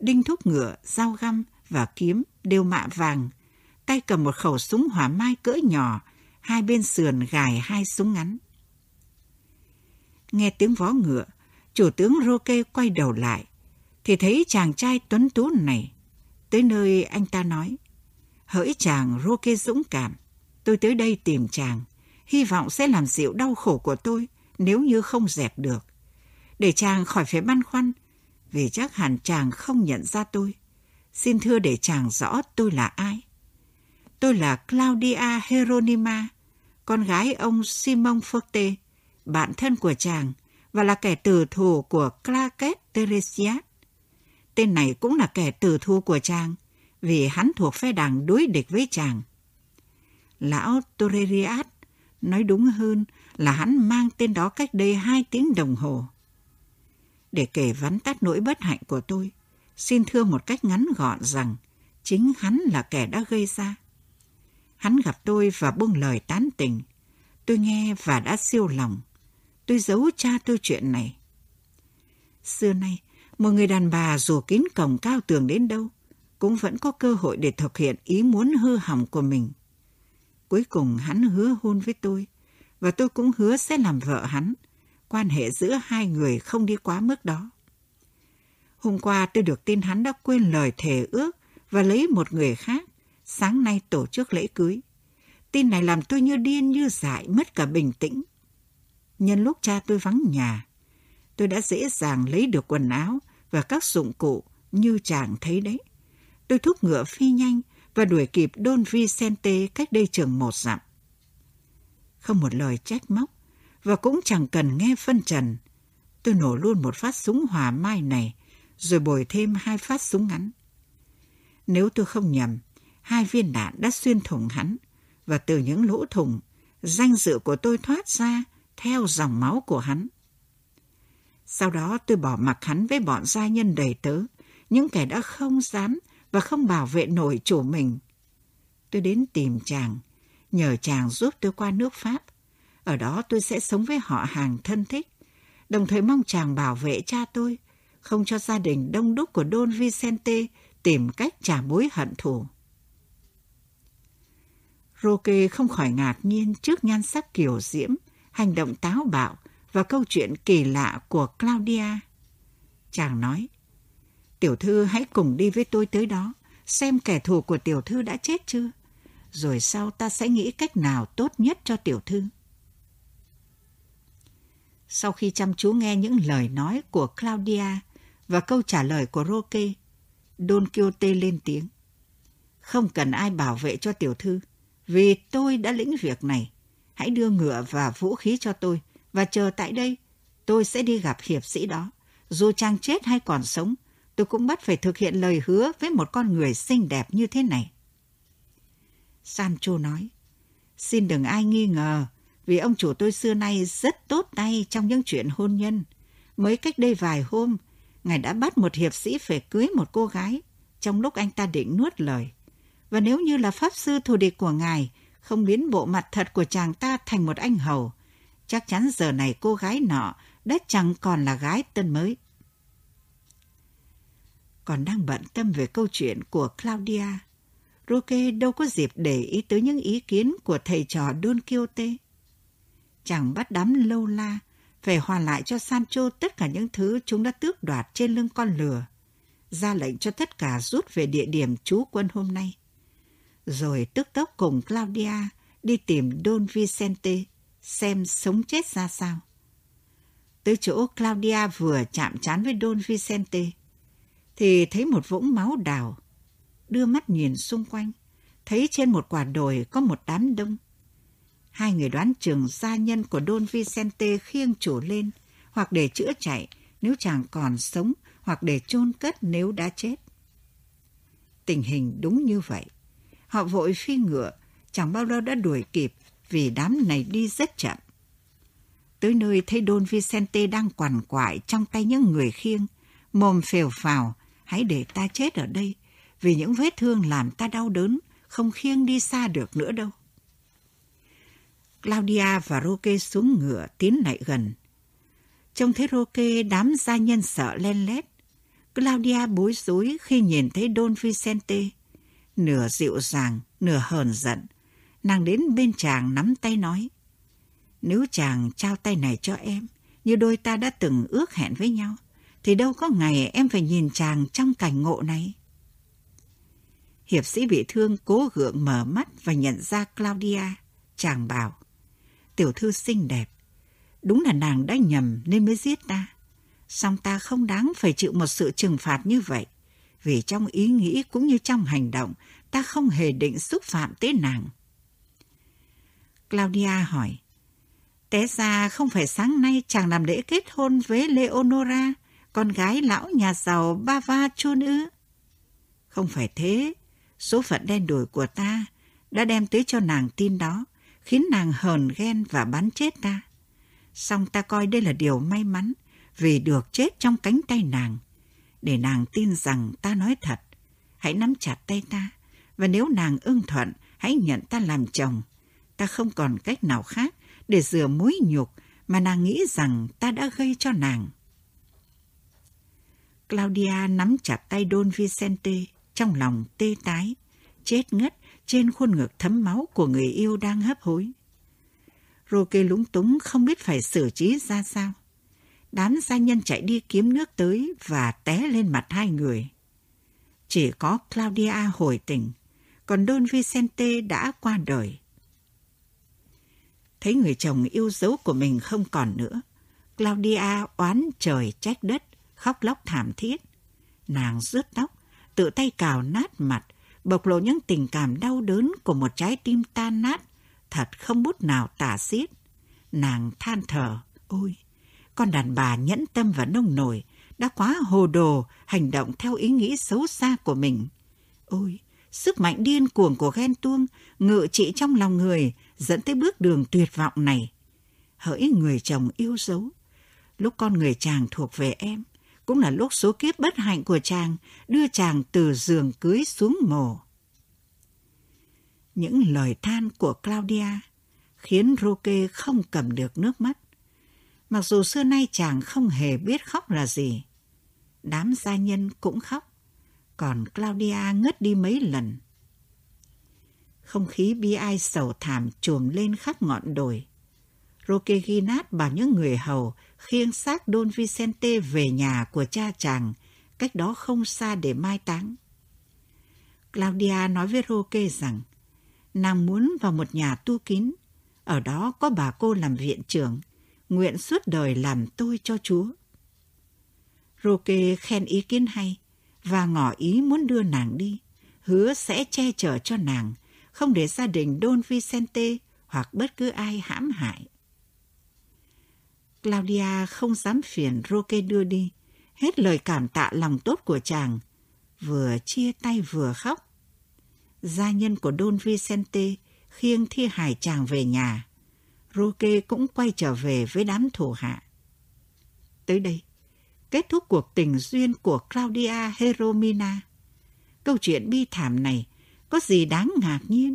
đinh thúc ngựa, dao găm và kiếm đều mạ vàng, tay cầm một khẩu súng hỏa mai cỡ nhỏ, hai bên sườn gài hai súng ngắn. Nghe tiếng vó ngựa, chủ tướng Roque quay đầu lại, thì thấy chàng trai tuấn tú này. Tới nơi anh ta nói, hỡi chàng roke dũng cảm, tôi tới đây tìm chàng, hy vọng sẽ làm dịu đau khổ của tôi nếu như không dẹp được. Để chàng khỏi phải băn khoăn, vì chắc hẳn chàng không nhận ra tôi. Xin thưa để chàng rõ tôi là ai. Tôi là Claudia Heronima, con gái ông Simon Forte, bạn thân của chàng và là kẻ tử thù của Claquette Teresiat. Tên này cũng là kẻ tử thù của chàng vì hắn thuộc phe đảng đối địch với chàng. Lão Toreriat nói đúng hơn là hắn mang tên đó cách đây hai tiếng đồng hồ. Để kể vắn tắt nỗi bất hạnh của tôi, xin thưa một cách ngắn gọn rằng chính hắn là kẻ đã gây ra. Hắn gặp tôi và buông lời tán tình. Tôi nghe và đã siêu lòng. Tôi giấu cha tôi chuyện này. Xưa nay, một người đàn bà dù kín cổng cao tường đến đâu, cũng vẫn có cơ hội để thực hiện ý muốn hư hỏng của mình. Cuối cùng hắn hứa hôn với tôi, và tôi cũng hứa sẽ làm vợ hắn. Quan hệ giữa hai người không đi quá mức đó. Hôm qua tôi được tin hắn đã quên lời thề ước và lấy một người khác, sáng nay tổ chức lễ cưới. Tin này làm tôi như điên như dại, mất cả bình tĩnh. Nhân lúc cha tôi vắng nhà, tôi đã dễ dàng lấy được quần áo và các dụng cụ như chàng thấy đấy. Tôi thúc ngựa phi nhanh và đuổi kịp Don Vicente cách đây chừng một dặm. Không một lời trách móc và cũng chẳng cần nghe phân trần. Tôi nổ luôn một phát súng hỏa mai này rồi bồi thêm hai phát súng ngắn. Nếu tôi không nhầm, hai viên đạn đã xuyên thủng hắn và từ những lỗ thủng, danh dự của tôi thoát ra theo dòng máu của hắn. Sau đó tôi bỏ mặc hắn với bọn gia nhân đầy tớ, những kẻ đã không dám và không bảo vệ nổi chủ mình. Tôi đến tìm chàng, nhờ chàng giúp tôi qua nước Pháp. Ở đó tôi sẽ sống với họ hàng thân thích, đồng thời mong chàng bảo vệ cha tôi, không cho gia đình đông đúc của Don Vicente tìm cách trả mối hận thù. Roque không khỏi ngạc nhiên trước nhan sắc kiểu diễm, hành động táo bạo và câu chuyện kỳ lạ của Claudia. Chàng nói, tiểu thư hãy cùng đi với tôi tới đó, xem kẻ thù của tiểu thư đã chết chưa, rồi sau ta sẽ nghĩ cách nào tốt nhất cho tiểu thư. Sau khi chăm chú nghe những lời nói của Claudia và câu trả lời của Roque, Don Quixote lên tiếng. Không cần ai bảo vệ cho tiểu thư, vì tôi đã lĩnh việc này. Hãy đưa ngựa và vũ khí cho tôi và chờ tại đây. Tôi sẽ đi gặp hiệp sĩ đó. Dù chàng chết hay còn sống, tôi cũng bắt phải thực hiện lời hứa với một con người xinh đẹp như thế này. Sancho nói, xin đừng ai nghi ngờ, vì ông chủ tôi xưa nay rất tốt tay trong những chuyện hôn nhân. Mới cách đây vài hôm, ngài đã bắt một hiệp sĩ phải cưới một cô gái trong lúc anh ta định nuốt lời. Và nếu như là pháp sư thù địch của ngài không biến bộ mặt thật của chàng ta thành một anh hầu, chắc chắn giờ này cô gái nọ đã chẳng còn là gái tân mới còn đang bận tâm về câu chuyện của Claudia. Roque đâu có dịp để ý tới những ý kiến của thầy trò Don Quixote. Chàng bắt đám lâu la, phải hoàn lại cho Sancho tất cả những thứ chúng đã tước đoạt trên lưng con lừa, ra lệnh cho tất cả rút về địa điểm trú quân hôm nay. Rồi tức tốc cùng Claudia đi tìm Don Vicente xem sống chết ra sao. Tới chỗ Claudia vừa chạm trán với Don Vicente, thì thấy một vũng máu đào. Đưa mắt nhìn xung quanh, thấy trên một quả đồi có một đám đông. Hai người đoán trường gia nhân của Don Vicente khiêng chủ lên, hoặc để chữa chạy nếu chàng còn sống, hoặc để chôn cất nếu đã chết. Tình hình đúng như vậy. Họ vội phi ngựa, chẳng bao lâu đã đuổi kịp vì đám này đi rất chậm. Tới nơi thấy Don Vicente đang quằn quại trong tay những người khiêng, mồm phèo phào, hãy để ta chết ở đây, vì những vết thương làm ta đau đớn, không khiêng đi xa được nữa đâu. Claudia và Roque xuống ngựa tiến lại gần. Trông thấy Roque đám gia nhân sợ len lét. Claudia bối rối khi nhìn thấy Don Vicente. Nửa dịu dàng, nửa hờn giận. Nàng đến bên chàng nắm tay nói. Nếu chàng trao tay này cho em, như đôi ta đã từng ước hẹn với nhau, thì đâu có ngày em phải nhìn chàng trong cảnh ngộ này. Hiệp sĩ bị thương cố gượng mở mắt và nhận ra Claudia. Chàng bảo, tiểu thư xinh đẹp, đúng là nàng đã nhầm nên mới giết ta. Song ta không đáng phải chịu một sự trừng phạt như vậy, vì trong ý nghĩ cũng như trong hành động, ta không hề định xúc phạm tới nàng. Claudia hỏi, Té ra không phải sáng nay chàng làm lễ kết hôn với Leonora, con gái lão nhà giàu ba va chôn ư? Không phải thế, số phận đen đủi của ta đã đem tới cho nàng tin đó, khiến nàng hờn ghen và bắn chết ta. Song ta coi đây là điều may mắn, vì được chết trong cánh tay nàng, để nàng tin rằng ta nói thật. Hãy nắm chặt tay ta, và nếu nàng ưng thuận, hãy nhận ta làm chồng. Ta không còn cách nào khác để rửa mối nhục mà nàng nghĩ rằng ta đã gây cho nàng. Claudia nắm chặt tay Don Vicente trong lòng tê tái, chết ngất trên khuôn ngực thấm máu của người yêu đang hấp hối. Roque lúng túng không biết phải xử trí ra sao. Đám gia nhân chạy đi kiếm nước tới và té lên mặt hai người. Chỉ có Claudia hồi tỉnh, còn Don Vicente đã qua đời. Thấy người chồng yêu dấu của mình không còn nữa, Claudia oán trời trách đất, khóc lóc thảm thiết. Nàng rướt tóc, tự tay cào nát mặt, bộc lộ những tình cảm đau đớn của một trái tim tan nát, thật không bút nào tả xiết. Nàng than thở, ôi, con đàn bà nhẫn tâm và nông nổi, đã quá hồ đồ hành động theo ý nghĩ xấu xa của mình. Ôi, sức mạnh điên cuồng của ghen tuông ngự trị trong lòng người dẫn tới bước đường tuyệt vọng này. Hỡi người chồng yêu dấu, lúc con người chàng thuộc về em, cũng là lúc số kiếp bất hạnh của chàng đưa chàng từ giường cưới xuống mồ. Những lời than của Claudia khiến Roque không cầm được nước mắt. Mặc dù xưa nay chàng không hề biết khóc là gì. Đám gia nhân cũng khóc, còn Claudia ngất đi mấy lần. Không khí bi ai sầu thảm trùm lên khắp ngọn đồi. Roque Ginat bảo những người hầu khiêng xác Don Vicente về nhà của cha chàng, cách đó không xa để mai táng. Claudia nói với Roque rằng, nàng muốn vào một nhà tu kín, ở đó có bà cô làm viện trưởng, nguyện suốt đời làm tôi cho Chúa. Roque khen ý kiến hay và ngỏ ý muốn đưa nàng đi, hứa sẽ che chở cho nàng, không để gia đình Don Vicente hoặc bất cứ ai hãm hại. Claudia không dám phiền Roque đưa đi, hết lời cảm tạ lòng tốt của chàng, vừa chia tay vừa khóc. Gia nhân của Don Vicente khiêng thi hài chàng về nhà. Roque cũng quay trở về với đám thủ hạ. Tới đây, kết thúc cuộc tình duyên của Claudia Heromina. Câu chuyện bi thảm này có gì đáng ngạc nhiên?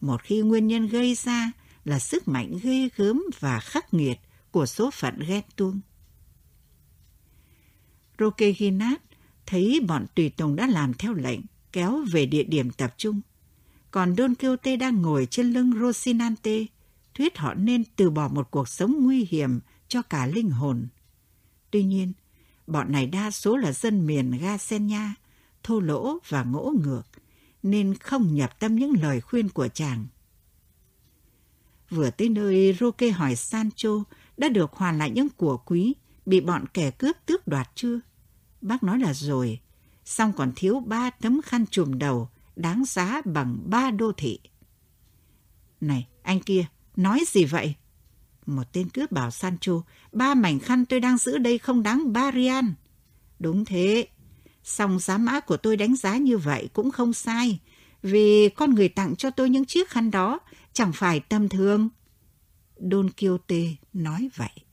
Một khi nguyên nhân gây ra là sức mạnh ghê gớm và khắc nghiệt của số phận ghen tuông. Roque Thấy bọn tùy tùng đã làm theo lệnh, kéo về địa điểm tập trung. Còn Don Quixote đang ngồi trên lưng Rosinante thuyết họ nên từ bỏ một cuộc sống nguy hiểm cho cả linh hồn. Tuy nhiên, bọn này đa số là dân miền Gasenia, thô lỗ và ngỗ ngược, nên không nhập tâm những lời khuyên của chàng. Vừa tới nơi, Roque hỏi Sancho đã được hoàn lại những của quý bị bọn kẻ cướp tước đoạt chưa? Bác nói là rồi, xong còn thiếu ba tấm khăn trùm đầu đáng giá bằng ba đô thị. Này, anh kia, nói gì vậy? Một tên cướp bảo Sancho, ba mảnh khăn tôi đang giữ đây không đáng ba rian. Đúng thế, song giá mã của tôi đánh giá như vậy cũng không sai, vì con người tặng cho tôi những chiếc khăn đó chẳng phải tầm thường. Don Quixote nói vậy.